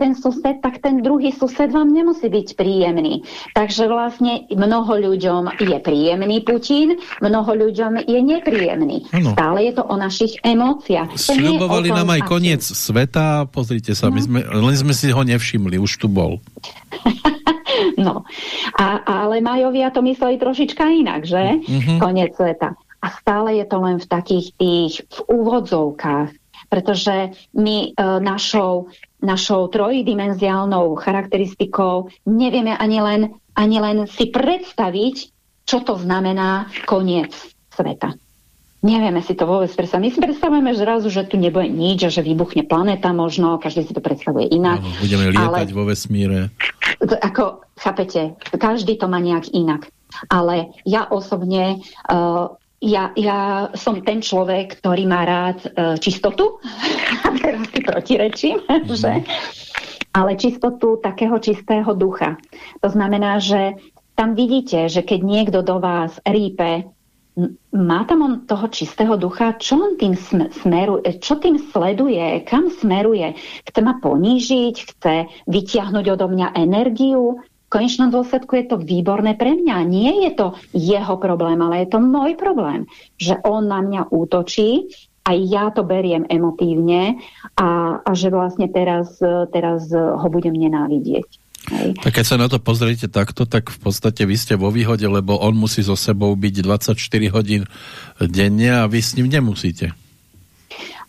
ten sused, tak ten druhý sused vám nemusí byť príjemný. Takže vlastne mnoho ľuďom je príjemný Putin, mnoho ľuďom je nepríjemný. Ano. Stále je to o našich emóciách. Sľubovali nám aj koniec sveta, pozrite sa, no. my sme, len sme si ho nevšimli, už tu bol. [laughs] no, a, ale Majovia to mysleli trošička inak, že? Mm -hmm. Koniec sveta. a stále je to len v takých tých v úvodzovkách, pretože my e, našou, našou trojdimenziálnou charakteristikou nevieme ani len, ani len si predstaviť, čo to znamená koniec sveta. Nevieme si to vôbec predstaviť. My si predstavujeme že razu, že tu nebude nič a že vybuchne planéta možno, každý si to predstavuje inak. No, budeme lietať ale, vo vesmíre. Ako, chápete, každý to má nejak inak. Ale ja osobne, uh, ja, ja som ten človek, ktorý má rád uh, čistotu. [laughs] A teraz si protirečím, mm. [laughs] že? Ale čistotu takého čistého ducha. To znamená, že tam vidíte, že keď niekto do vás rípe, má tam on toho čistého ducha, čo on tým smeruje, čo tým sleduje, kam smeruje. Chce ma ponížiť, chce vytiahnuť odo mňa energiu. V konečnom dôsledku je to výborné pre mňa. Nie je to jeho problém, ale je to môj problém, že on na mňa útočí aj ja to beriem emotívne a, a že vlastne teraz, teraz ho budem nenávidieť. Tak keď sa na to pozriete takto, tak v podstate vy ste vo výhode, lebo on musí so sebou byť 24 hodín denne a vy s ním nemusíte.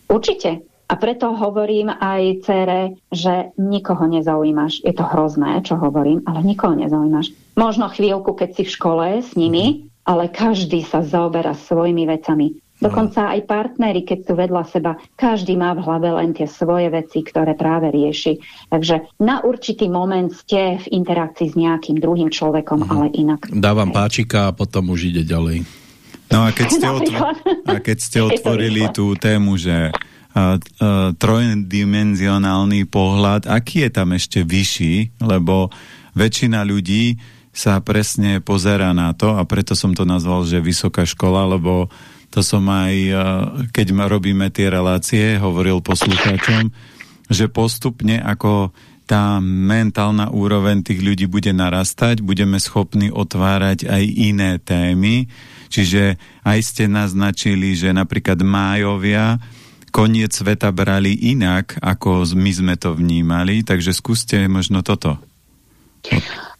Určite. A preto hovorím aj cere, že nikoho nezaujímaš. Je to hrozné, čo hovorím, ale nikoho nezaujímaš. Možno chvíľku, keď si v škole s nimi, mhm. ale každý sa zaoberá svojimi vecami. Dokonca aj partnery, keď sú vedľa seba, každý má v hlave len tie svoje veci, ktoré práve rieši. Takže na určitý moment ste v interakcii s nejakým druhým človekom, mm. ale inak. Dávam páčika a potom už ide ďalej. No a keď [laughs] ste, otv a keď ste [laughs] otvorili tú tému, že uh, uh, trojdimenzionálny pohľad, aký je tam ešte vyšší, lebo väčšina ľudí sa presne pozera na to a preto som to nazval, že vysoká škola, lebo to som aj, eh, keď robíme tie relácie, hovoril poslucháčom, že postupne ako tá mentálna úroveň tých ľudí bude narastať, budeme schopní otvárať aj iné témy. Čiže aj ste naznačili, že napríklad májovia koniec sveta brali inak, ako my sme to vnímali, takže skúste možno toto.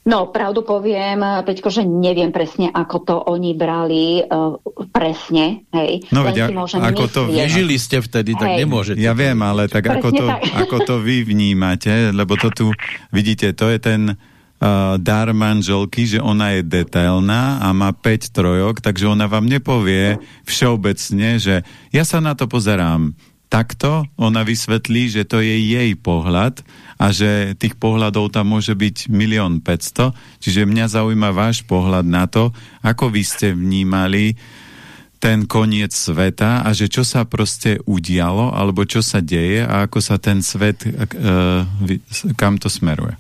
No, pravdu poviem, Peťko, že neviem presne, ako to oni brali uh, presne. Hej. No veď, ako to nežili ste vtedy, tak hej. nemôžete. Ja viem, ale tak ako to, tak [laughs] ako to vy vnímate, lebo to tu, vidíte, to je ten uh, dar manželky, že ona je detailná a má 5 trojok, takže ona vám nepovie všeobecne, že ja sa na to pozerám takto, ona vysvetlí, že to je jej pohľad a že tých pohľadov tam môže byť milión 500. Čiže mňa zaujíma váš pohľad na to, ako vy ste vnímali ten koniec sveta a že čo sa proste udialo, alebo čo sa deje a ako sa ten svet, uh, kam to smeruje.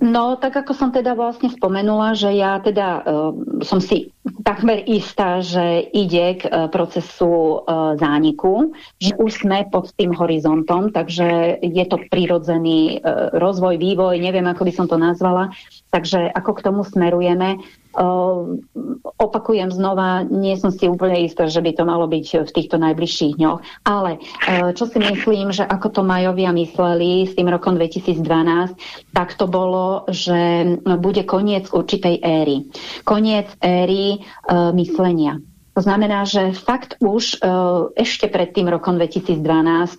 No, tak ako som teda vlastne spomenula, že ja teda uh, som si takmer istá, že ide k uh, procesu uh, zániku, že už sme pod tým horizontom, takže je to prirodzený uh, rozvoj, vývoj, neviem, ako by som to nazvala, takže ako k tomu smerujeme. Uh, opakujem znova, nie som si úplne istá, že by to malo byť v týchto najbližších dňoch, ale uh, čo si myslím, že ako to Majovia mysleli s tým rokom 2012, tak to bolo, že bude koniec určitej éry. Koniec éry uh, myslenia. To znamená, že fakt už ešte pred tým rokom 2012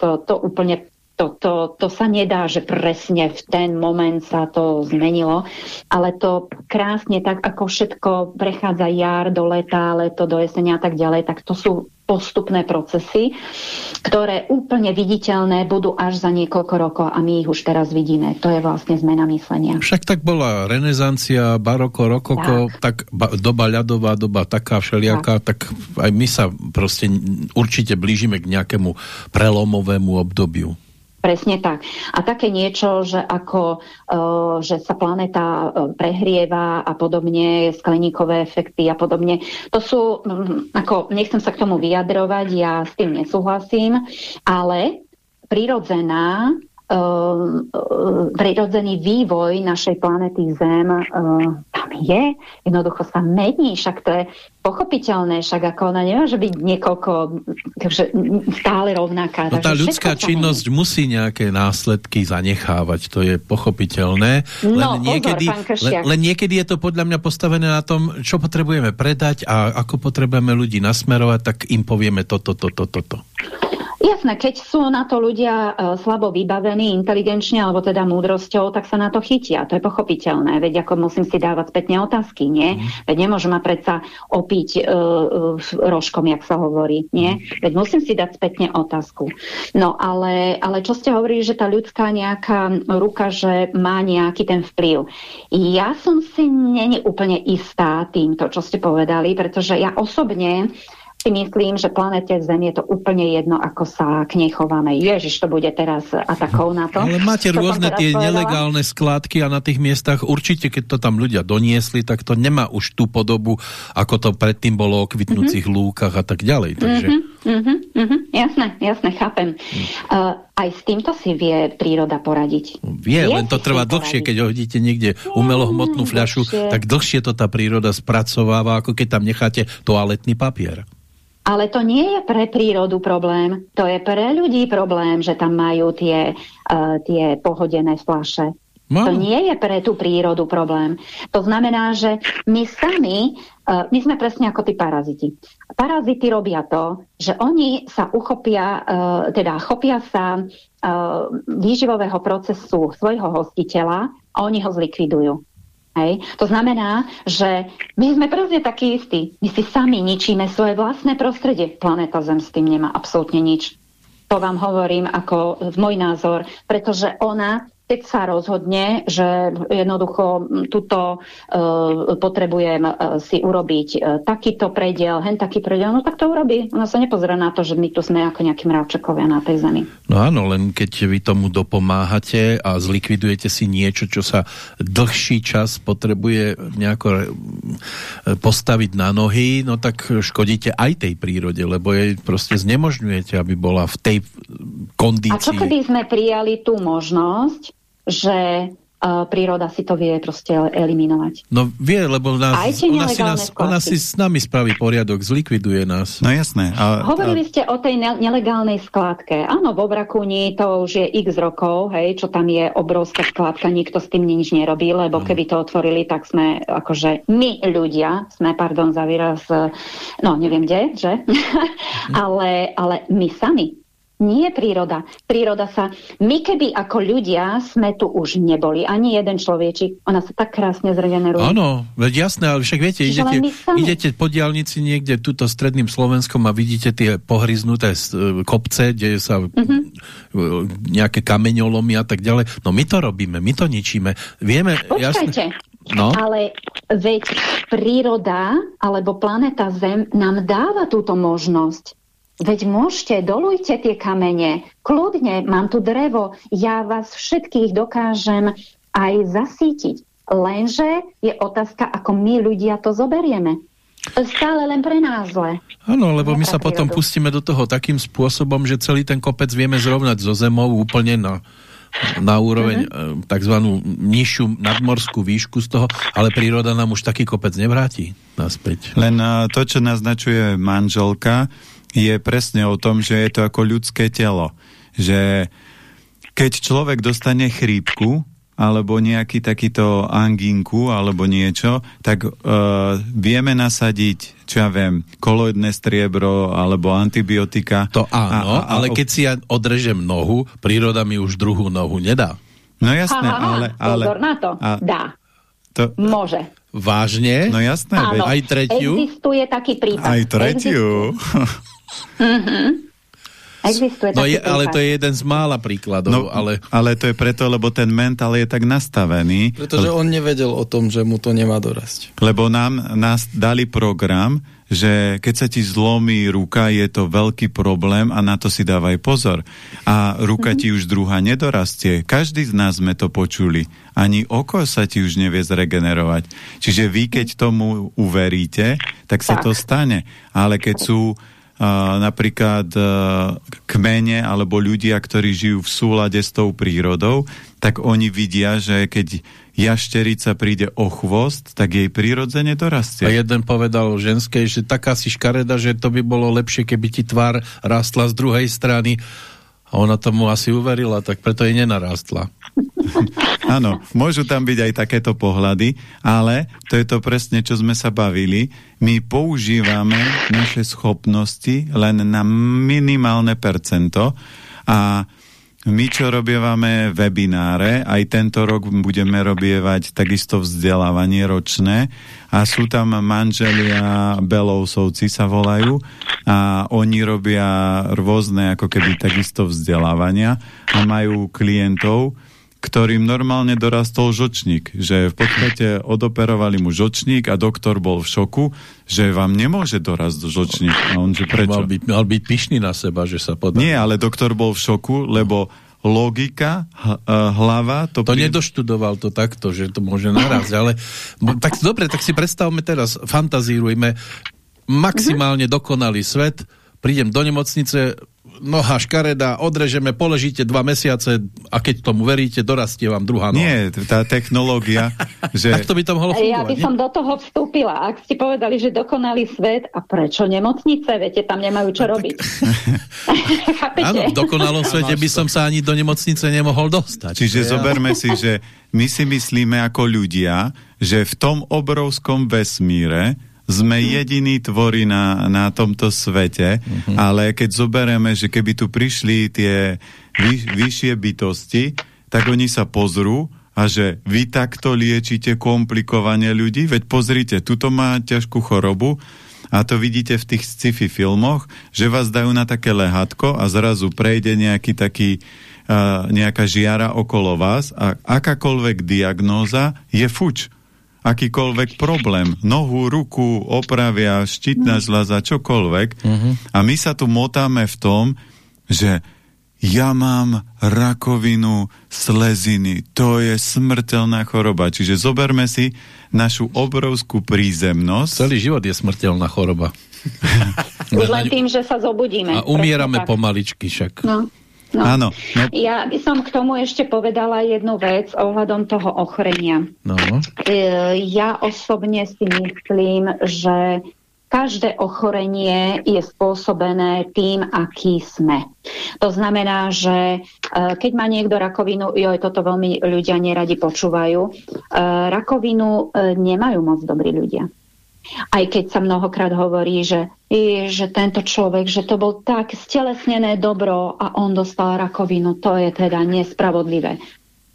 to, to úplne to, to, to sa nedá, že presne v ten moment sa to zmenilo, ale to krásne tak, ako všetko prechádza jar do leta, leto do jesenia a tak ďalej, tak to sú postupné procesy, ktoré úplne viditeľné budú až za niekoľko rokov a my ich už teraz vidíme. To je vlastne zmena myslenia. Však tak bola renesancia, baroko, rokoko, tak, tak doba ľadová, doba taká všelijaká, tak. tak aj my sa proste určite blížime k nejakému prelomovému obdobiu. Presne tak. A také niečo, že ako uh, že sa planéta uh, prehrieva a podobne, skleníkové efekty a podobne, to sú, ako nechcem sa k tomu vyjadrovať, ja s tým nesúhlasím, ale prirodzená prirodzený vývoj našej planety Zem uh, tam je, jednoducho sa mení, však to je pochopiteľné, však ako ona nemôže byť niekoľko, takže stále rovnaká. No tá ľudská činnosť musí nejaké následky zanechávať, to je pochopiteľné. No, len, niekedy, pozor, len, len niekedy je to podľa mňa postavené na tom, čo potrebujeme predať a ako potrebujeme ľudí nasmerovať, tak im povieme toto, toto, toto. Jasné, keď sú na to ľudia uh, slabo vybavení, inteligenčne alebo teda múdrosťou, tak sa na to chytia. To je pochopiteľné. Veď ako musím si dávať spätne otázky, nie? Mm. Veď nemôžem ma predsa opiť uh, uh, rožkom, jak sa hovorí, nie? Mm. Veď musím si dať spätne otázku. No ale, ale čo ste hovorili, že tá ľudská nejaká ruka, že má nejaký ten vplyv. Ja som si není úplne istá týmto, čo ste povedali, pretože ja osobne si myslím, že planete Zem je to úplne jedno, ako sa k nej chováme. Ježiš, to bude teraz atakov na to. Ale máte rôzne tie povedala. nelegálne skládky a na tých miestach určite, keď to tam ľudia doniesli, tak to nemá už tú podobu, ako to predtým bolo o kvitnúcich mm -hmm. lúkach a tak ďalej. Takže... Mm -hmm, mm -hmm, mm -hmm. Jasné, jasné, chápem. Mm. Uh, aj s týmto si vie príroda poradiť. Vie, vie len to trvá dlhšie, keď hodíte niekde umelohmotnú fľašu, tak dlhšie to tá príroda spracováva, ako keď tam necháte toaletný papier. Ale to nie je pre prírodu problém, to je pre ľudí problém, že tam majú tie, uh, tie pohodené flaše. No. To nie je pre tú prírodu problém. To znamená, že my sami, uh, my sme presne ako tí paraziti. Parazity robia to, že oni sa uchopia, uh, teda chopia sa uh, výživového procesu svojho hostiteľa a oni ho zlikvidujú. Hej. To znamená, že my sme presne takí istí. My si sami ničíme svoje vlastné prostredie. Planeta Zem s tým nemá absolútne nič. To vám hovorím ako môj názor, pretože ona keď sa rozhodne, že jednoducho tuto uh, potrebujem uh, si urobiť uh, takýto prediel, hen taký prediel, no tak to urobí. Ona sa nepozerá na to, že my tu sme ako nejakí mravčekovia na tej zemi. No áno, len keď vy tomu dopomáhate a zlikvidujete si niečo, čo sa dlhší čas potrebuje nejako postaviť na nohy, no tak škodíte aj tej prírode, lebo jej proste znemožňujete, aby bola v tej kondícii. A čo keby sme prijali tú možnosť, že uh, príroda si to vie proste eliminovať. No vie, lebo nás, ona, si nás, ona si s nami spraví poriadok, zlikviduje nás. No jasné. A, Hovorili a... ste o tej ne nelegálnej skládke. Áno, v Obrakúni to už je x rokov, hej, čo tam je obrovská skládka, nikto s tým nič nerobí, lebo keby to otvorili, tak sme akože my ľudia, sme, pardon za výraz, no neviem kde, že? [laughs] ale, ale my sami nie príroda. Príroda sa... My keby ako ľudia sme tu už neboli, ani jeden človečik, ona sa tak krásne zregeneruje. Áno, veď jasné, ale však viete, idete, idete po diálnici niekde tuto stredným Slovenskom a vidíte tie pohryznuté e, kopce, kde sa mm -hmm. nejaké kameňolomy a tak ďalej. No my to robíme, my to ničíme. Vieme... Počkajte, jasné... No. Ale veď príroda alebo planeta Zem nám dáva túto možnosť. Veď môžete, dolujte tie kamene, kľudne, mám tu drevo, ja vás všetkých dokážem aj zasítiť. Lenže je otázka, ako my ľudia to zoberieme. Stále len pre nás zle. Áno, lebo my sa prírodu. potom pustíme do toho takým spôsobom, že celý ten kopec vieme zrovnať so zemou úplne na, na úroveň uh -huh. tzv. nižšiu nadmorskú výšku z toho, ale príroda nám už taký kopec nevráti naspäť. Len to, čo naznačuje manželka, je presne o tom, že je to ako ľudské telo. Že keď človek dostane chrípku, alebo nejaký takýto anginku alebo niečo, tak uh, vieme nasadiť, čo ja viem, koloidné striebro alebo antibiotika. To áno, a, a, ale keď si ja odrežem nohu, príroda mi už druhú nohu nedá. No jasné, Aha, ale... ale pozor na to, a, dá. To, Môže. Vážne? No jasné. Áno, aj tretiu? Existuje taký prípad. Aj tretiu. [laughs] Existuje no je, ale to je jeden z mála príkladov. No, ale... ale to je preto, lebo ten mentál je tak nastavený. Pretože on nevedel o tom, že mu to nemá dorasť. Lebo nám nás dali program, že keď sa ti zlomí ruka, je to veľký problém a na to si dávaj pozor. A ruka mm-hmm. ti už druhá nedorastie. Každý z nás sme to počuli. Ani oko sa ti už nevie zregenerovať. Čiže vy, keď tomu uveríte, tak sa tak. to stane. Ale keď sú napríklad uh, kmene alebo ľudia, ktorí žijú v súlade s tou prírodou, tak oni vidia, že keď jašterica príde o chvost, tak jej prirodzene dorastie. A jeden povedal ženskej, že taká si škareda, že to by bolo lepšie, keby ti tvár rástla z druhej strany. A ona tomu asi uverila, tak preto jej nenarástla. [laughs] Áno, môžu tam byť aj takéto pohľady, ale to je to presne, čo sme sa bavili. My používame naše schopnosti len na minimálne percento a my, čo robievame webináre, aj tento rok budeme robievať takisto vzdelávanie ročné a sú tam manželia Belousovci sa volajú a oni robia rôzne ako keby takisto vzdelávania a majú klientov, ktorým normálne dorastol žočník, že v podstate odoperovali mu žočník a doktor bol v šoku, že vám nemôže dorast žočník. A on, že prečo? Mal byť, mal byť pyšný na seba, že sa podá. Nie, ale doktor bol v šoku, lebo logika, e, hlava... To, to pri... nedoštudoval to takto, že to môže naraz, ale tak dobre, tak si predstavme teraz, fantazírujme, maximálne dokonalý svet, prídem do nemocnice, noha škareda, odrežeme, poležíte dva mesiace a keď tomu veríte, dorastie vám druhá noha. Nie, tá technológia, [laughs] že... Tak to by to mohlo fungovať. Ja by som nie? do toho vstúpila. Ak ste povedali, že dokonalý svet, a prečo nemocnice? Viete, tam nemajú čo robiť. [laughs] [laughs] Áno, v dokonalom svete by som sa ani do nemocnice nemohol dostať. Čiže ja. zoberme si, že my si myslíme ako ľudia, že v tom obrovskom vesmíre sme jediní tvorí na, na tomto svete, uh-huh. ale keď zoberieme, že keby tu prišli tie vyš, vyššie bytosti, tak oni sa pozrú a že vy takto liečite komplikovanie ľudí, veď pozrite, tuto má ťažkú chorobu a to vidíte v tých sci-fi filmoch, že vás dajú na také lehatko a zrazu prejde nejaký taký uh, nejaká žiara okolo vás a akákoľvek diagnóza je fuč akýkoľvek problém, nohu, ruku, opravia, štítna žľaza, čokoľvek. Uh-huh. A my sa tu motáme v tom, že ja mám rakovinu sleziny, to je smrteľná choroba. Čiže zoberme si našu obrovskú prízemnosť. Celý život je smrteľná choroba. [laughs] Už len tým, že sa zobudíme. A umierame pomaličky však. No. No, Áno. No. Ja by som k tomu ešte povedala jednu vec ohľadom toho ochorenia. No. E, ja osobne si myslím, že každé ochorenie je spôsobené tým, aký sme. To znamená, že e, keď má niekto rakovinu, joj, toto veľmi ľudia neradi počúvajú, e, rakovinu nemajú moc dobrí ľudia. Aj keď sa mnohokrát hovorí, že, že tento človek, že to bol tak stelesnené dobro a on dostal rakovinu, to je teda nespravodlivé.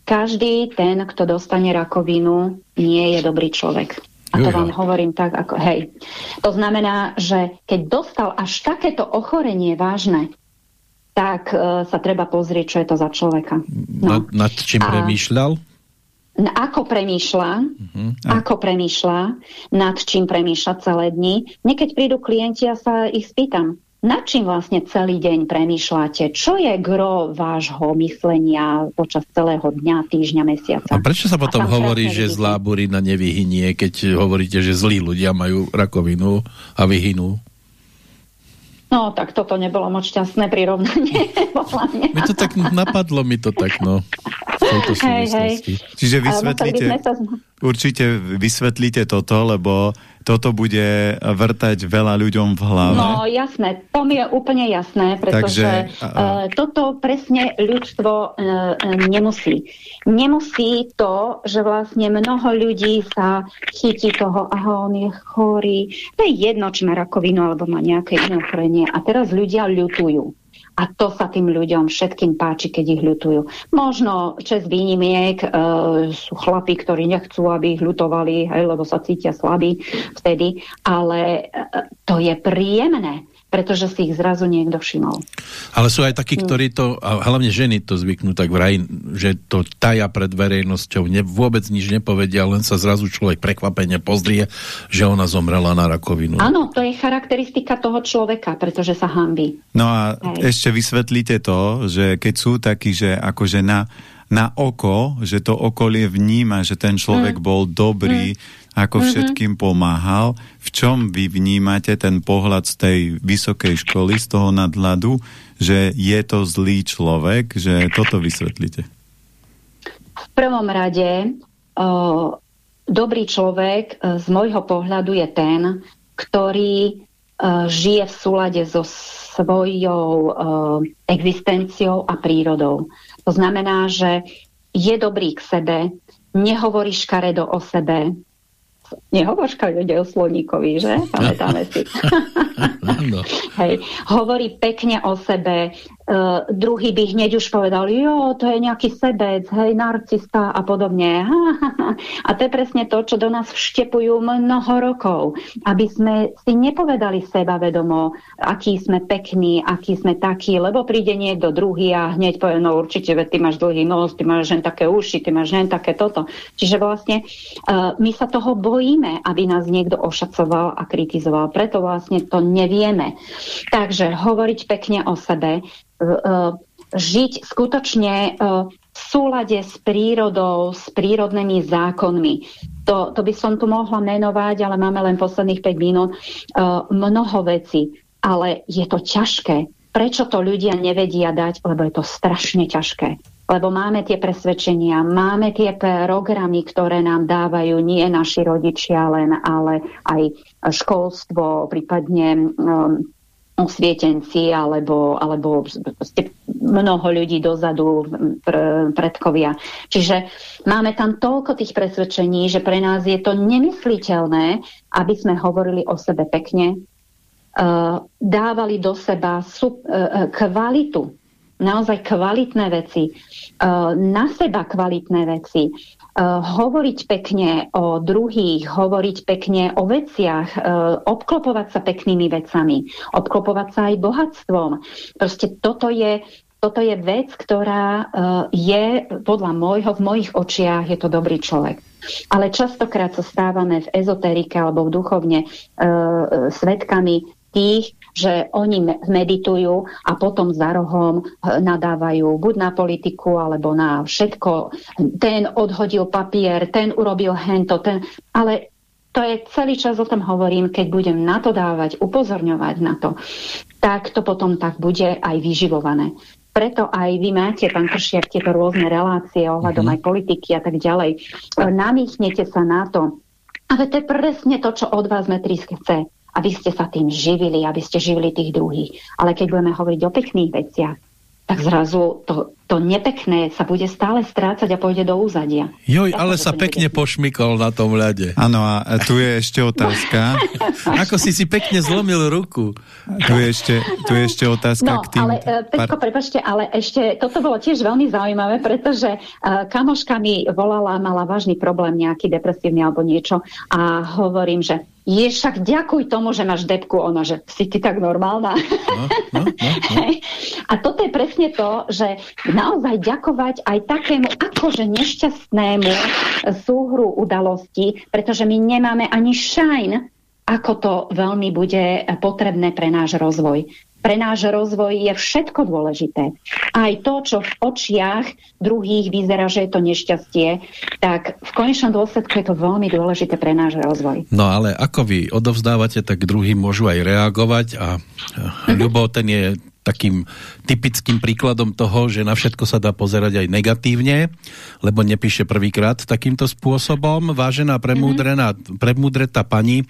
Každý ten, kto dostane rakovinu, nie je dobrý človek. A to vám hovorím tak, ako hej. To znamená, že keď dostal až takéto ochorenie vážne, tak uh, sa treba pozrieť, čo je to za človeka. No. Nad, nad čím a... premýšľal? Ako premýšľa, uh-huh. ako premýšľa, nad čím premýšľa celé dni. Niekedy prídu klienti a sa ich spýtam, nad čím vlastne celý deň premýšľate? Čo je gro vášho myslenia počas celého dňa, týždňa, mesiaca? A prečo sa potom hovorí, že zlá burina nevyhynie, keď hovoríte, že zlí ľudia majú rakovinu a vyhynú? No, tak toto nebolo moc šťastné prirovnanie. [laughs] mi to tak napadlo, mi to tak, no. Hej, hej. Čiže vysvetlíte, určite vysvetlíte toto, lebo toto bude vrtať veľa ľuďom v hlave. No jasné, to mi je úplne jasné, pretože Takže. Uh, toto presne ľudstvo uh, nemusí. Nemusí to, že vlastne mnoho ľudí sa chytí toho, aha, on je chorý. To je jedno, či má rakovinu alebo má nejaké iné ochorenie. A teraz ľudia ľutujú. A to sa tým ľuďom všetkým páči, keď ich ľutujú. Možno čes výnimiek e, sú chlapi, ktorí nechcú, aby ich ľutovali, hej, lebo sa cítia slabí vtedy, ale e, to je príjemné pretože si ich zrazu niekto všimol. Ale sú aj takí, mm. ktorí to, a hlavne ženy to zvyknú tak vraj, že to taja pred verejnosťou, ne, vôbec nič nepovedia, len sa zrazu človek prekvapene pozrie, že ona zomrela na rakovinu. Áno, to je charakteristika toho človeka, pretože sa hambí. No a Hej. ešte vysvetlíte to, že keď sú takí, že akože na, na oko, že to okolie vníma, že ten človek mm. bol dobrý, mm ako mm-hmm. všetkým pomáhal. V čom vy vnímate ten pohľad z tej vysokej školy, z toho nadhľadu, že je to zlý človek, že toto vysvetlíte? V prvom rade uh, dobrý človek uh, z môjho pohľadu je ten, ktorý uh, žije v súlade so svojou uh, existenciou a prírodou. To znamená, že je dobrý k sebe, nehovorí škaredo o sebe, nehovorška ľudia o sloníkovi, že? Pamätáme si. [laughs] no. Hej. Hovorí pekne o sebe, Uh, druhý by hneď už povedal, jo, to je nejaký sebec, hej, narcista a podobne. [laughs] A to je presne to, čo do nás vštepujú mnoho rokov, aby sme si nepovedali seba vedomo, aký sme pekní, aký sme takí, lebo príde niekto druhý a hneď povie, no určite, veď ty máš dlhý nos, ty máš len také uši, ty máš len také toto. Čiže vlastne uh, my sa toho bojíme, aby nás niekto ošacoval a kritizoval. Preto vlastne to nevieme. Takže hovoriť pekne o sebe, žiť skutočne e, v súlade s prírodou, s prírodnými zákonmi. To, to by som tu mohla menovať, ale máme len posledných 5 minút. E, mnoho vecí, ale je to ťažké. Prečo to ľudia nevedia dať? Lebo je to strašne ťažké. Lebo máme tie presvedčenia, máme tie programy, ktoré nám dávajú nie naši rodičia len, ale aj školstvo, prípadne um, osvietenci alebo, alebo mnoho ľudí dozadu, pr- predkovia. Čiže máme tam toľko tých presvedčení, že pre nás je to nemysliteľné, aby sme hovorili o sebe pekne, uh, dávali do seba sub, uh, kvalitu, naozaj kvalitné veci, uh, na seba kvalitné veci, hovoriť pekne o druhých, hovoriť pekne o veciach, uh, obklopovať sa peknými vecami, obklopovať sa aj bohatstvom. Proste toto je, toto je vec, ktorá uh, je podľa môjho, v mojich očiach je to dobrý človek. Ale častokrát sa stávame v ezoterike alebo v duchovne uh, svetkami tých, že oni meditujú a potom za rohom eh, nadávajú buď na politiku, alebo na všetko. Ten odhodil papier, ten urobil hento, ten... Ale to je celý čas o tom hovorím, keď budem na to dávať, upozorňovať na to, tak to potom tak bude aj vyživované. Preto aj vy máte, pán Kršiak, tieto rôzne relácie ohľadom mm-hmm. aj politiky a tak ďalej. Namýchnete sa na to. Ale to je presne to, čo od vás Metrísk chce aby ste sa tým živili, aby ste živili tých druhých. Ale keď budeme hovoriť o pekných veciach, tak zrazu to, to nepekné sa bude stále strácať a pôjde do úzadia. Joj, ale sa pekne pošmykol na tom ľade. Áno, a tu je ešte otázka. [laughs] Ako si si pekne zlomil ruku. Tu je ešte, tu je ešte otázka no, k tým... ale, uh, Peťko, prepačte, ale ešte, toto bolo tiež veľmi zaujímavé, pretože uh, kamoška mi volala, mala vážny problém, nejaký depresívny alebo niečo a hovorím, že je však ďakuj tomu, že máš depku, ona, že si ty tak normálna. No, no, no, no. [laughs] A toto je presne to, že naozaj ďakovať aj takému akože nešťastnému súhru udalosti, pretože my nemáme ani šajn, ako to veľmi bude potrebné pre náš rozvoj pre náš rozvoj je všetko dôležité. Aj to, čo v očiach druhých vyzerá, že je to nešťastie, tak v konečnom dôsledku je to veľmi dôležité pre náš rozvoj. No ale ako vy odovzdávate, tak druhý môžu aj reagovať a [laughs] Ľubo ten je takým typickým príkladom toho, že na všetko sa dá pozerať aj negatívne, lebo nepíše prvýkrát takýmto spôsobom. Vážená premúdrená, mm-hmm. premúdretá pani,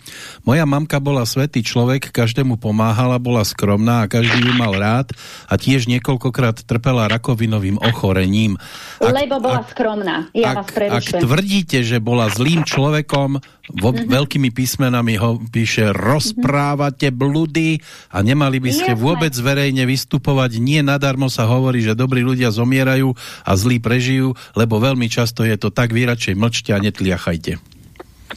moja mamka bola svetý človek, každému pomáhala, bola skromná a každý ju mal rád a tiež niekoľkokrát trpela rakovinovým ochorením. Ak, lebo bola ak, skromná. Ja ak, vás Ak tvrdíte, že bola zlým človekom, vo, mm-hmm. veľkými písmenami ho píše rozprávate bludy a nemali by ste vôbec verejne vystupovať. Nie nadarmo sa hovorí, že dobrí ľudia zomierajú a zlí prežijú, lebo veľmi často je to tak, vy radšej mlčte a netliachajte.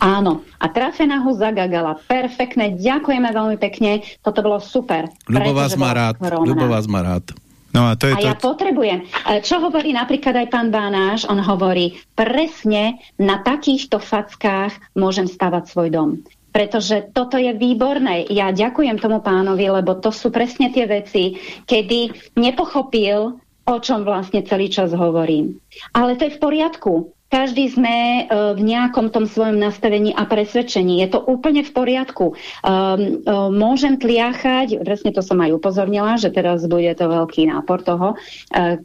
Áno, a trafená ho zagagala. Perfektné, ďakujeme veľmi pekne, toto bolo super. Ľubo vás má rád, Ľubo vás má rád. No a to je a to... ja potrebujem. Čo hovorí napríklad aj pán Bánáš? On hovorí, presne na takýchto fackách môžem stavať svoj dom. Pretože toto je výborné. Ja ďakujem tomu pánovi, lebo to sú presne tie veci, kedy nepochopil, o čom vlastne celý čas hovorím. Ale to je v poriadku. Každý sme e, v nejakom tom svojom nastavení a presvedčení. Je to úplne v poriadku. Um, um, môžem tliachať, presne to som aj upozornila, že teraz bude to veľký nápor toho,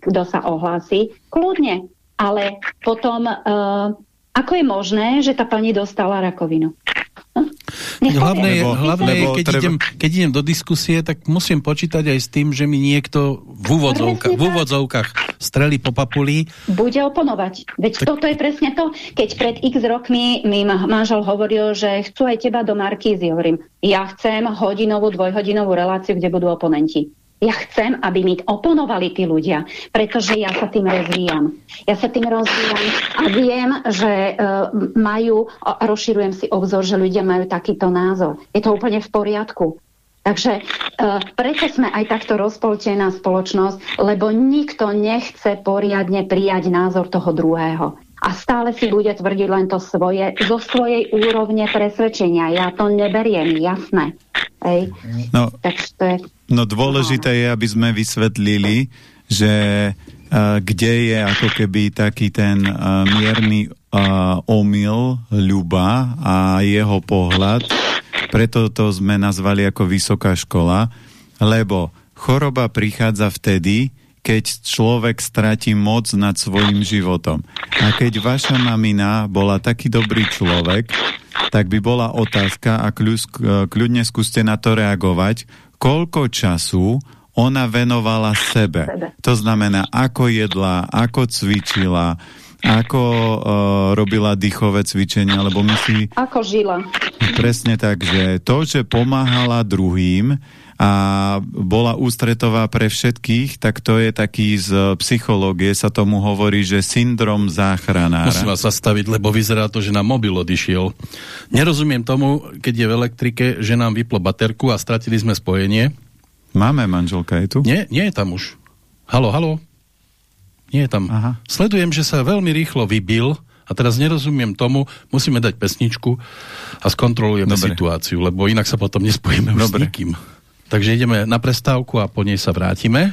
kto sa ohlási. Kľudne, ale potom, ako je možné, že tá pani dostala rakovinu? Hlavné je, hlavné je keď, treba... idem, keď idem do diskusie, tak musím počítať aj s tým, že mi niekto v, úvodzovka, v úvodzovkách strelí po papuli. Bude oponovať. Veď tak... toto je presne to, keď pred x rokmi mi manžel hovoril, že chcú aj teba do Markízy. Hovorím, ja chcem hodinovú, dvojhodinovú reláciu, kde budú oponenti. Ja chcem, aby mi oponovali tí ľudia, pretože ja sa tým rozvíjam. Ja sa tým rozvíjam a viem, že uh, majú, a rozširujem si obzor, že ľudia majú takýto názor. Je to úplne v poriadku. Takže uh, preto sme aj takto rozpoltená spoločnosť, lebo nikto nechce poriadne prijať názor toho druhého a stále si bude tvrdiť len to svoje, zo svojej úrovne presvedčenia. Ja to neberiem, jasné. Ej. No, to je... no dôležité je, aby sme vysvetlili, že uh, kde je ako keby taký ten uh, mierny uh, omyl ľuba a jeho pohľad. Preto to sme nazvali ako vysoká škola, lebo choroba prichádza vtedy, keď človek stratí moc nad svojim životom. A keď vaša mamina bola taký dobrý človek, tak by bola otázka a kľudne skúste na to reagovať, koľko času ona venovala sebe. To znamená, ako jedla, ako cvičila, ako uh, robila dýchové cvičenia, lebo my si... Ako žila. Presne tak, že to, že pomáhala druhým, a bola ústretová pre všetkých, tak to je taký z psychológie, sa tomu hovorí, že syndrom záchranára. Musím vás zastaviť, lebo vyzerá to, že na mobil odišiel. Nerozumiem tomu, keď je v elektrike, že nám vyplo baterku a stratili sme spojenie. Máme manželka, je tu? Nie, nie je tam už. Halo, halo. Nie je tam. Aha. Sledujem, že sa veľmi rýchlo vybil a teraz nerozumiem tomu, musíme dať pesničku a skontrolujeme Dobre. situáciu, lebo inak sa potom nespojíme už Dobre. s nikým. Takže ideme na prestávku a po nej sa vrátime.